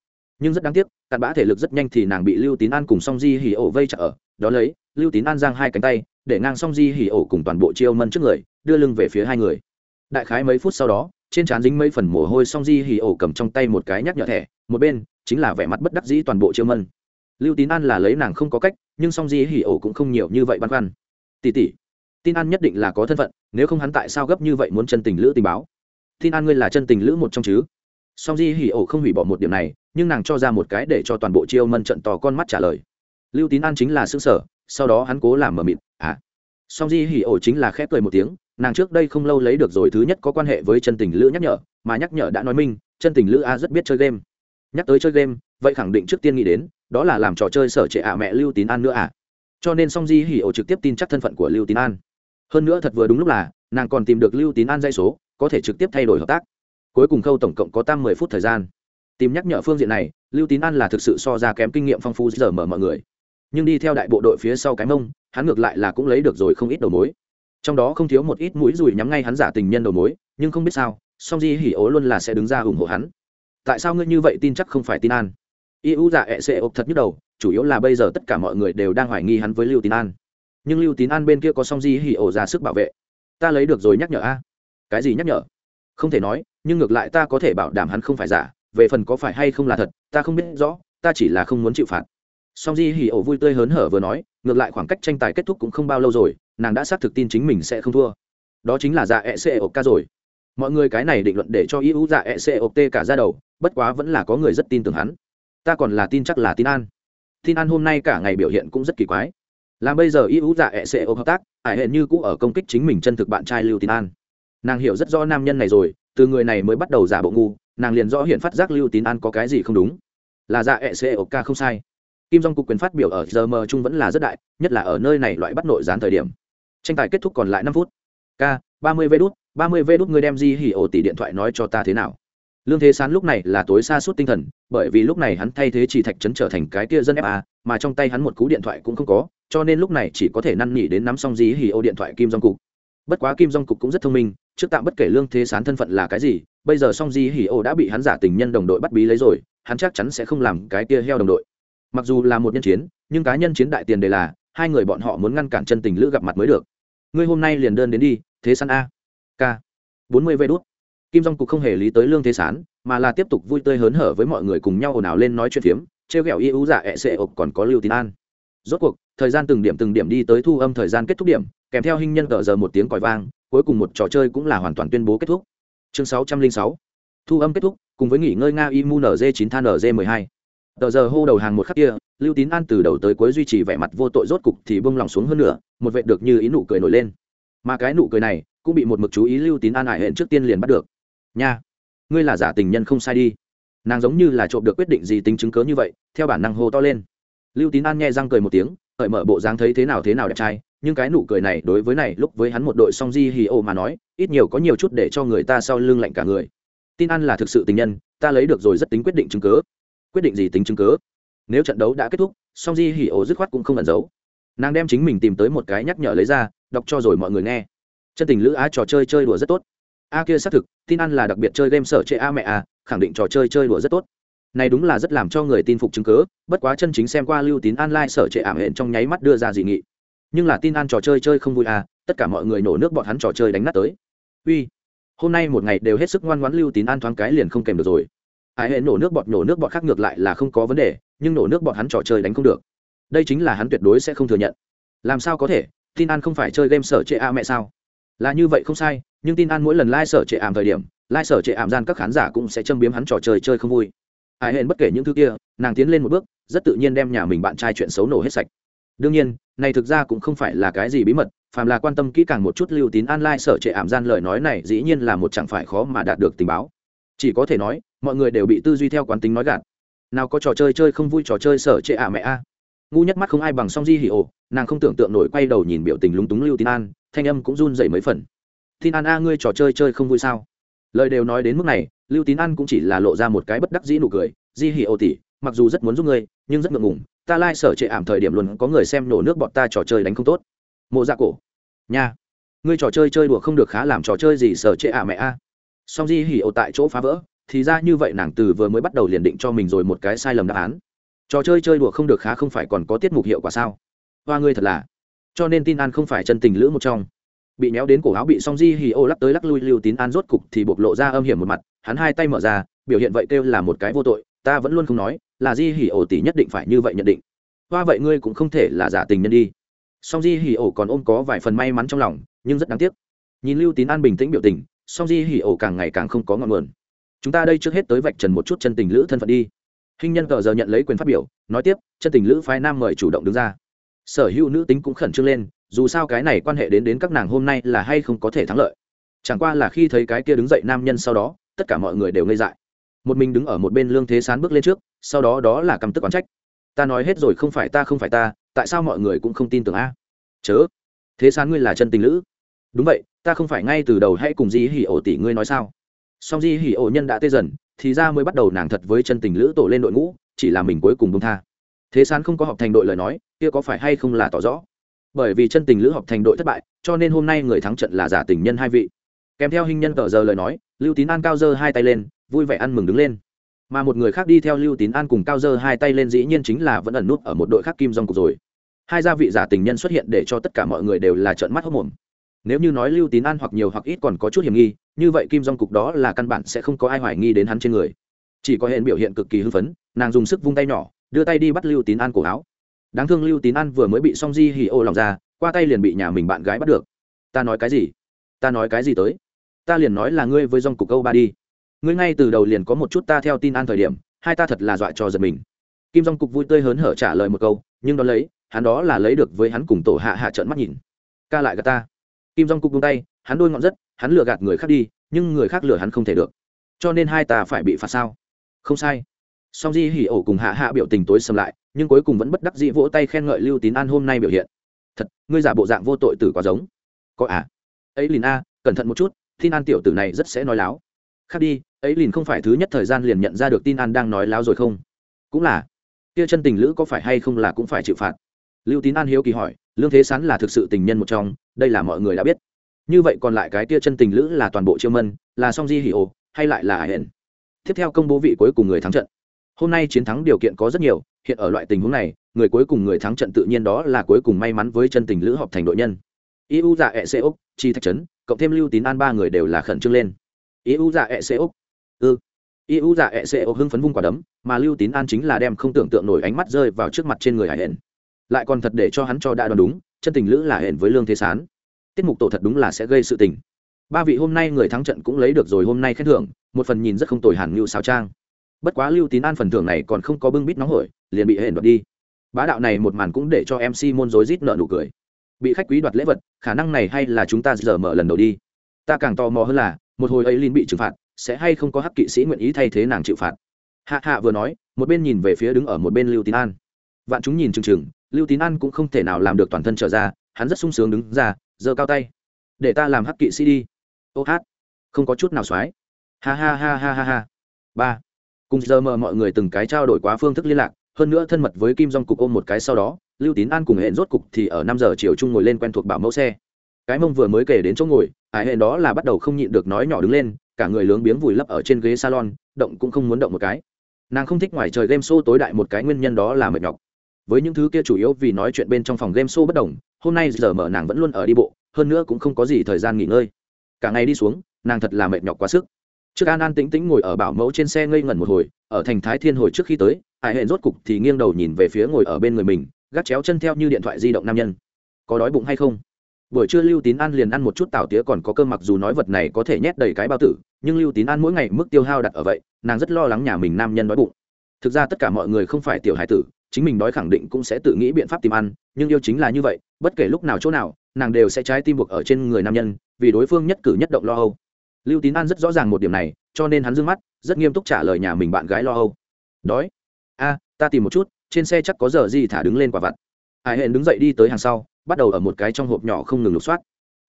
nhưng rất đáng tiếc, cặn bã thể lực rất nhanh thì nàng bị lưu tín an cùng song di hỉ ổ vây chợ ở. Đó lấy, lưu tín an giang hai cánh tay, để ngang song di hỉ ổ cùng toàn bộ chiêu mân trước người, đưa lưng về phía hai người. Đại khái mấy phút sau đó, trên trán dính mấy phần mồ hôi song di hỉ ổ cầm trong tay một cái nhắc nhở thẻ, một bên, chính là vẻ mặt bất đắc dĩ toàn bộ chiêu mân. Lưu tín an là lấy nàng không có cách, nhưng song di hỉ ổ cũng không nhiều như vậy băn khoăn. Tỉ tỉ tin an nhất định là có thân phận, nếu không hắn tại sao gấp như vậy muốn chân tình lữ tình báo? Tin an ngươi là chân tình lữ một trong chứ? Song di hỉ ổ không hủy bỏ một điểm này, nhưng nàng cho ra một cái để cho toàn bộ chiêu mân trận to con mắt trả lời. Lưu tín an chính là xứ sở, sau đó hắn cố làm mờ mịt à. Song di hỉ ổ chính là khép cười một tiếng, nàng trước đây không lâu lấy được rồi thứ nhất có quan hệ với chân tình lữ nhắc nhở, mà nhắc nhở đã nói minh, chân tình lữ a rất biết chơi game. Nhắc tới chơi game, vậy khẳng định trước tiên nghĩ đến, đó là làm trò chơi sở trệ ạ mẹ lưu tín an nữa à? Cho nên song di hỉ ổ trực tiếp tin chắc thân phận của lưu tín an. Hơn nữa thật vừa đúng lúc là, nàng còn tìm được lưu tín an dây số, có thể trực tiếp thay đổi hợp tác cuối cùng khâu tổng cộng có tam mười phút thời gian. Tìm nhắc nhở phương diện này, lưu tín an là thực sự so ra kém kinh nghiệm phong phú giờ mở mọi người. Nhưng đi theo đại bộ đội phía sau cái mông, hắn ngược lại là cũng lấy được rồi không ít đầu mối. Trong đó không thiếu một ít mũi rùi nhắm ngay hắn giả tình nhân đầu mối, nhưng không biết sao, song di hỉ ố luôn là sẽ đứng ra ủng hộ hắn. Tại sao ngươi như vậy tin chắc không phải tin an? Eu giả ẹ sẽ ộp thật nhức đầu, chủ yếu là bây giờ tất cả mọi người đều đang hoài nghi hắn với lưu tín an. Nhưng lưu tín an bên kia có song di hỉ ổ ra sức bảo vệ. Ta lấy được rồi nhắc nhở a. Cái gì nhắc nhở? Không thể nói nhưng ngược lại ta có thể bảo đảm hắn không phải giả, về phần có phải hay không là thật, ta không biết rõ, ta chỉ là không muốn chịu phạt. Song di hỉ ổ vui tươi hớn hở vừa nói, ngược lại khoảng cách tranh tài kết thúc cũng không bao lâu rồi, nàng đã xác thực tin chính mình sẽ không thua. Đó chính là dạ e c ộp ca rồi. Mọi người cái này định luận để cho ưu dạ e c ộp t cả ra đầu, bất quá vẫn là có người rất tin tưởng hắn. Ta còn là tin chắc là tin an. Tin an hôm nay cả ngày biểu hiện cũng rất kỳ quái. Làm bây giờ ưu dạ e c ộp hợp tác, ải hệ như cũ ở công kích chính mình chân thực bạn trai lưu tin an nàng hiểu rất rõ nam nhân này rồi, từ người này mới bắt đầu giả bộ ngu, nàng liền rõ hiện phát giác lưu tín an có cái gì không đúng. Là dạ ẹ xê ộc ca không sai. Kim dong cục quyền phát biểu ở giờ mờ chung vẫn là rất đại, nhất là ở nơi này loại bắt nội gián thời điểm. Tranh tài kết thúc còn lại năm phút. K ba mươi vê đút, ba mươi vê đút người đem di hỉ ổ tỷ điện thoại nói cho ta thế nào? Lương thế sán lúc này là tối xa suốt tinh thần, bởi vì lúc này hắn thay thế chỉ thạch trấn trở thành cái kia dân fa mà trong tay hắn một cú điện thoại cũng không có, cho nên lúc này chỉ có thể năn nỉ đến nắm xong dí hỉ ổ điện thoại kim dong cục. Bất quá kim dong cục cũng rất thông minh trước tạm bất kể lương thế sán thân phận là cái gì, bây giờ song di hỉ ô đã bị hắn giả tình nhân đồng đội bắt bí lấy rồi, hắn chắc chắn sẽ không làm cái kia heo đồng đội. Mặc dù là một nhân chiến, nhưng cá nhân chiến đại tiền đề là, hai người bọn họ muốn ngăn cản chân tình lữ gặp mặt mới được. Ngươi hôm nay liền đơn đến đi, thế sán a. K. Bốn mươi vê đốt kim dong cục không hề lý tới lương thế sán, mà là tiếp tục vui tươi hớn hở với mọi người cùng nhau ồn ào lên nói chuyện phiếm, trêu ghẹo y ưu giả dạ ẹ sệ ộp còn có lưu tín an. Rốt cuộc, thời gian từng điểm từng điểm đi tới thu âm thời gian kết thúc điểm, kèm theo hình nhân tờ giờ một tiếng còi vang cuối cùng một trò chơi cũng là hoàn toàn tuyên bố kết thúc. Chương sáu trăm linh sáu. Thu âm kết thúc, cùng với nghỉ ngơi nga imu nz chín than nz mười hai. Tờ giờ hô đầu hàng một khắc kia, lưu tín an từ đầu tới cuối duy trì vẻ mặt vô tội rốt cục thì bông lòng xuống hơn nữa một vệ được như ý nụ cười nổi lên. Mà cái nụ cười này cũng bị một mực chú ý lưu tín an ải hẹn trước tiên liền bắt được. Nha, ngươi là giả tình nhân không sai đi. Nàng giống như là trộm được quyết định gì tính chứng cớ như vậy, theo bản năng hô to lên. Lưu tín an nghe răng cười một tiếng hởi mở bộ dáng thấy thế nào thế nào đẹp trai nhưng cái nụ cười này đối với này lúc với hắn một đội song di hì ô mà nói, ít nhiều có nhiều chút để cho người ta sau lưng lạnh cả người. Tin ăn là thực sự tình nhân, ta lấy được rồi rất tính quyết định chứng cớ quyết định gì tính chứng cớ nếu trận đấu đã kết thúc, song di hì ô dứt khoát cũng không ẩn giấu. Nàng đem chính mình tìm tới một cái nhắc nhở lấy ra, đọc cho rồi mọi người nghe. Chân tình lữ á trò chơi chơi đùa rất tốt. A kia xác thực, tin ăn là đặc biệt chơi game sở chệ a mẹ a, khẳng định trò chơi chơi đùa rất tốt. Này đúng là rất làm cho người tin phục chứng cớ bất quá chân chính xem qua lưu tín an sở trệ ảm hẹn trong nháy mắt đưa ra dị nghị nhưng là tin an trò chơi chơi không vui à tất cả mọi người nổ nước bọn hắn trò chơi đánh nát tới. Uy, hôm nay một ngày đều hết sức ngoan ngoãn lưu tín an thoáng cái liền không kèm được rồi. Ai hệ nổ nước bọt nổ nước bọt khác ngược lại là không có vấn đề, nhưng nổ nước bọt hắn trò chơi đánh không được. Đây chính là hắn tuyệt đối sẽ không thừa nhận. Làm sao có thể? Tin an không phải chơi game sở trệ a mẹ sao? Là như vậy không sai, nhưng tin an mỗi lần lai、like、sở trệ ảm thời điểm lai、like、sở trệ ảm gian các khán giả cũng sẽ châm biếm hắn trò chơi chơi không vui. Ai hẹn bất kể những thứ kia, nàng tiến lên một bước, rất tự nhiên đem nhà mình bạn trai chuyện xấu nổ hết sạch đương nhiên, này thực ra cũng không phải là cái gì bí mật, phàm là quan tâm kỹ càng một chút lưu tín an lai sở trệ ảm gian lời nói này dĩ nhiên là một chẳng phải khó mà đạt được tình báo. Chỉ có thể nói, mọi người đều bị tư duy theo quán tính nói gạt. Nào có trò chơi chơi không vui trò chơi sở trệ ả mẹ a. Ngu nhất mắt không ai bằng song di hỉ ồ nàng không tưởng tượng nổi quay đầu nhìn biểu tình lúng túng lưu tín an, thanh âm cũng run dậy mấy phần. Tin an a, ngươi trò chơi chơi không vui sao? Lời đều nói đến mức này, lưu tín an cũng chỉ là lộ ra một cái bất đắc dĩ nụ cười. Di hỉ ồ tỉ mặc dù rất muốn giúp ngươi, nhưng rất ngượng ngùng ta lai、like、sở trệ ảm thời điểm luôn có người xem nổ nước bọn ta trò chơi đánh không tốt. Mộ ra cổ. Nha. Ngươi trò chơi chơi đùa không được khá làm trò chơi gì sở trệ ả mẹ a. Song di hỉ ồ tại chỗ phá vỡ, thì ra như vậy nàng từ vừa mới bắt đầu liền định cho mình rồi một cái sai lầm đáp án. Trò chơi chơi đùa không được khá không phải còn có tiết mục hiệu quả sao? Hoa ngươi thật là. Cho nên tin an không phải chân tình lữ một trong. Bị méo đến cổ áo bị song di hì ô lắc tới lắc lui lưu tín an rốt cục thì bộc lộ ra âm hiểm một mặt, hắn hai tay mở ra, biểu hiện vậy kêu là một cái vô tội, ta vẫn luôn không nói là di Hỉ ổ tỷ nhất định phải như vậy nhận định. Hoa vậy ngươi cũng không thể là giả tình nhân đi. Song di Hỉ ổ còn ôm có vài phần may mắn trong lòng, nhưng rất đáng tiếc. Nhìn lưu tín an bình tĩnh biểu tình, song di Hỉ ổ càng ngày càng không có ngọn nguồn. Chúng ta đây trước hết tới vạch trần một chút chân tình lữ thân phận đi. Hình nhân cờ giờ nhận lấy quyền phát biểu, nói tiếp, chân tình lữ phái nam mời chủ động đứng ra. Sở hữu nữ tính cũng khẩn trương lên, dù sao cái này quan hệ đến đến các nàng hôm nay là hay không có thể thắng lợi. Chẳng qua là khi thấy cái kia đứng dậy nam nhân sau đó, tất cả mọi người đều ngây dại một mình đứng ở một bên lương thế sán bước lên trước, sau đó đó là căm tức oán trách. Ta nói hết rồi không phải ta, không phải ta, tại sao mọi người cũng không tin tưởng a? Chớ, thế sán ngươi là chân tình lữ. Đúng vậy, ta không phải ngay từ đầu hãy cùng di hỉ ổ tỷ ngươi nói sao? Song di hỉ ổ nhân đã tê dần, thì ra mới bắt đầu nàng thật với chân tình lữ tổ lên đội ngũ, chỉ là mình cuối cùng bông tha. Thế sán không có học thành đội lời nói, kia có phải hay không là tỏ rõ? Bởi vì chân tình lữ học thành đội thất bại, cho nên hôm nay người thắng trận là giả tình nhân hai vị. Kèm theo hình nhân tờ giờ lời nói, lưu tín an cao dơ hai tay lên vui vẻ ăn mừng đứng lên. Mà một người khác đi theo lưu tín an cùng cao dơ hai tay lên dĩ nhiên chính là vẫn ẩn nút ở một đội khác kim dòng cục rồi. Hai gia vị giả tình nhân xuất hiện để cho tất cả mọi người đều là trợn mắt hốc mồm nếu như nói lưu tín an hoặc nhiều hoặc ít còn có chút hiểm nghi, như vậy kim dòng cục đó là căn bản sẽ không có ai hoài nghi đến hắn trên người. Chỉ có hiện biểu hiện cực kỳ hưng phấn, nàng dùng sức vung tay nhỏ, đưa tay đi bắt lưu tín an cổ áo. Đáng thương lưu tín an vừa mới bị song di hì ô lòng ra, qua tay liền bị nhà mình bạn gái bắt được. Ta nói cái gì? Ta nói cái gì tới? Ta liền nói là ngươi với dòng cục câu ba đi ngươi ngay từ đầu liền có một chút ta theo tin an thời điểm, hai ta thật là dọa cho giật mình. Kim dong cục vui tươi hớn hở trả lời một câu, nhưng đón lấy, hắn đó là lấy được với hắn cùng tổ hạ hạ trợn mắt nhìn. Ca lại gạt ta. Kim dong cục buông tay, hắn đôi ngọn rất, hắn lừa gạt người khác đi, nhưng người khác lừa hắn không thể được. Cho nên hai ta phải bị phạt sao? Không sai. Song di hỉ ổ cùng hạ hạ biểu tình tối xâm lại, nhưng cuối cùng vẫn bất đắc dĩ vỗ tay khen ngợi lưu tín an hôm nay biểu hiện. Thật, ngươi giả bộ dạng vô tội tử quá giống. Có à? Ấy lìn a, cẩn thận một chút, tin an tiểu tử này rất sẽ nói láo. Khác đi ấy liền không phải thứ nhất thời gian liền nhận ra được tin an đang nói láo rồi không? Cũng là. Kia chân tình lữ có phải hay không là cũng phải chịu phạt? Lưu tín an hiếu kỳ hỏi, lương thế sán là thực sự tình nhân một trong, đây là mọi người đã biết. Như vậy còn lại cái tia chân tình lữ là toàn bộ chiêu mân, là song di hỉ ồ, hay lại là ải hển? Tiếp theo công bố vị cuối cùng người thắng trận. Hôm nay chiến thắng điều kiện có rất nhiều, hiện ở loại tình huống này, người cuối cùng người thắng trận tự nhiên đó là cuối cùng may mắn với chân tình lữ họp thành đội nhân. Iu dạ ẹ xê úc, chi thạch trấn, cộng thêm lưu tín an ba người đều là khẩn trương lên. Iu dạ ẹ xê úc Ừ. ư iu dạ ẹ xê ô hưng phấn vung quả đấm, mà lưu tín an chính là đem không tưởng tượng nổi ánh mắt rơi vào trước mặt trên người hải hển. Lại còn thật để cho hắn cho đã đoán đúng, chân tình lữ là hển với lương thế sán. Tiết mục tổ thật đúng là sẽ gây sự tình. Ba vị hôm nay người thắng trận cũng lấy được rồi hôm nay khen thưởng, một phần nhìn rất không tồi hẳn như sao trang. Bất quá lưu tín an phần thưởng này còn không có bưng bít nóng hổi, liền bị hển đoạt đi. Bá đạo này một màn cũng để cho mc môn rối rít nợ nụ cười. Bị khách quý đoạt lễ vật, khả năng này hay là chúng ta giờ mở lần đầu đi. Ta càng tò mò hơn là, một hồi ấy linh bị trừng phạt sẽ hay không có hắc kỵ sĩ nguyện ý thay thế nàng chịu phạt? Hạ hạ vừa nói, một bên nhìn về phía đứng ở một bên lưu tín an. Vạn chúng nhìn chừng chừng, lưu tín an cũng không thể nào làm được toàn thân trở ra, hắn rất sung sướng đứng ra, giơ cao tay. Để ta làm hắc kỵ sĩ đi. Ô hát, không có chút nào xoái. Ha ha ha ha ha ha. Ba. Cùng giờ mờ mọi người từng cái trao đổi quá phương thức liên lạc, hơn nữa thân mật với kim dong cục ôm một cái sau đó, lưu tín an cùng hẹn rốt cục thì ở năm giờ chiều chung ngồi lên quen thuộc bảo mẫu xe. Cái mông vừa mới kể đến chỗ ngồi ải hẹn đó là bắt đầu không nhịn được nói nhỏ đứng lên cả người lướng biếng vùi lấp ở trên ghế salon, động cũng không muốn động một cái. Nàng không thích ngoài trời game show tối đại một cái nguyên nhân đó là mệt nhọc. Với những thứ kia chủ yếu vì nói chuyện bên trong phòng game show bất đồng, hôm nay giờ mở nàng vẫn luôn ở đi bộ, hơn nữa cũng không có gì thời gian nghỉ ngơi. Cả ngày đi xuống, nàng thật là mệt nhọc quá sức. Trước an an tĩnh tĩnh ngồi ở bảo mẫu trên xe ngây ngẩn một hồi, ở thành thái thiên hồi trước khi tới hải hệ rốt cục thì nghiêng đầu nhìn về phía ngồi ở bên người mình, gác chéo chân theo như điện thoại di động nam nhân. Có đói bụng hay không? Buổi trưa lưu tín an liền ăn một chút tảo tía còn có cơm mặc dù nói vật này có thể nhét đầy cái bao tử, nhưng lưu tín an mỗi ngày mức tiêu hao đặt ở vậy, nàng rất lo lắng nhà mình nam nhân đói bụng. Thực ra tất cả mọi người không phải tiểu hải tử, chính mình đói khẳng định cũng sẽ tự nghĩ biện pháp tìm ăn, nhưng yêu chính là như vậy, bất kể lúc nào chỗ nào, nàng đều sẽ trái tim buộc ở trên người nam nhân, vì đối phương nhất cử nhất động lo âu. Lưu tín an rất rõ ràng một điểm này, cho nên hắn d ư ơ n g mắt, rất nghiêm túc trả lời nhà mình bạn gái lo âu. Đói? A, ta tìm một chút, trên xe chắc có giờ gì thả đứng lên quả vặt. Hải hẹn đứng dậy đi tới hàng sau bắt đầu ở một cái trong hộp nhỏ không ngừng lục soát.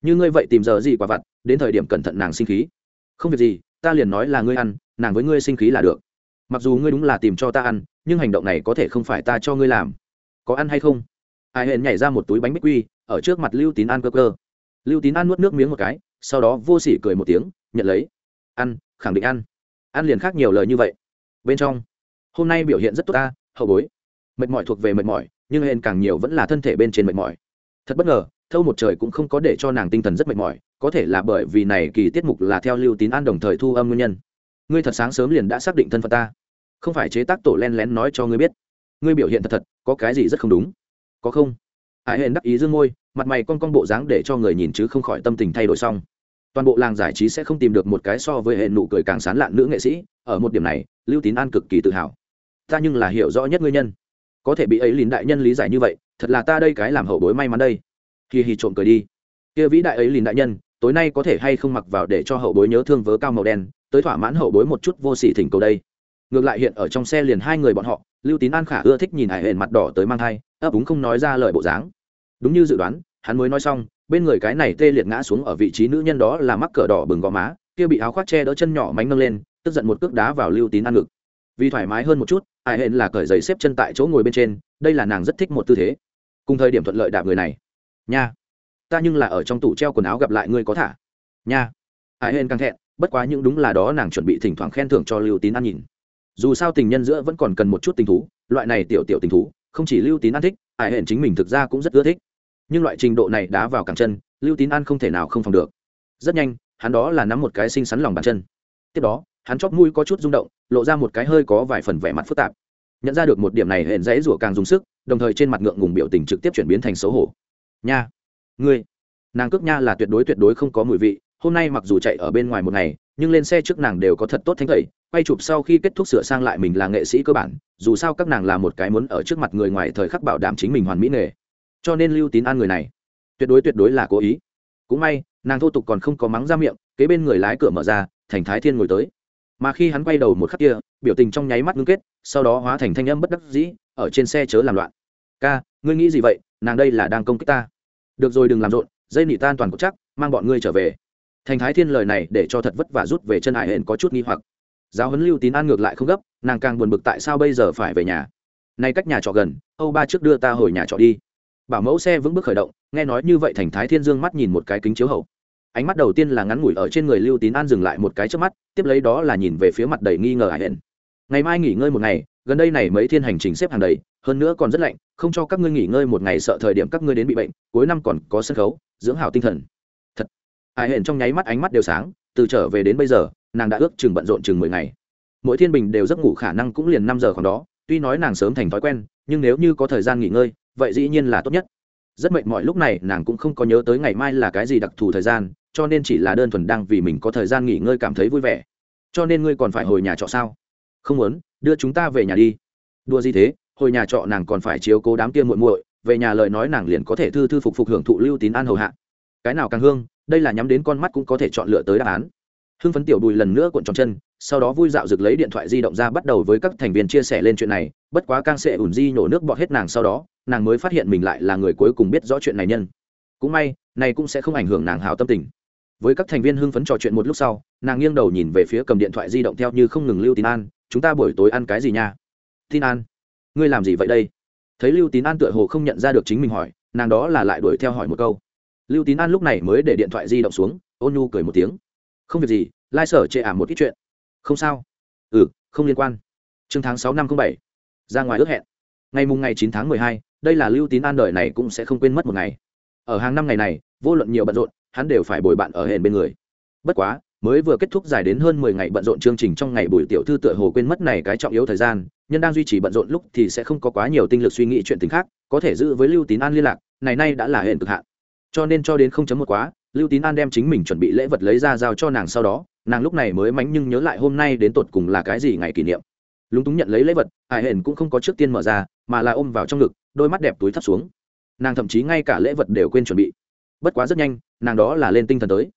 Như ngươi vậy tìm giờ gì quả vặt, đến thời điểm cẩn thận nàng sinh khí. Không việc gì, ta liền nói là ngươi ăn, nàng với ngươi sinh khí là được. Mặc dù ngươi đúng là tìm cho ta ăn, nhưng hành động này có thể không phải ta cho ngươi làm. Có ăn hay không? Ai hẹn nhảy ra một túi bánh bích quy, ở trước mặt lưu tín an cơ cơ. Lưu tín an nuốt nước miếng một cái, sau đó vô sỉ cười một tiếng, nhận lấy. Ăn, khẳng định ăn. Ăn liền khác nhiều lời như vậy. Bên trong, hôm nay biểu hiện rất tốt ta, hậu bối. Mệt mỏi thuộc về mệt mỏi, nhưng hên càng nhiều vẫn là thân thể bên trên mệt mỏi thật bất ngờ, thâu một trời cũng không có để cho nàng tinh thần rất mệt mỏi, có thể là bởi vì này kỳ tiết mục là theo lưu tín an đồng thời thu âm nguyên nhân. Ngươi thật sáng sớm liền đã xác định thân phận ta. Không phải chế tác tổ len lén nói cho ngươi biết. Ngươi biểu hiện thật thật, có cái gì rất không đúng? Có không? Ải hên đắc ý dương môi, mặt mày con con bộ dáng để cho người nhìn chứ không khỏi tâm tình thay đổi xong. Toàn bộ làng giải trí sẽ không tìm được một cái so với hệ nụ cười càng sán lạn nữ nghệ sĩ, ở một điểm này, lưu tín an cực kỳ tự hào. Ta nhưng là hiểu rõ nhất nguyên nhân có thể bị ấy lín đại nhân lý giải như vậy, thật là ta đây cái làm hậu bối may mắn đây. Kỳ hì trộm cười đi. Kia vĩ đại ấy lín đại nhân, tối nay có thể hay không mặc vào để cho hậu bối nhớ thương vớ cao màu đen, tới thỏa mãn hậu bối một chút vô sỉ thỉnh cầu đây. Ngược lại hiện ở trong xe liền hai người bọn họ, lưu tín an khả ưa thích nhìn hải hển mặt đỏ tới mang thai, ấp úng không nói ra lời bộ dáng. Đúng như dự đoán, hắn mới nói xong, bên người cái này tê liệt ngã xuống ở vị trí nữ nhân đó là mắc cờ đỏ bừng gò má, kia bị áo khoác che đỡ chân nhỏ mánh nâng lên, tức giận một cước đá vào lưu tín an ngực. Vì thoải mái hơn một chút ai hên là cởi giày xếp chân tại chỗ ngồi bên trên, đây là nàng rất thích một tư thế. Cùng thời điểm thuận lợi đạp người này. Nha. Ta nhưng là ở trong tủ treo quần áo gặp lại ngươi có thả. Nha. Ai hên càng thẹn, bất quá những đúng là đó nàng chuẩn bị thỉnh thoảng khen thưởng cho lưu tín ăn nhìn. Dù sao tình nhân giữa vẫn còn cần một chút tình thú, loại này tiểu tiểu tình thú, không chỉ lưu tín ăn thích, ai hên chính mình thực ra cũng rất ưa thích. Nhưng loại trình độ này đá vào càng chân, lưu tín an không thể nào không phòng được. Rất nhanh, hắn đó là nắm một cái xinh xắn lòng bàn chân. Tiếp đó, hắn chóp mũi có chút rung động lộ ra một cái hơi có vài phần vẻ mặt phức tạp. Nhận ra được một điểm này, Hển dãy rủa càng dùng sức, đồng thời trên mặt ngượng ngùng biểu tình trực tiếp chuyển biến thành xấu hổ. Nha, ngươi, nàng cước nha là tuyệt đối tuyệt đối không có mùi vị, hôm nay mặc dù chạy ở bên ngoài một ngày, nhưng lên xe trước nàng đều có thật tốt thanh tẩy, quay chụp sau khi kết thúc sửa sang lại mình là nghệ sĩ cơ bản, dù sao các nàng là một cái muốn ở trước mặt người ngoài thời khắc bảo đảm chính mình hoàn mỹ nghề. Cho nên lưu tín an người này, tuyệt đối tuyệt đối là cố ý. Cũng may, nàng thô tục còn không có mắng ra miệng, kế bên người lái cửa mở ra, thành thái thiên ngồi tới mà khi hắn quay đầu một khắc kia, biểu tình trong nháy mắt ngưng kết, sau đó hóa thành thanh âm bất đắc dĩ, ở trên xe chớ làm loạn. Ca, ngươi nghĩ gì vậy? Nàng đây là đang công kích ta. Được rồi, đừng làm rộn, dây nỉ tan toàn cột chắc, mang bọn ngươi trở về. Thành thái thiên lời này để cho thật vất vả rút về chân hải hển có chút nghi hoặc. Giáo huấn lưu tín an ngược lại không gấp, nàng càng buồn bực tại sao bây giờ phải về nhà. Nay cách nhà trọ gần, âu ba trước đưa ta hồi nhà trọ đi. Bảo mẫu xe vững bước khởi động, nghe nói như vậy thành thái thiên dương mắt nhìn một cái kính chiếu hậu ánh mắt đầu tiên là ngắn ngủi ở trên người lưu tín an dừng lại một cái trước mắt, tiếp lấy đó là nhìn về phía mặt đầy nghi ngờ hải hển ngày mai nghỉ ngơi một ngày, gần đây này mấy thiên hành trình xếp hàng đầy, hơn nữa còn rất lạnh, không cho các ngươi nghỉ ngơi một ngày sợ thời điểm các ngươi đến bị bệnh, cuối năm còn có sân khấu, dưỡng hảo tinh thần. Thật. Hải hển trong nháy mắt ánh mắt đều sáng, từ trở về đến bây giờ, nàng đã ước chừng bận rộn chừng mười ngày. Mỗi thiên bình đều giấc ngủ khả năng cũng liền năm giờ khoảng đó, tuy nói nàng sớm thành thói quen, nhưng nếu như có thời gian nghỉ ngơi, vậy dĩ nhiên là tốt nhất rất mệt mỏi lúc này, nàng cũng không có nhớ tới ngày mai là cái gì đặc thù thời gian, cho nên chỉ là đơn thuần đang vì mình có thời gian nghỉ ngơi cảm thấy vui vẻ. Cho nên ngươi còn phải hồi nhà trọ sao? Không muốn, đưa chúng ta về nhà đi. Đua gì thế? Hồi nhà trọ nàng còn phải chiếu cố đám kia muội muội, về nhà lời nói nàng liền có thể thư thư phục phục hưởng thụ lưu tín an hầu hạ. Cái nào càng hương, đây là nhắm đến con mắt cũng có thể chọn lựa tới đáp án. Hưng phấn tiểu đùi lần nữa cuộn tròn chân, sau đó vui dạo rực lấy điện thoại di động ra bắt đầu với các thành viên chia sẻ lên chuyện này, bất quá càng sẽ ủn di nhổ nước bọt hết nàng sau đó nàng mới phát hiện mình lại là người cuối cùng biết rõ chuyện này nhân. Cũng may, này cũng sẽ không ảnh hưởng nàng hào tâm tình. Với các thành viên hưng phấn trò chuyện một lúc sau, nàng nghiêng đầu nhìn về phía cầm điện thoại di động theo như không ngừng lưu tín an, chúng ta buổi tối ăn cái gì nha? Tin an, ngươi làm gì vậy đây? Thấy lưu tín an tựa hồ không nhận ra được chính mình hỏi, nàng đó là lại đuổi theo hỏi một câu. Lưu tín an lúc này mới để điện thoại di động xuống, ôn nhu cười một tiếng. Không việc gì, lai sở chệ ảm một ít chuyện. Không sao. Ừ không liên quan. Chương tháng sáu năm không bảy, ra ngoài ước hẹn. Ngày mùng ngày chín tháng mười hai đây là lưu tín an đời này cũng sẽ không quên mất một ngày. Ở hàng năm ngày này, vô luận nhiều bận rộn, hắn đều phải bồi bạn ở hển bên người. Bất quá, mới vừa kết thúc dài đến hơn mười ngày bận rộn chương trình trong ngày buổi tiểu thư tựa hồ quên mất này cái trọng yếu thời gian, nhân đang duy trì bận rộn lúc thì sẽ không có quá nhiều tinh lực suy nghĩ chuyện tình khác, có thể giữ với lưu tín an liên lạc, này nay đã là hển cực hạn. Cho nên cho đến không chấm một quá, lưu tín an đem chính mình chuẩn bị lễ vật lấy ra giao cho nàng sau đó, nàng lúc này mới mánh nhưng nhớ lại hôm nay đến tột cùng là cái gì ngày kỷ niệm. Lúng túng nhận lấy lễ vật, hải hển cũng không có trước tiên mở ra mà là ôm vào trong ngực, đôi mắt đẹp túi thấp xuống. Nàng thậm chí ngay cả lễ vật đều quên chuẩn bị. Bất quá rất nhanh, nàng đó là lên tinh thần tới.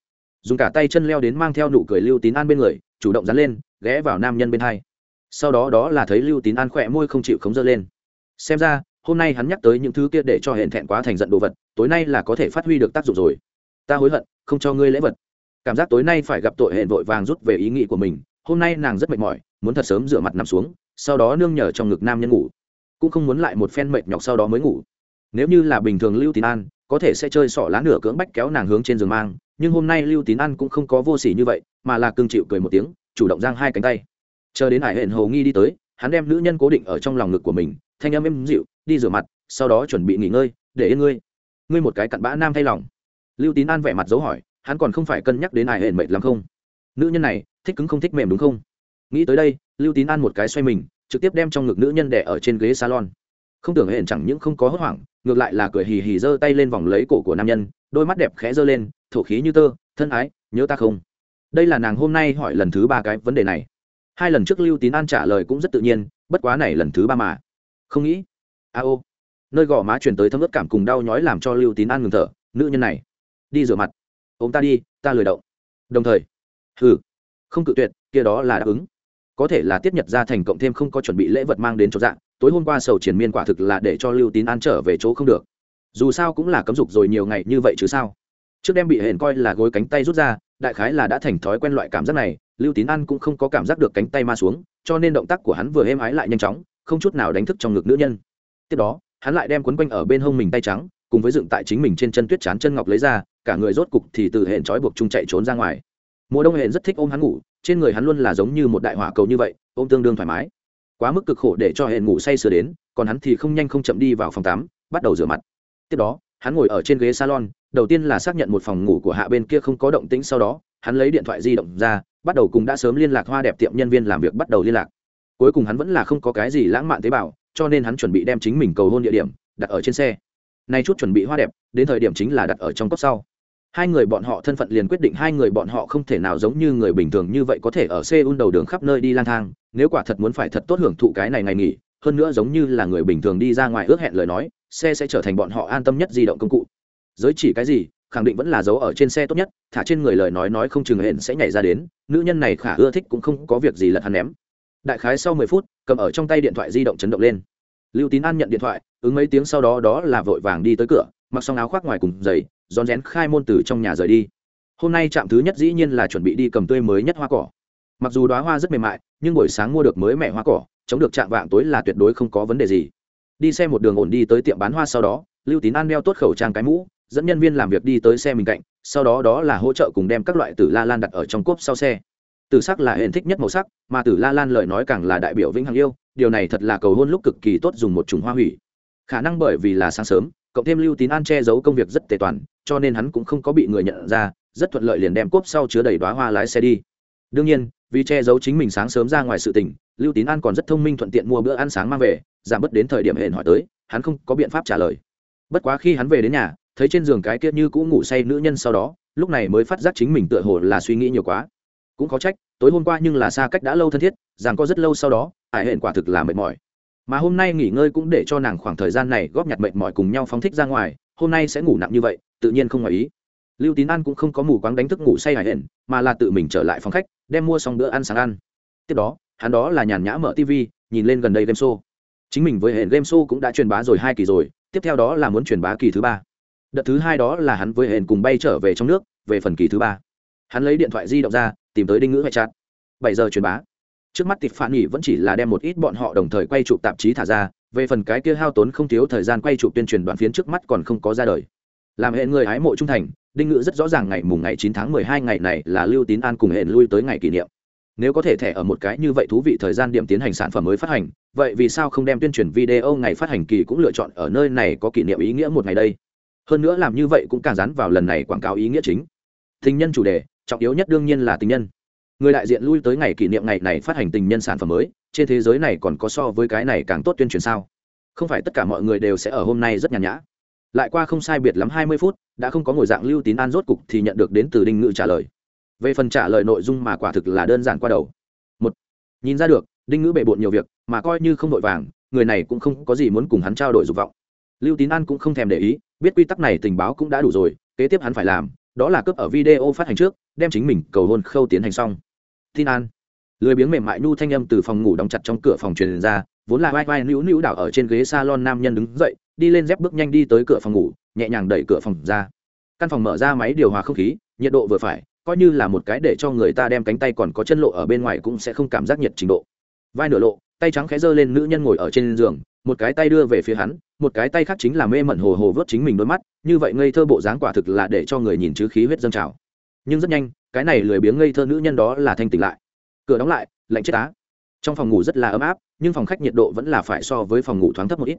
Dùng cả tay chân leo đến mang theo nụ cười lưu tín an bên người, chủ động dán lên, ghé vào nam nhân bên hai. Sau đó đó là thấy lưu tín an khỏe môi không chịu khống dơ lên. Xem ra, hôm nay hắn nhắc tới những thứ kia để cho hẹn thẹn quá thành giận đồ vật, tối nay là có thể phát huy được tác dụng rồi. Ta hối hận, không cho ngươi lễ vật. Cảm giác tối nay phải gặp tội hẹn vội vàng rút về ý nghĩ của mình, hôm nay nàng rất mệt mỏi, muốn thật sớm rửa mặt nằm xuống, sau đó nương nhờ trong ngực nam nhân ngủ cũng không muốn lại một phen mệt nhọc sau đó mới ngủ. Nếu như là bình thường lưu tín an, có thể sẽ chơi sỏ lá nửa cưỡng bách kéo nàng hướng trên giường mang, nhưng hôm nay lưu tín an cũng không có vô s ỉ như vậy, mà là cưng chịu cười một tiếng, chủ động giang hai cánh tay. Chờ đến hải hẹn hầu nghi đi tới, hắn đem nữ nhân cố định ở trong lòng ngực của mình, thanh âm êm dịu, đi rửa mặt, sau đó chuẩn bị nghỉ ngơi, để yên ngươi. Ngươi một cái cặn bã nam thay lòng. Lưu tín an vẻ mặt dấu hỏi, hắn còn không phải cân nhắc đến hải hẹn mệt lắm không? Nữ nhân này, thích cứng không thích mềm đúng không? Nghĩ tới đây, lưu tín an một cái xoay mình trực tiếp đem trong ngực nữ nhân đẻ ở trên ghế salon. Không tưởng hển chẳng những không có hốt hoảng, ngược lại là cười hì hì giơ tay lên vòng lấy cổ của nam nhân, đôi mắt đẹp khẽ giơ lên, thổ khí như tơ, thân ái, nhớ ta không? Đây là nàng hôm nay hỏi lần thứ ba cái vấn đề này. Hai lần trước lưu tín an trả lời cũng rất tự nhiên, bất quá này lần thứ ba mà. Không nghĩ. A ô. Nơi gò má truyền tới thâm ướt cảm cùng đau nhói làm cho lưu tín an ngừng thở, nữ nhân này, đi rửa mặt. Ôm ta đi, ta lười động. Đồng thời, hừ, không cự tuyệt, kia đó là đáp ứng có thể là tiết nhật ra thành cộng thêm không có chuẩn bị lễ vật mang đến chỗ dạng, tối hôm qua sầu triển miên quả thực là để cho lưu tín an trở về chỗ không được. Dù sao cũng là cấm dục rồi nhiều ngày như vậy chứ sao? Trước đem bị hển coi là gối cánh tay rút ra, đại khái là đã thành thói quen loại cảm giác này, lưu tín an cũng không có cảm giác được cánh tay ma xuống, cho nên động tác của hắn vừa êm ái lại nhanh chóng, không chút nào đánh thức trong ngực nữ nhân. Tiếp đó, hắn lại đem quấn quanh ở bên hông mình tay trắng, cùng với dựng tại chính mình trên chân tuyết chán chân ngọc lấy ra, cả người rốt cục thì từ hển trói buộc chung chạy trốn ra ngoài mùa đông hệ rất thích ôm hắn ngủ, trên người hắn luôn là giống như một đại hỏa cầu như vậy, ôm tương đương thoải mái. Quá mức cực khổ để cho hệ ngủ say sưa đến, còn hắn thì không nhanh không chậm đi vào phòng tắm, bắt đầu rửa mặt. Tiếp đó, hắn ngồi ở trên ghế salon, đầu tiên là xác nhận một phòng ngủ của hạ bên kia không có động tĩnh, sau đó, hắn lấy điện thoại di động ra, bắt đầu cùng đã sớm liên lạc hoa đẹp tiệm nhân viên làm việc bắt đầu liên lạc. Cuối cùng hắn vẫn là không có cái gì lãng mạn tế bào, cho nên hắn chuẩn bị đem chính mình cầu hôn địa điểm đặt ở trên xe. Nay chút chuẩn bị hoa đẹp, đến thời điểm chính là đặt ở trong cốc sau hai người bọn họ thân phận liền quyết định hai người bọn họ không thể nào giống như người bình thường như vậy có thể ở Seoul đầu đường khắp nơi đi lang thang, nếu quả thật muốn phải thật tốt hưởng thụ cái này ngày nghỉ, hơn nữa giống như là người bình thường đi ra ngoài ước hẹn lời nói, xe sẽ trở thành bọn họ an tâm nhất di động công cụ. Giới chỉ cái gì, khẳng định vẫn là giấu ở trên xe tốt nhất, thả trên người lời nói nói không chừng hẹn sẽ nhảy ra đến, nữ nhân này khả ưa thích cũng không có việc gì lật hắn ném. Đại khái sau mười phút, cầm ở trong tay điện thoại di động chấn động lên. Lưu Tín An nhận điện thoại, ứng mấy tiếng sau đó đó là vội vàng đi tới cửa, mặc xong áo khoác ngoài cùng giày, rón rén khai môn từ trong nhà rời đi. Hôm nay trạm thứ nhất dĩ nhiên là chuẩn bị đi cầm tươi mới nhất hoa cỏ. Mặc dù đoá hoa rất mềm mại, nhưng buổi sáng mua được mới mẻ hoa cỏ, chống được chạm vạng tối là tuyệt đối không có vấn đề gì. Đi xe một đường ổn đi tới tiệm bán hoa sau đó, lưu tín an đeo tốt khẩu trang cái mũ, dẫn nhân viên làm việc đi tới xe mình cạnh, sau đó đó là hỗ trợ cùng đem các loại tử la lan đặt ở trong cốp sau xe. Tử sắc là hệ thích nhất màu sắc, mà tử la lan lời nói càng là đại biểu vĩnh hằng yêu, điều này thật là cầu hôn lúc cực kỳ tốt dùng một chủng hoa hủy. Khả năng bởi vì là sáng sớm, cộng thêm lưu tín an che giấu công việc rất tề toàn cho nên hắn cũng không có bị người nhận ra, rất thuận lợi liền đem cốp sau chứa đầy đoá hoa lái xe đi. Đương nhiên, vì che giấu chính mình sáng sớm ra ngoài sự tình, lưu tín an còn rất thông minh thuận tiện mua bữa ăn sáng mang về, giảm bớt đến thời điểm hẹn hỏi tới, hắn không có biện pháp trả lời. Bất quá khi hắn về đến nhà, thấy trên giường cái kia như cũ ngủ say nữ nhân sau đó, lúc này mới phát giác chính mình tựa hồ là suy nghĩ nhiều quá. Cũng có trách, tối hôm qua nhưng là xa cách đã lâu thân thiết, rằng có rất lâu sau đó ải hẹn quả thực là mệt mỏi. Mà hôm nay nghỉ ngơi cũng để cho nàng khoảng thời gian này góp nhặt mệt mỏi cùng nhau phóng thích ra ngoài hôm nay sẽ ngủ nặng như vậy, tự nhiên không ngoài ý. Lưu tín an cũng không có mù quáng đánh thức ngủ say hải hển mà là tự mình trở lại phòng khách, đem mua xong bữa ăn sáng ăn. Tiếp đó, hắn đó là nhàn nhã mở tv nhìn lên gần đây game show. Chính mình với hển game show cũng đã truyền bá rồi hai kỳ rồi, tiếp theo đó là muốn truyền bá kỳ thứ ba. Đợt thứ hai đó là hắn với hển cùng bay trở về trong nước, về phần kỳ thứ ba. Hắn lấy điện thoại di động ra, tìm tới đinh ngữ hệ chặt bảy giờ truyền bá. Trước mắt tịp phản nghỉ vẫn chỉ là đem một ít bọn họ đồng thời quay chụp tạp chí thả ra về phần cái kia hao tốn không thiếu thời gian quay chụp tuyên truyền đoạn phiến trước mắt còn không có ra đời. Làm hệ người hái mộ trung thành, đinh ngự rất rõ ràng ngày mùng ngày chín tháng mười hai ngày này là lưu tín an cùng hệ lui tới ngày kỷ niệm. Nếu có thể thẻ ở một cái như vậy thú vị thời gian điểm tiến hành sản phẩm mới phát hành, vậy vì sao không đem tuyên truyền video ngày phát hành kỳ cũng lựa chọn ở nơi này có kỷ niệm ý nghĩa một ngày đây? Hơn nữa làm như vậy cũng càng dán vào lần này quảng cáo ý nghĩa chính. Tình nhân chủ đề, trọng yếu nhất đương nhiên là tình nhân. Người đại diện lui tới ngày kỷ niệm ngày này phát hành tình nhân sản phẩm mới trên thế giới này còn có so với cái này càng tốt tuyên truyền sao? Không phải tất cả mọi người đều sẽ ở hôm nay rất nhàn nhã. Lại qua không sai biệt lắm hai mươi phút, đã không có ngồi dạng lưu tín an rốt cục thì nhận được đến từ đinh ngự trả lời. Về phần trả lời nội dung mà quả thực là đơn giản qua đầu. Một, nhìn ra được, đinh ngữ bề bộn nhiều việc, mà coi như không vội vàng, người này cũng không có gì muốn cùng hắn trao đổi dục vọng. Lưu tín an cũng không thèm để ý, biết quy tắc này tình báo cũng đã đủ rồi, kế tiếp hắn phải làm, đó là cướp ở video phát hành trước, đem chính mình cầu hôn khâu tiến hành xong. Tin an lười biếng mềm mại nhu thanh âm từ phòng ngủ đóng chặt trong cửa phòng truyền ra, vốn là vai vai nữu nữu đảo ở trên ghế salon nam nhân đứng dậy, đi lên dép bước nhanh đi tới cửa phòng ngủ, nhẹ nhàng đẩy cửa phòng ra. Căn phòng mở ra máy điều hòa không khí, nhiệt độ vừa phải, coi như là một cái để cho người ta đem cánh tay còn có chân lộ ở bên ngoài cũng sẽ không cảm giác nhiệt trình độ. Vai nửa lộ, tay trắng khẽ giơ lên nữ nhân ngồi ở trên giường, một cái tay đưa về phía hắn, một cái tay khác chính là mê mẩn hồ hồ vớt chính mình đôi mắt, như vậy ngây thơ bộ dáng quả thực là để cho người nhìn chứ khí huyết dâng trào. Nhưng rất nhanh, cái này lười biếng ngây thơ nữ nhân đó là thanh tỉnh lại cửa đóng lại, lạnh chết á. Trong phòng ngủ rất là ấm áp, nhưng phòng khách nhiệt độ vẫn là phải so với phòng ngủ thoáng thấp một ít.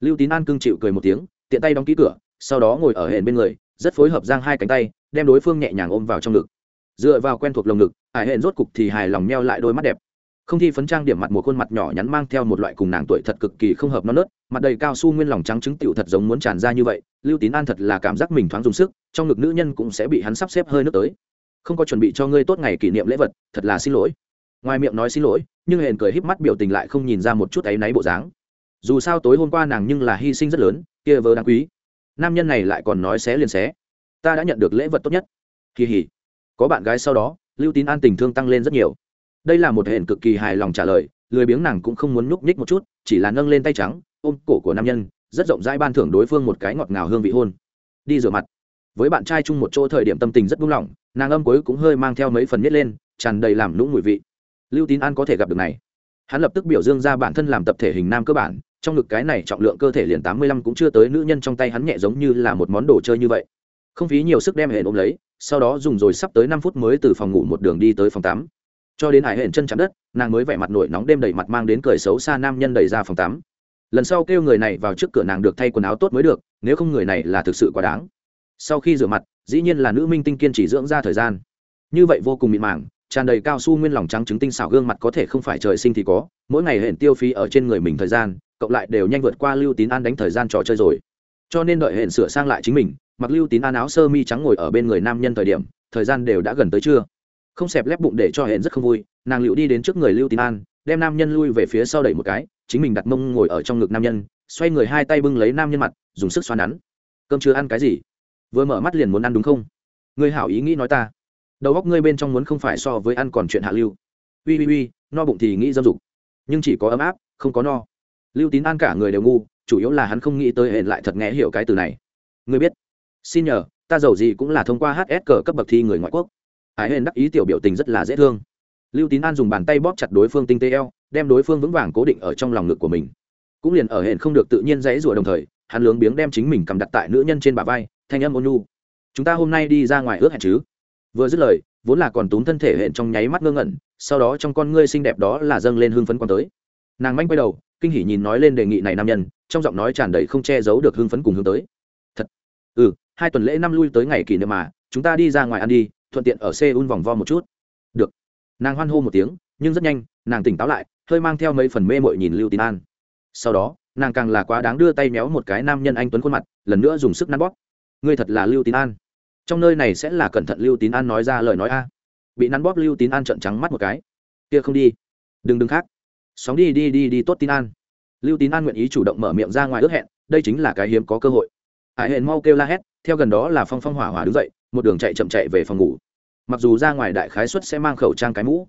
Lưu tín an cưng chịu cười một tiếng, tiện tay đóng ký cửa, sau đó ngồi ở hển bên người, rất phối hợp giang hai cánh tay, đem đối phương nhẹ nhàng ôm vào trong ngực. Dựa vào quen thuộc lồng ngực hải hển rốt cục thì hài lòng meo lại đôi mắt đẹp. Không thi phấn trang điểm mặt một khuôn mặt nhỏ nhắn mang theo một loại cùng nàng tuổi thật cực kỳ không hợp non nớt, mặt đầy cao su nguyên lòng trắng trứng tiểu thật giống muốn tràn ra như vậy, lưu tín an thật là cảm giác mình thoáng dùng sức, trong ngực nữ nhân cũng sẽ bị hắn sắp xếp hơi nước tới. Không có chuẩn bị cho ngươi tốt ngày kỷ niệm lễ vật, thật là xin lỗi ngoài miệng nói xin lỗi, nhưng hển cười híp mắt biểu tình lại không nhìn ra một chút áy náy bộ dáng. Dù sao tối hôm qua nàng nhưng là hy sinh rất lớn, kia vớ đáng quý. Nam nhân này lại còn nói xé liền xé. Ta đã nhận được lễ vật tốt nhất. Kỳ hỉ. Có bạn gái sau đó, lưu tín an tình thương tăng lên rất nhiều. Đây là một hển cực kỳ hài lòng trả lời, lười biếng nàng cũng không muốn nhúc nhích một chút, chỉ là nâng lên tay trắng, ôm cổ của nam nhân, rất rộng rãi ban thưởng đối phương một cái ngọt ngào hương vị hôn. Đi rửa mặt. Với bạn trai chung một chỗ thời điểm tâm tình rất buông lỏng, nàng âm cuối cũng hơi mang theo mấy phần nhét lên, tràn đầy làm lũng mùi vị lưu tín an có thể gặp được này. Hắn lập tức biểu dương ra bản thân làm tập thể hình nam cơ bản, trong ngực cái này trọng lượng cơ thể liền tám mươi lăm cũng chưa tới nữ nhân trong tay hắn nhẹ giống như là một món đồ chơi như vậy. Không phí nhiều sức đem hệ ôm lấy, sau đó dùng rồi sắp tới năm phút mới từ phòng ngủ một đường đi tới phòng tắm. Cho đến hải hển chân chạm đất, nàng mới vẻ mặt nổi nóng đêm đầy mặt mang đến cười xấu xa nam nhân đẩy ra phòng tắm. Lần sau kêu người này vào trước cửa nàng được thay quần áo tốt mới được, nếu không người này là thực sự quá đáng. Sau khi rửa mặt, dĩ nhiên là nữ minh tinh kiên trì dưỡng ra thời gian. Như vậy vô cùng mịn màng tràn đầy cao su nguyên lòng trắng trứng tinh xảo gương mặt có thể không phải trời sinh thì có, mỗi ngày hển tiêu phí ở trên người mình thời gian, cộng lại đều nhanh vượt qua lưu tín an đánh thời gian trò chơi rồi. Cho nên đợi hển sửa sang lại chính mình, mặc lưu tín an áo sơ mi trắng ngồi ở bên người nam nhân thời điểm, thời gian đều đã gần tới trưa. Không xẹp lép bụng để cho hển rất không vui, nàng liệu đi đến trước người lưu tín an, đem nam nhân lui về phía sau đẩy một cái, chính mình đặt mông ngồi ở trong ngực nam nhân, xoay người hai tay bưng lấy nam nhân mặt, dùng sức xoa nắn. Cơm chưa ăn cái gì? Vừa mở mắt liền muốn ăn đúng không? Ngươi hảo ý nghĩ nói ta đầu góc ngươi bên trong muốn không phải so với ăn còn chuyện hạ lưu. Ui ui ui no bụng thì nghĩ dâm dục. Nhưng chỉ có ấm áp, không có no. Lưu tín an cả người đều ngu, chủ yếu là hắn không nghĩ tới hẹn lại thật nghe hiểu cái từ này. Ngươi biết, xin nhờ, ta giàu gì cũng là thông qua hs cờ cấp bậc thi người ngoại quốc. Hải hên đắc ý tiểu biểu tình rất là dễ thương. Lưu tín an dùng bàn tay bóp chặt đối phương tinh tế eo, đem đối phương vững vàng cố định ở trong lòng ngực của mình. Cũng liền ở hẹn không được tự nhiên dãy rủa đồng thời, hắn lướng biếng đem chính mình cầm đặt tại nữ nhân trên bả vai, thanh âm ôn nhu. Chúng ta hôm nay đi ra ngoài ước hẹn chứ? Vừa dứt lời, vốn là còn túm thân thể hẹn trong nháy mắt ngơ ngẩn, sau đó trong con ngươi xinh đẹp đó là dâng lên hưng phấn quan tới. Nàng manh quay đầu, kinh hỉ nhìn nói lên đề nghị này nam nhân, trong giọng nói tràn đầy không che giấu được hưng phấn cùng hướng tới. Thật. Ừ hai tuần lễ năm lui tới ngày kỷ niệm mà, chúng ta đi ra ngoài ăn đi, thuận tiện ở seoul vòng vo một chút. Được. Nàng hoan hô một tiếng, nhưng rất nhanh, nàng tỉnh táo lại, hơi mang theo mấy phần mê mội nhìn lưu tín an. Sau đó, nàng càng là quá đáng đưa tay méo một cái nam nhân anh tuấn khuôn mặt, lần nữa dùng sức nắn bóp. Ngươi thật là lưu tín an trong nơi này sẽ là cẩn thận lưu tín an nói ra lời nói a. Bị nắn bóp lưu tín an trợn trắng mắt một cái. Kia không đi. Đừng đừng khác. Sóng đi đi đi đi tốt tín an. Lưu tín an nguyện ý chủ động mở miệng ra ngoài ước hẹn, đây chính là cái hiếm có cơ hội. Hải hẹn mau kêu la hét, theo gần đó là phong phong hỏa hỏa đứng dậy, một đường chạy chậm chạy về phòng ngủ. Mặc dù ra ngoài đại khái xuất sẽ mang khẩu trang cái mũ,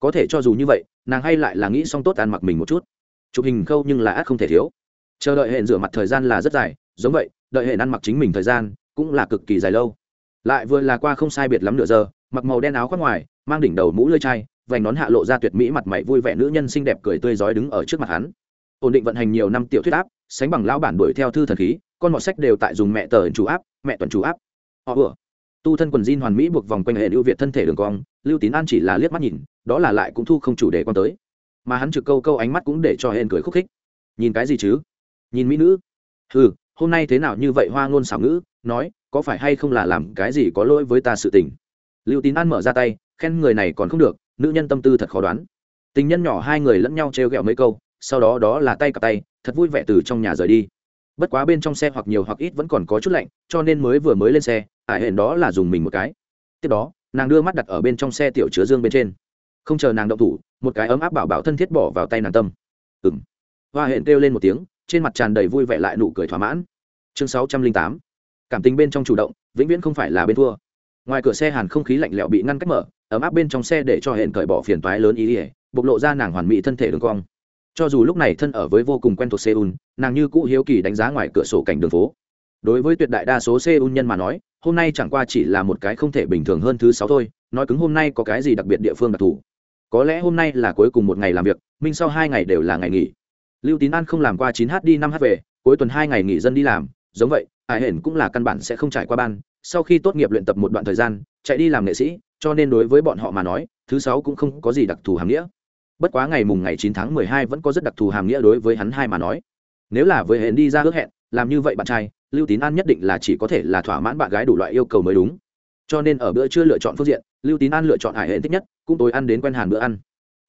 có thể cho dù như vậy, nàng hay lại là nghĩ xong tốt ăn mặc mình một chút. Chụp hình khâu nhưng là ác không thể thiếu. Chờ đợi hẹn rửa mặt thời gian là rất dài, giống vậy, đợi hẹn ăn mặc chính mình thời gian, cũng là cực kỳ dài lâu lại vừa là qua không sai biệt lắm nửa giờ, mặc màu đen áo khoác ngoài, mang đỉnh đầu mũ lơi chai, vành nón hạ lộ ra tuyệt mỹ mặt mày vui vẻ nữ nhân xinh đẹp cười tươi rói đứng ở trước mặt hắn. Ổn định vận hành nhiều năm tiểu thuyết áp, sánh bằng lão bản đuổi theo thư thần khí, con mọt sách đều tại dùng mẹ tờ chủ áp, mẹ tuần chủ áp. Họ vừa. Tu thân quần jean hoàn mỹ buộc vòng quanh hệ lưu việt thân thể đường cong, lưu tín an chỉ là liếc mắt nhìn, đó là lại cũng thu không chủ đề quan tới. Mà hắn trực câu câu ánh mắt cũng để cho hên cười khúc khích. Nhìn cái gì chứ? Nhìn mỹ nữ. Ừ hôm nay thế nào như vậy hoa ngôn xảo ngữ, nói có phải hay không là làm cái gì có lỗi với ta sự tình? Lưu tín an mở ra tay, khen người này còn không được, nữ nhân tâm tư thật khó đoán. Tình nhân nhỏ hai người lẫn nhau t r e o g ẹ o mấy câu, sau đó đó là tay cặp tay, thật vui vẻ từ trong nhà rời đi. Bất quá bên trong xe hoặc nhiều hoặc ít vẫn còn có chút lạnh, cho nên mới vừa mới lên xe, ải hển đó là dùng mình một cái. Tiếp đó, nàng đưa mắt đặt ở bên trong xe tiểu chứa dương bên trên. Không chờ nàng động thủ, một cái ấm áp bảo bảo thân thiết bỏ vào tay nàng tâm. Ừng hoa hẹn kêu lên một tiếng, trên mặt tràn đầy vui vẻ lại nụ cười thỏa mãn. Chương sáu trăm linh tám cảm tình bên trong chủ động, vĩnh viễn không phải là bên thua. Ngoài cửa xe hàn không khí lạnh lẽo bị ngăn cách mở, ấm áp bên trong xe để cho hẹn cởi bỏ phiền toái lớn ý ỉa bộc lộ ra nàng hoàn mỹ thân thể đường cong. Cho dù lúc này thân ở với vô cùng quen thuộc seoul, nàng như cũ hiếu kỳ đánh giá ngoài cửa sổ cảnh đường phố. Đối với tuyệt đại đa số seoul nhân mà nói, hôm nay chẳng qua chỉ là một cái không thể bình thường hơn thứ sáu thôi, nói cứng hôm nay có cái gì đặc biệt địa phương đặc thù? Có lẽ hôm nay là cuối cùng một ngày làm việc, minh sau hai ngày đều là ngày nghỉ. Lưu tín an không làm qua chín h đi năm h về, cuối tuần hai ngày nghỉ dân đi làm, giống vậy hải hển cũng là căn bản sẽ không trải qua ban, sau khi tốt nghiệp luyện tập một đoạn thời gian, chạy đi làm nghệ sĩ, cho nên đối với bọn họ mà nói, thứ sáu cũng không có gì đặc thù hàm nghĩa. Bất quá ngày mùng ngày chín tháng mười hai vẫn có rất đặc thù hàm nghĩa đối với hắn hai mà nói. Nếu là với Hển đi ra ước hẹn, làm như vậy bạn trai, lưu tín an nhất định là chỉ có thể là thỏa mãn bạn gái đủ loại yêu cầu mới đúng. Cho nên ở bữa trưa lựa chọn phương diện, lưu tín an lựa chọn hải Hển thích nhất, cũng tối ăn đến quen hàn bữa ăn.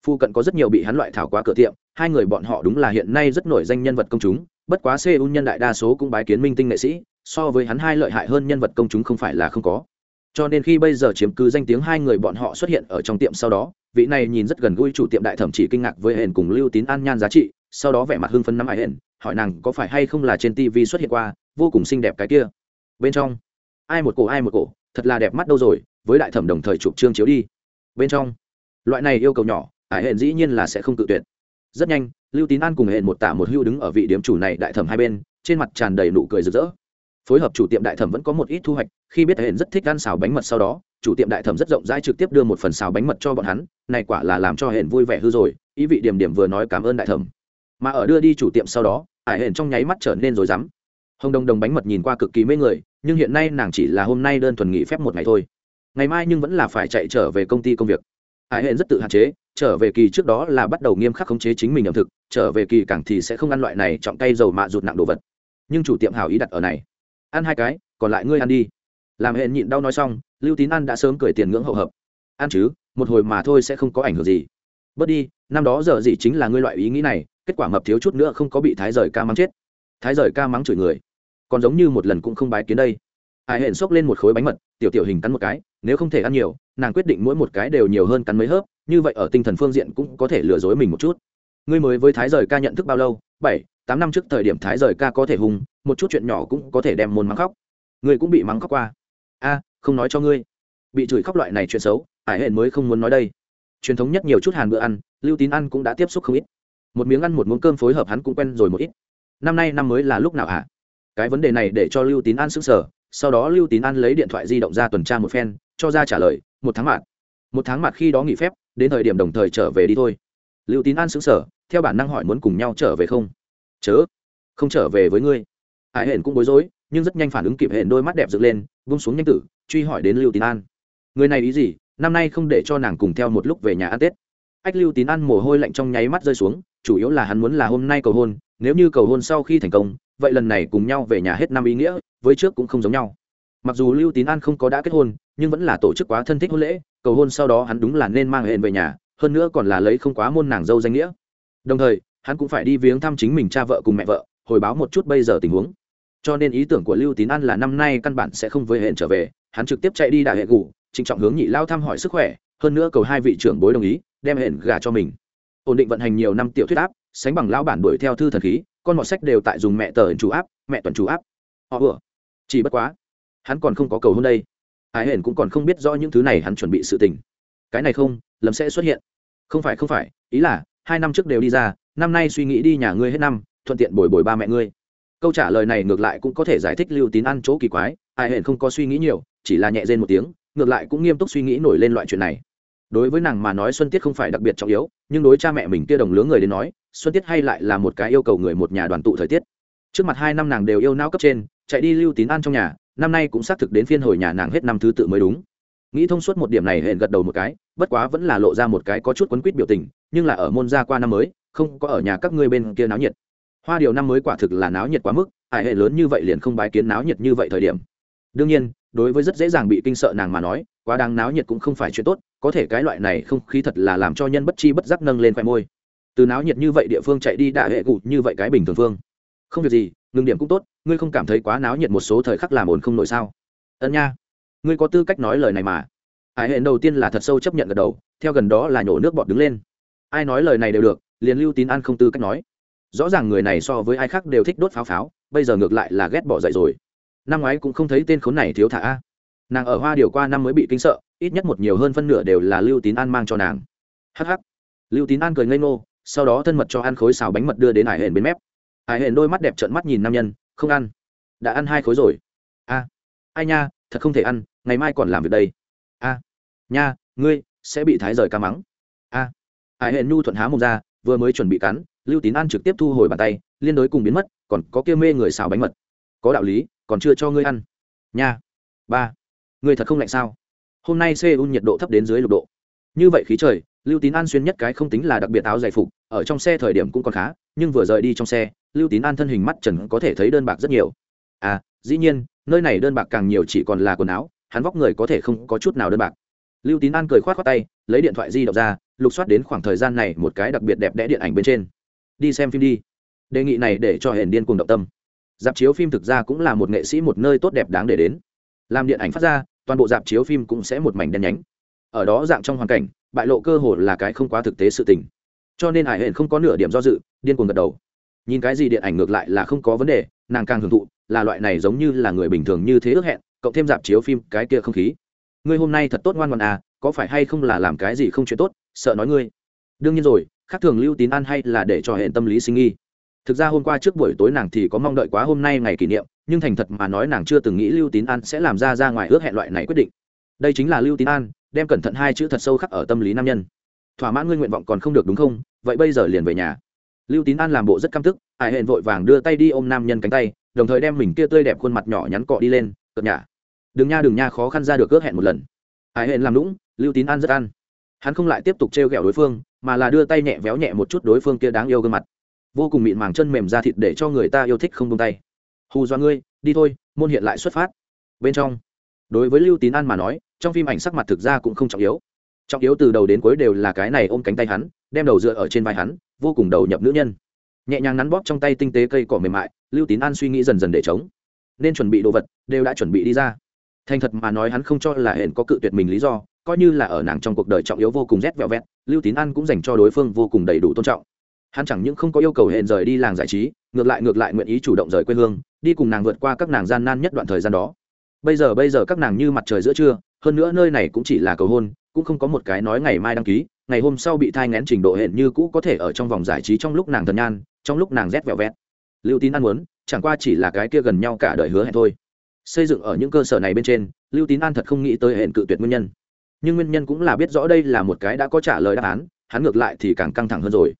Phu cận có rất nhiều bị hắn loại thảo quá cửa tiệm, hai người bọn họ đúng là hiện nay rất nổi danh nhân vật công chúng, bất quá seoul nhân đại đa số cũng bái kiến minh tinh nghệ sĩ so với hắn hai lợi hại hơn nhân vật công chúng không phải là không có. Cho nên khi bây giờ chiếm cứ danh tiếng hai người bọn họ xuất hiện ở trong tiệm sau đó, vị này nhìn rất gần gũi chủ tiệm đại thẩm chỉ kinh ngạc với hển cùng lưu tín an nhan giá trị, sau đó vẻ mặt hưng phấn năm ải hển hỏi nàng có phải hay không là trên tv xuất hiện qua, vô cùng xinh đẹp cái kia. Bên trong, ai một cổ, ai một cổ, thật là đẹp mắt đâu rồi, với đại thẩm đồng thời chụp trương chiếu đi. Bên trong, loại này yêu cầu nhỏ ải hển dĩ nhiên là sẽ không tự tuyệt. Rất nhanh, lưu tín an cùng hển một tả một hưu đứng ở vị điểm chủ này đại thẩm hai bên, trên mặt tràn đầy nụ cười rực rỡ phối hợp chủ tiệm đại thẩm vẫn có một ít thu hoạch, khi biết hển rất thích ăn xào bánh mật sau đó, chủ tiệm đại thẩm rất rộng rãi trực tiếp đưa một phần xào bánh mật cho bọn hắn, này quả là làm cho hển vui vẻ hư rồi, ý vị điểm điểm vừa nói cảm ơn đại thẩm. Mà ở đưa đi chủ tiệm sau đó ải hển trong nháy mắt trở nên rồi dám hồng đồng đồng bánh mật nhìn qua cực kỳ mê người, nhưng hiện nay nàng chỉ là hôm nay đơn thuần nghỉ phép một ngày thôi. Ngày mai nhưng vẫn là phải chạy trở về công ty công việc. Ải hển rất tự hạn chế, trở về kỳ trước đó là bắt đầu nghiêm khắc khống chế chính mình ẩm thực, trở về kỳ càng thì sẽ không ăn loại này trọng tay dầu mạ rụt nặng đồ vật. Nhưng chủ tiệm hào ý đặt ở này ăn hai cái, còn lại ngươi ăn đi. Làm hẹn nhịn đau nói xong, lưu tín ăn đã sớm cười tiền ngưỡng hậu hợp. Ăn chứ, một hồi mà thôi sẽ không có ảnh hưởng gì. Bớt đi, năm đó giờ gì chính là ngươi loại ý nghĩ này, kết quả mập thiếu chút nữa không có bị thái rời ca mắng chết. Thái rời ca mắng chửi người. Còn giống như một lần cũng không bái kiến đây. Ai hẹn xốc lên một khối bánh mật, tiểu tiểu hình cắn một cái, nếu không thể ăn nhiều, nàng quyết định mỗi một cái đều nhiều hơn cắn mấy hớp, như vậy ở tinh thần phương diện cũng có thể lừa dối mình một chút. Ngươi mới với thái rời ca nhận thức bao lâu? Bảy tám năm trước thời điểm thái rời ca có thể hùng, một chút chuyện nhỏ cũng có thể đem môn mắng khóc. Ngươi cũng bị mắng khóc qua. A, không nói cho ngươi. Bị chửi khóc loại này chuyện xấu ải hẹn mới không muốn nói đây. Truyền thống nhất nhiều chút hàn bữa ăn, lưu tín ăn cũng đã tiếp xúc không ít. Một miếng ăn một muỗng cơm phối hợp hắn cũng quen rồi một ít. Năm nay năm mới là lúc nào hả? À? cái vấn đề này để cho lưu tín ăn g sở sau đó lưu tín ăn lấy điện thoại di động ra tuần tra một phen, cho ra trả lời, một tháng mạng một tháng mặt khi đó nghỉ phép, đến thời điểm đồng thời trở về đi thôi. Lưu tín an g sở theo bản năng hỏi muốn cùng nhau trở về không? Chớ, không trở về với ngươi. Hải hển cũng bối rối, nhưng rất nhanh phản ứng kịp hển đôi mắt đẹp dựng lên vung xuống nhanh tử, truy hỏi đến lưu tín an. Người này ý gì? Năm nay không để cho nàng cùng theo một lúc về nhà ăn tết. Ách, lưu tín ăn mồ hôi lạnh trong nháy mắt rơi xuống, chủ yếu là hắn muốn là hôm nay cầu hôn, nếu như cầu hôn sau khi thành công, vậy lần này cùng nhau về nhà hết năm ý nghĩa, với trước cũng không giống nhau. Mặc dù lưu tín an không có đã kết hôn, nhưng vẫn là tổ chức quá thân thích hôn lễ, cầu hôn sau đó hắn đúng là nên mang hẹn về nhà, hơn nữa còn là lấy không quá môn nàng dâu danh nghĩa. Đồng thời hắn cũng phải đi viếng thăm chính mình cha vợ cùng mẹ vợ, hồi báo một chút bây giờ tình huống. Cho nên ý tưởng của lưu tín an là năm nay căn bản sẽ không với hẹn trở về, hắn trực tiếp chạy đi đại hệ gù, trịnh trọng hướng nhị lao thăm hỏi sức khỏe, hơn nữa cầu hai vị trưởng bối đồng ý, đem hẹn gà cho mình. Ổn định vận hành nhiều năm tiểu thuyết áp, sánh bằng lao bản đuổi theo thư thần khí, con mọi sách đều tại dùng mẹ tờ chủ áp, mẹ tuần chủ áp. Họ vừa. Chỉ bất quá, hắn còn không có cầu hôn đây. Hải hển cũng còn không biết rõ những thứ này hắn chuẩn bị sự tình. Cái này không, lầm sẽ xuất hiện. Không phải không phải, ý là hai năm trước đều đi ra, năm nay suy nghĩ đi nhà ngươi hết năm, thuận tiện bồi bồi ba mẹ ngươi. Câu trả lời này ngược lại cũng có thể giải thích lưu tín ăn chỗ kỳ quái, ai hển không có suy nghĩ nhiều, chỉ là nhẹ rên một tiếng, ngược lại cũng nghiêm túc suy nghĩ nổi lên loại chuyện này. Đối với nàng mà nói xuân tiết không phải đặc biệt trọng yếu, nhưng đối cha mẹ mình kia đồng lứa người đến nói, xuân tiết hay lại là một cái yêu cầu người một nhà đoàn tụ thời tiết. Trước mặt hai năm nàng đều yêu não cấp trên, chạy đi lưu tín an trong nhà, năm nay cũng xác thực đến phiên hồi nhà nàng hết năm thứ tự mới đúng. Nghĩ thông suốt một điểm này hẹn gật đầu một cái bất quá vẫn là lộ ra một cái có chút quấn quýt biểu tình, nhưng là ở môn gia qua năm mới, không có ở nhà các ngươi bên kia náo nhiệt. Hoa điều năm mới quả thực là náo nhiệt quá mức ải hệ lớn như vậy liền không bái kiến náo nhiệt như vậy thời điểm. Đương nhiên, đối với rất dễ dàng bị kinh sợ nàng mà nói, quá đáng náo nhiệt cũng không phải chuyện tốt, có thể cái loại này không khí thật là làm cho nhân bất chi bất giác nâng lên khoe môi. Từ náo nhiệt như vậy địa phương chạy đi đại hệ cụ như vậy cái bình thường phương. Không việc gì, ngừng điểm cũng tốt, ngươi không cảm thấy quá náo nhiệt một số thời khắc làm ồn không nổi sao? Ân nha, ngươi có tư cách nói lời này mà ải hệ đầu tiên là thật sâu chấp nhận gật đầu, theo gần đó là nhổ nước bọt đứng lên. Ai nói lời này đều được, liền lưu tín An không tư cách nói. Rõ ràng người này so với ai khác đều thích đốt pháo pháo, bây giờ ngược lại là ghét bỏ dậy rồi. Năm ngoái cũng không thấy tên khốn này thiếu thả. A nàng ở hoa điều qua năm mới bị kinh sợ, ít nhất một nhiều hơn phân nửa đều là lưu tín an mang cho nàng. Hh lưu tín an cười ngây ngô, sau đó thân mật cho ăn khối xào bánh mật đưa đến ải hển bên mép. Ải hển đôi mắt đẹp trợn mắt nhìn nam nhân, không ăn. Đã ăn hai khối rồi. A, ai nha, thật không thể ăn, ngày mai còn làm việc đây a nha, ngươi sẽ bị thái rời ca mắng. A hải hệ nhu thuận há mồm ra, vừa mới chuẩn bị cắn, lưu tín an trực tiếp thu hồi bàn tay, liên đối cùng biến mất, còn có kia mê người xào bánh mật. Có đạo lý, còn chưa cho ngươi ăn. Nha. Ba, ngươi thật không lạnh sao? Hôm nay seoul nhiệt độ thấp đến dưới lục độ. Như vậy khí trời, lưu tín an xuyên nhất cái không tính là đặc biệt áo dày phục, ở trong xe thời điểm cũng còn khá, nhưng vừa rời đi trong xe, lưu tín an thân hình mắt trần có thể thấy đơn bạc rất nhiều. À dĩ nhiên, nơi này đơn bạc càng nhiều chỉ còn là quần áo hắn vóc người có thể không có chút nào đơn bạc. Lưu tín an cười khoát khoát tay, lấy điện thoại di động ra, lục soát đến khoảng thời gian này một cái đặc biệt đẹp đẽ điện ảnh bên trên. Đi xem phim đi. Đề nghị này để cho hển điên cùng động tâm. Dạp chiếu phim thực ra cũng là một nghệ sĩ một nơi tốt đẹp đáng để đến. Làm điện ảnh phát ra, toàn bộ dạp chiếu phim cũng sẽ một mảnh đen nhánh. Ở đó dạng trong hoàn cảnh, bại lộ cơ hồ là cái không quá thực tế sự tình. Cho nên hải hển không có nửa điểm do dự, điên cuồng gật đầu. Nhìn cái gì điện ảnh ngược lại là không có vấn đề, nàng càng hưởng thụ, là loại này giống như là người bình thường như thế ước hẹn cộng thêm dạp chiếu phim, cái kia không khí. Ngươi hôm nay thật tốt ngoan ngoan à có phải hay không là làm cái gì không chuyện tốt, sợ nói ngươi. Đương nhiên rồi, khác thường lưu tín ăn hay là để cho hẹn tâm lý sinh nghi. Thực ra hôm qua trước buổi tối nàng thì có mong đợi quá hôm nay ngày kỷ niệm, nhưng thành thật mà nói nàng chưa từng nghĩ lưu tín an sẽ làm ra ra ngoài ước hẹn loại này quyết định. Đây chính là lưu tín an, đem cẩn thận hai chữ thật sâu khắc ở tâm lý nam nhân. Thỏa mãn ngươi nguyện vọng còn không được đúng không? Vậy bây giờ liền về nhà. Lưu tín an làm bộ rất căm tức ải hẹn vội vàng đưa tay đi ôm nam nhân cánh tay, đồng thời đem mình kia tươi đẹp khuôn mặt nhỏ nhắn cọ đi lên, cợt nhả đừng nha đừng nha khó khăn ra được ước hẹn một lần. Hải hẹn làm lũng lưu tín an rất ăn. Hắn không lại tiếp tục trêu ghẹo đối phương, mà là đưa tay nhẹ véo nhẹ một chút đối phương kia đáng yêu gương mặt. Vô cùng mịn màng chân mềm ra thịt để cho người ta yêu thích không tung tay. Hù do ngươi, đi thôi, môn hiện lại xuất phát. Bên trong, đối với lưu tín an mà nói, trong phim ảnh sắc mặt thực ra cũng không trọng yếu. Trọng yếu từ đầu đến cuối đều là cái này ôm cánh tay hắn, đem đầu dựa ở trên vai hắn, vô cùng đầu nhập nữ nhân. Nhẹ nhàng nắn bóp trong tay tinh tế cây cỏ mềm mại, lưu tín an suy nghĩ dần dần để chống nên chuẩn bị đồ vật, đều đã chuẩn bị đi ra thành thật mà nói hắn không cho là hẹn có cự tuyệt mình lý do, coi như là ở nàng trong cuộc đời trọng yếu vô cùng rét vẹo vẹt, lưu tín an cũng dành cho đối phương vô cùng đầy đủ tôn trọng. Hắn chẳng những không có yêu cầu hẹn rời đi làng giải trí, ngược lại ngược lại nguyện ý chủ động rời quê hương, đi cùng nàng vượt qua các nàng gian nan nhất đoạn thời gian đó. Bây giờ bây giờ các nàng như mặt trời giữa trưa, hơn nữa nơi này cũng chỉ là cầu hôn, cũng không có một cái nói ngày mai đăng ký, ngày hôm sau bị thai ngén trình độ hẹn như cũ có thể ở trong vòng giải trí trong lúc nàng thần nhan, trong lúc nàng rét vẹo vẹt. Lưu tín an muốn, chẳng qua chỉ là cái kia gần nhau cả đời hứa hẹn thôi xây dựng ở những cơ sở này bên trên, lưu tín an thật không nghĩ tới hẹn cự tuyệt nguyên nhân. Nhưng nguyên nhân cũng là biết rõ đây là một cái đã có trả lời đáp án, hắn ngược lại thì càng căng thẳng hơn rồi.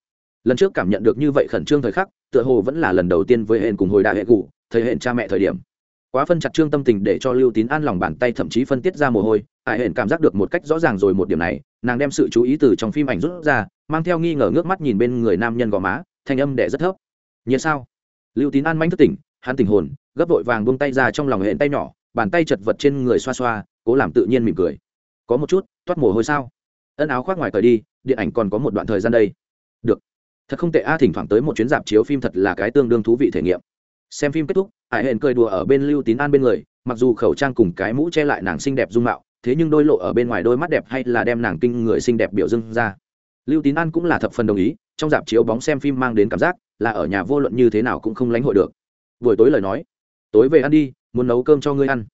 Lần trước cảm nhận được như vậy khẩn trương thời khắc, tựa hồ vẫn là lần đầu tiên với hẹn cùng hồi đại hệ cụ thời hẹn cha mẹ thời điểm. Quá phân chặt trương tâm tình để cho lưu tín an lòng bàn tay thậm chí phân tiết ra mồ hôi ải hẹn cảm giác được một cách rõ ràng rồi một điểm này, nàng đem sự chú ý từ trong phim ảnh rút ra, mang theo nghi ngờ ngước mắt nhìn bên người nam nhân gò má, thanh âm đẻ rất thấp. Nhiệt sao? Lưu tín an manh thức tỉnh, hắn tỉnh hồn gấp vội vàng buông tay ra trong lòng hẹn tay nhỏ, bàn tay chật vật trên người xoa xoa, cố làm tự nhiên mỉm cười. Có một chút, toát mồ hôi sao? Ân áo khoác ngoài cởi đi, điện ảnh còn có một đoạn thời gian đây. Được. Thật không tệ a, thỉnh thoảng tới một chuyến dạp chiếu phim thật là cái tương đương thú vị thể nghiệm. Xem phim kết thúc, hải hẹn cười đùa ở bên lưu tín an bên người, mặc dù khẩu trang cùng cái mũ che lại nàng xinh đẹp dung mạo, thế nhưng đôi lộ ở bên ngoài đôi mắt đẹp hay là đem nàng kinh người xinh đẹp biểu dưng ra. Lưu tín an cũng là thập phần đồng ý, trong dạp chiếu bóng xem phim mang đến cảm giác là ở nhà vô luận như thế nào cũng không lánh hội được. Buổi tối lời nói tối về ăn đi, muốn nấu cơm cho ngươi ăn.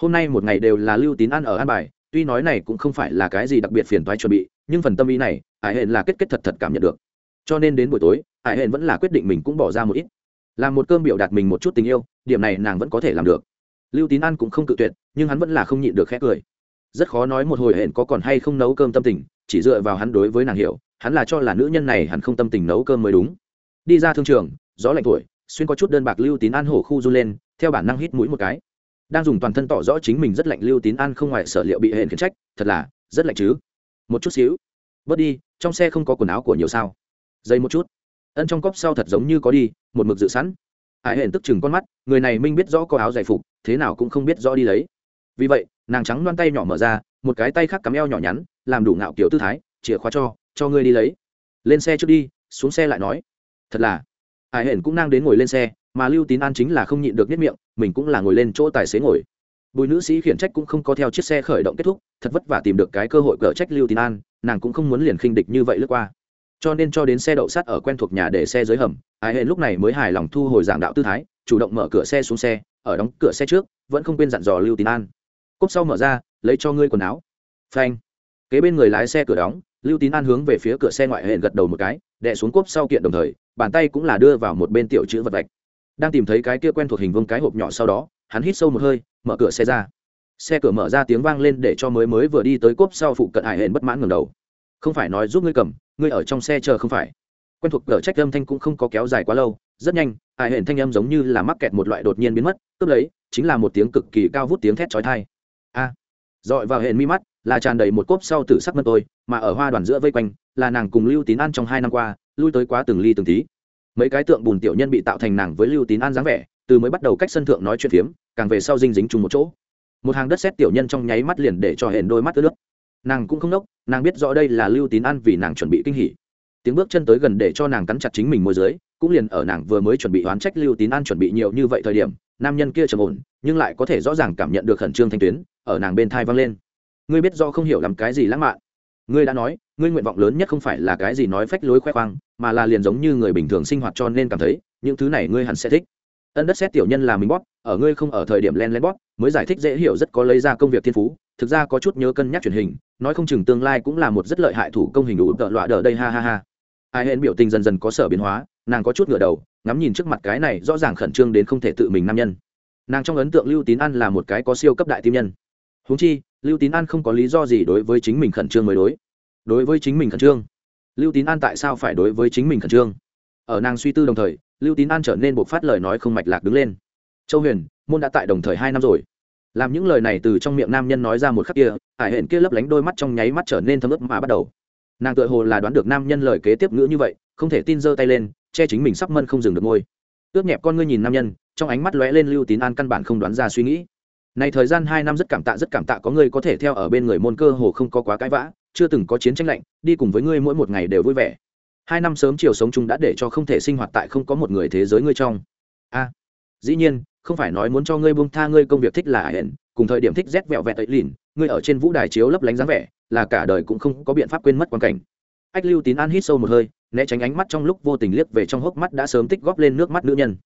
Hôm nay một ngày đều là lưu tín ăn ở an bài, tuy nói này cũng không phải là cái gì đặc biệt phiền toái chuẩn bị, nhưng phần tâm ý này, hải hẹn là kết kết thật thật cảm nhận được. Cho nên đến buổi tối, hải hẹn vẫn là quyết định mình cũng bỏ ra một ít. Làm một cơm biểu đạt mình một chút tình yêu, điểm này nàng vẫn có thể làm được. Lưu tín ăn cũng không cự tuyệt, nhưng hắn vẫn là không nhịn được khét cười. Rất khó nói một hồi hẹn có còn hay không nấu cơm tâm tình, chỉ dựa vào hắn đối với nàng hiểu, hắn là cho là nữ nhân này hắn không tâm tình nấu cơm mới đúng. Đi ra thương trường, gió lạnh tuổi xuyên có chút đơn bạc lưu tín an hổ khu run lên theo bản năng hít mũi một cái. Đang dùng toàn thân tỏ rõ chính mình rất lạnh, lưu tín an không ngoài sở liệu bị hẹn khiển trách, thật là, rất lạnh chứ. Một chút xíu. Bớt đi, trong xe không có quần áo của nhiều sao. Dây một chút. Ân trong cốc sau thật giống như có đi, một mực dự sẵn. Hải hển tức chừng con mắt, người này minh biết rõ có áo giải phục, thế nào cũng không biết rõ đi lấy. Vì vậy, nàng trắng loan tay nhỏ mở ra, một cái tay khác cắm eo nhỏ nhắn, làm đủ ngạo kiểu tư thái, chìa khóa cho cho ngươi đi lấy. Lên xe trước đi, xuống xe lại nói. Thật là. Hải hển cũng đang đến ngồi lên xe mà lưu tín an chính là không nhịn được nhất miệng, mình cũng là ngồi lên chỗ tài xế ngồi. Bùi nữ sĩ khiển trách cũng không có theo chiếc xe khởi động kết thúc, thật vất vả tìm được cái cơ hội cở trách lưu tín an, nàng cũng không muốn liền khinh địch như vậy lướt qua. Cho nên cho đến xe đậu sắt ở quen thuộc nhà để xe dưới hầm, ai hẹn lúc này mới hài lòng thu hồi giảng đạo tư thái, chủ động mở cửa xe xuống xe, ở đóng cửa xe trước, vẫn không quên dặn dò lưu tín an. Cốp sau mở ra, lấy cho ngươi quần áo. Phanh. Kế bên người lái xe cửa đóng, lưu tín an hướng về phía cửa xe ngoại hẹn gật đầu một cái, đè xuống cốp sau kiện đồng thời, bàn tay cũng là đưa vào một bên tiểu chữ vật vạch đang tìm thấy cái kia quen thuộc hình vương cái hộp nhỏ sau đó hắn hít sâu một hơi mở cửa xe ra. Xe cửa mở ra tiếng vang lên để cho mới mới vừa đi tới cốp sau phụ cận hải hển bất mãn ngầm đầu. Không phải nói giúp ngươi cầm ngươi ở trong xe chờ không phải. Quen thuộc cờ trách âm thanh cũng không có kéo dài quá lâu rất nhanh hải hển thanh âm giống như là mắc kẹt một loại đột nhiên biến mất cướp lấy chính là một tiếng cực kỳ cao vút tiếng thét chói tai. A! À, dọi vào hển mi mắt là tràn đầy một cốp sau tử sắc mất tôi mà ở hoa đoàn giữa vây quanh là nàng cùng lưu tín an trong hai năm qua lui tới quá từng ly từng tí mấy cái tượng bùn tiểu nhân bị tạo thành nàng với lưu tín an dáng vẻ, từ mới bắt đầu cách sân thượng nói chuyện phiếm, càng về sau dinh dính chung một chỗ. Một hàng đất xét tiểu nhân trong nháy mắt liền để cho hển đôi mắt ướt nước nàng cũng không đốc nàng biết rõ đây là lưu tín an vì nàng chuẩn bị kinh hỉ. Tiếng bước chân tới gần để cho nàng cắn chặt chính mình môi dưới, cũng liền ở nàng vừa mới chuẩn bị oán trách lưu tín an chuẩn bị nhiều như vậy thời điểm, nam nhân kia trầm ổn, nhưng lại có thể rõ ràng cảm nhận được khẩn trương thanh tuyến, ở nàng bên thai vang lên. Ngươi biết do không hiểu làm cái gì lãng mạn. Ngươi đã nói ngươi nguyện vọng lớn nhất không phải là cái gì nói phách lối khoe khoang, mà là liền giống như người bình thường sinh hoạt cho nên cảm thấy, những thứ này ngươi hẳn sẽ thích. Ân đất xét tiểu nhân là mình bóp, ở ngươi không ở thời điểm len len bóp, mới giải thích dễ hiểu rất có lấy ra công việc thiên phú, thực ra có chút nhớ cân nhắc truyền hình, nói không chừng tương lai cũng là một rất lợi hại thủ công hình đủ tợ loạ đờ đây, ha ha ha. Ai hẹn biểu tình dần dần có sở biến hóa, nàng có chút ngửa đầu, ngắm nhìn trước mặt cái này rõ ràng khẩn trương đến không thể tự mình nam nhân. Nàng trong ấn tượng lưu tín an là một cái có siêu cấp đại tim nhân. Húng chi, lưu tín an không có lý do gì đối với chính mình khẩn trương mới đối đối với chính mình khẩn trương. Lưu tín an tại sao phải đối với chính mình khẩn trương? Ở nàng suy tư đồng thời, lưu tín an trở nên buộc phát lời nói không mạch lạc đứng lên. Châu huyền, môn đã tại đồng thời hai năm rồi. Làm những lời này từ trong miệng nam nhân nói ra một khắc kia hải hển kia lấp lánh đôi mắt trong nháy mắt trở nên thấm ướt mà bắt đầu. Nàng tự hồ là đoán được nam nhân lời kế tiếp ngữ như vậy, không thể tin giơ tay lên, che chính mình sắp mân không dừng được ngôi. Ướt nhẹp con ngươi nhìn nam nhân, trong ánh mắt lóe lên lưu tín an căn bản không đoán ra suy nghĩ. Này thời gian hai năm rất cảm tạ, rất cảm tạ có người có thể theo ở bên người môn cơ hồ không có quá cãi vã chưa từng có chiến tranh lạnh, đi cùng với ngươi mỗi một ngày đều vui vẻ. Hai năm sớm chiều sống chung đã để cho không thể sinh hoạt tại không có một người thế giới ngươi trong. A, dĩ nhiên, không phải nói muốn cho ngươi buông tha ngươi công việc thích là ải hển cùng thời điểm thích rét vẹo vẹt ấy lìn, ngươi ở trên vũ đài chiếu lấp lánh dáng vẻ, là cả đời cũng không có biện pháp quên mất quan cảnh. Ách lưu tín an hít sâu một hơi, né tránh ánh mắt trong lúc vô tình liếc về trong hốc mắt đã sớm tích góp lên nước mắt nữ nhân.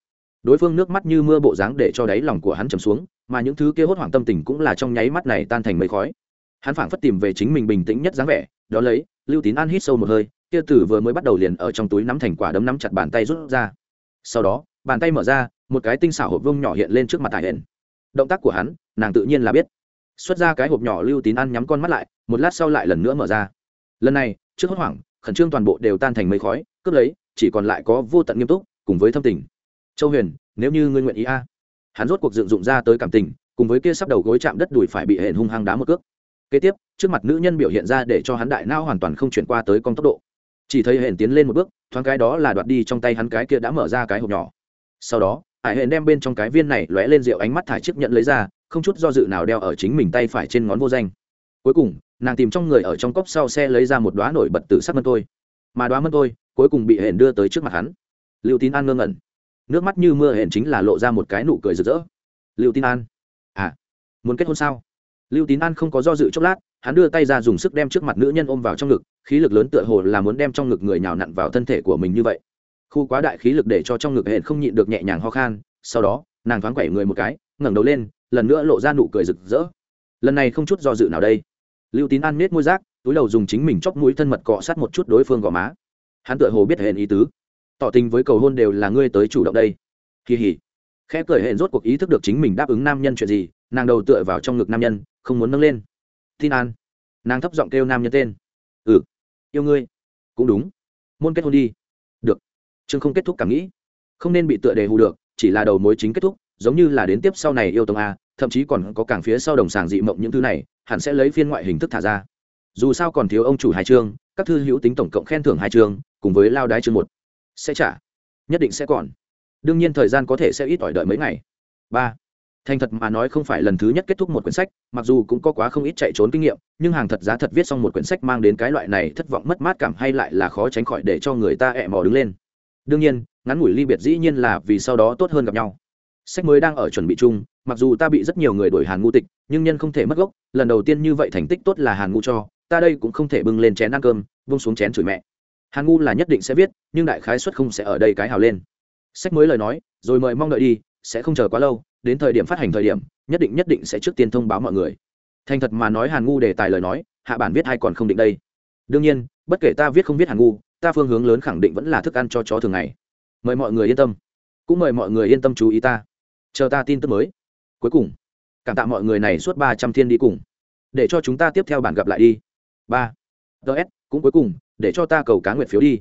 Đối phương nước mắt như mưa bộ dáng để cho đáy lòng của hắn trầm xuống, mà những thứ kia hốt hoảng tâm tình cũng là trong nháy mắt này tan thành mây khói hắn phảng phất tìm về chính mình bình tĩnh nhất dáng vẻ, đó lấy, lưu tín an hít sâu một hơi, kia tử vừa mới bắt đầu liền ở trong túi nắm thành quả đấm nắm chặt bàn tay rút ra. Sau đó, bàn tay mở ra, một cái tinh xảo hộp vông nhỏ hiện lên trước mặt tài hển. Động tác của hắn, nàng tự nhiên là biết. Xuất ra cái hộp nhỏ, lưu tín ăn nhắm con mắt lại, một lát sau lại lần nữa mở ra. Lần này, trước hốt hoảng, khẩn trương toàn bộ đều tan thành mây khói, cướp lấy, chỉ còn lại có vô tận nghiêm túc, cùng với thâm tình. Châu huyền, nếu như ngươi nguyện ý a. Hắn rốt cuộc dựng dụng ra tới cảm tình, cùng với kia sắp đầu gối chạm đất đùi phải bị hển hung hăng đá một cước kế tiếp, trước mặt nữ nhân biểu hiện ra để cho hắn đại não hoàn toàn không chuyển qua tới con tốc độ. Chỉ thấy hển tiến lên một bước, thoáng cái đó là đoạt đi trong tay hắn cái kia đã mở ra cái hộp nhỏ. Sau đó, hải hển đem bên trong cái viên này lóe lên rượu ánh mắt thải chiếc nhận lấy ra, không chút do dự nào đeo ở chính mình tay phải trên ngón vô danh. Cuối cùng, nàng tìm trong người ở trong cốc sau xe lấy ra một đoá nổi bật từ sắc mân tôi mà đoá mân tôi cuối cùng bị hển đưa tới trước mặt hắn. Liệu tín an ngơ ngẩn. Nước mắt như mưa hển chính là lộ ra một cái nụ cười rực rỡ. Liệu tín an. À muốn kết hôn sao? Lưu tín an không có do dự chốc lát, hắn đưa tay ra dùng sức đem trước mặt nữ nhân ôm vào trong ngực, khí lực lớn tựa hồ là muốn đem trong ngực người nhào nặn vào thân thể của mình như vậy. Khu quá đại khí lực để cho trong ngực hển không nhịn được nhẹ nhàng ho khan, sau đó, nàng thoáng quẩy người một cái, ngẩng đầu lên, lần nữa lộ ra nụ cười rực rỡ. Lần này không chút do dự nào đây. Lưu tín an nết môi rác, túi đầu dùng chính mình chóc mũi thân mật cọ sát một chút đối phương gò má. Hắn tựa hồ biết hẹn ý tứ. Tỏ tình với cầu hôn đều là ngươi tới chủ động đây. Kỳ hỉ khẽ cười hẹn rốt cuộc ý thức được chính mình đáp ứng nam nhân chuyện gì, nàng đầu tựa vào trong ngực nam nhân, không muốn nâng lên. Tin an. Nàng thấp giọng kêu nam nhân tên. Ừ. Yêu ngươi. Cũng đúng. Môn kết hôn đi. Được. Chương không kết thúc cảm nghĩ. Không nên bị tựa đề hù được, chỉ là đầu mối chính kết thúc, giống như là đến tiếp sau này yêu tông a, thậm chí còn có cảng phía sau đồng sàng dị mộng những thứ này, hẳn sẽ lấy phiên ngoại hình thức thả ra. Dù sao còn thiếu ông chủ hai chương các thư hữu tính tổng cộng khen thưởng hai chương cùng với lao đái chương một. Sẽ trả. Nhất định sẽ còn đương nhiên thời gian có thể sẽ ít ỏi đợi mấy ngày. Ba, thành thật mà nói không phải lần thứ nhất kết thúc một quyển sách, mặc dù cũng có quá không ít chạy trốn kinh nghiệm, nhưng hàng thật giá thật viết xong một quyển sách mang đến cái loại này thất vọng mất mát cảm hay lại là khó tránh khỏi để cho người ta ẹ mò đứng lên. Đương nhiên, ngắn ngủi ly biệt dĩ nhiên là vì sau đó tốt hơn gặp nhau. Sách mới đang ở chuẩn bị chung, mặc dù ta bị rất nhiều người đổi hàn ngu tịch, nhưng nhân không thể mất gốc, lần đầu tiên như vậy thành tích tốt là hàn ngu cho, ta đây cũng không thể bưng lên chén ăn cơm vung xuống chén chửi mẹ. Hàn ngu là nhất định sẽ viết, nhưng đại khái xuất không sẽ ở đây cái hào lên sách mới lời nói, rồi mời mong đợi đi, sẽ không chờ quá lâu, đến thời điểm phát hành thời điểm, nhất định nhất định sẽ trước tiên thông báo mọi người. Thành thật mà nói hàn ngu đề tài lời nói, hạ bản viết hay còn không định đây. Đương nhiên, bất kể ta viết không viết hàn ngu, ta phương hướng lớn khẳng định vẫn là thức ăn cho chó thường ngày. Mời mọi người yên tâm. Cũng mời mọi người yên tâm chú ý ta. Chờ ta tin tức mới. Cuối cùng, cảm tạ mọi người này suốt ba trăm thiên đi cùng. Để cho chúng ta tiếp theo bản gặp lại đi. Ba. Ts cũng cuối cùng, để cho ta cầu cá nguyện phiếu đi.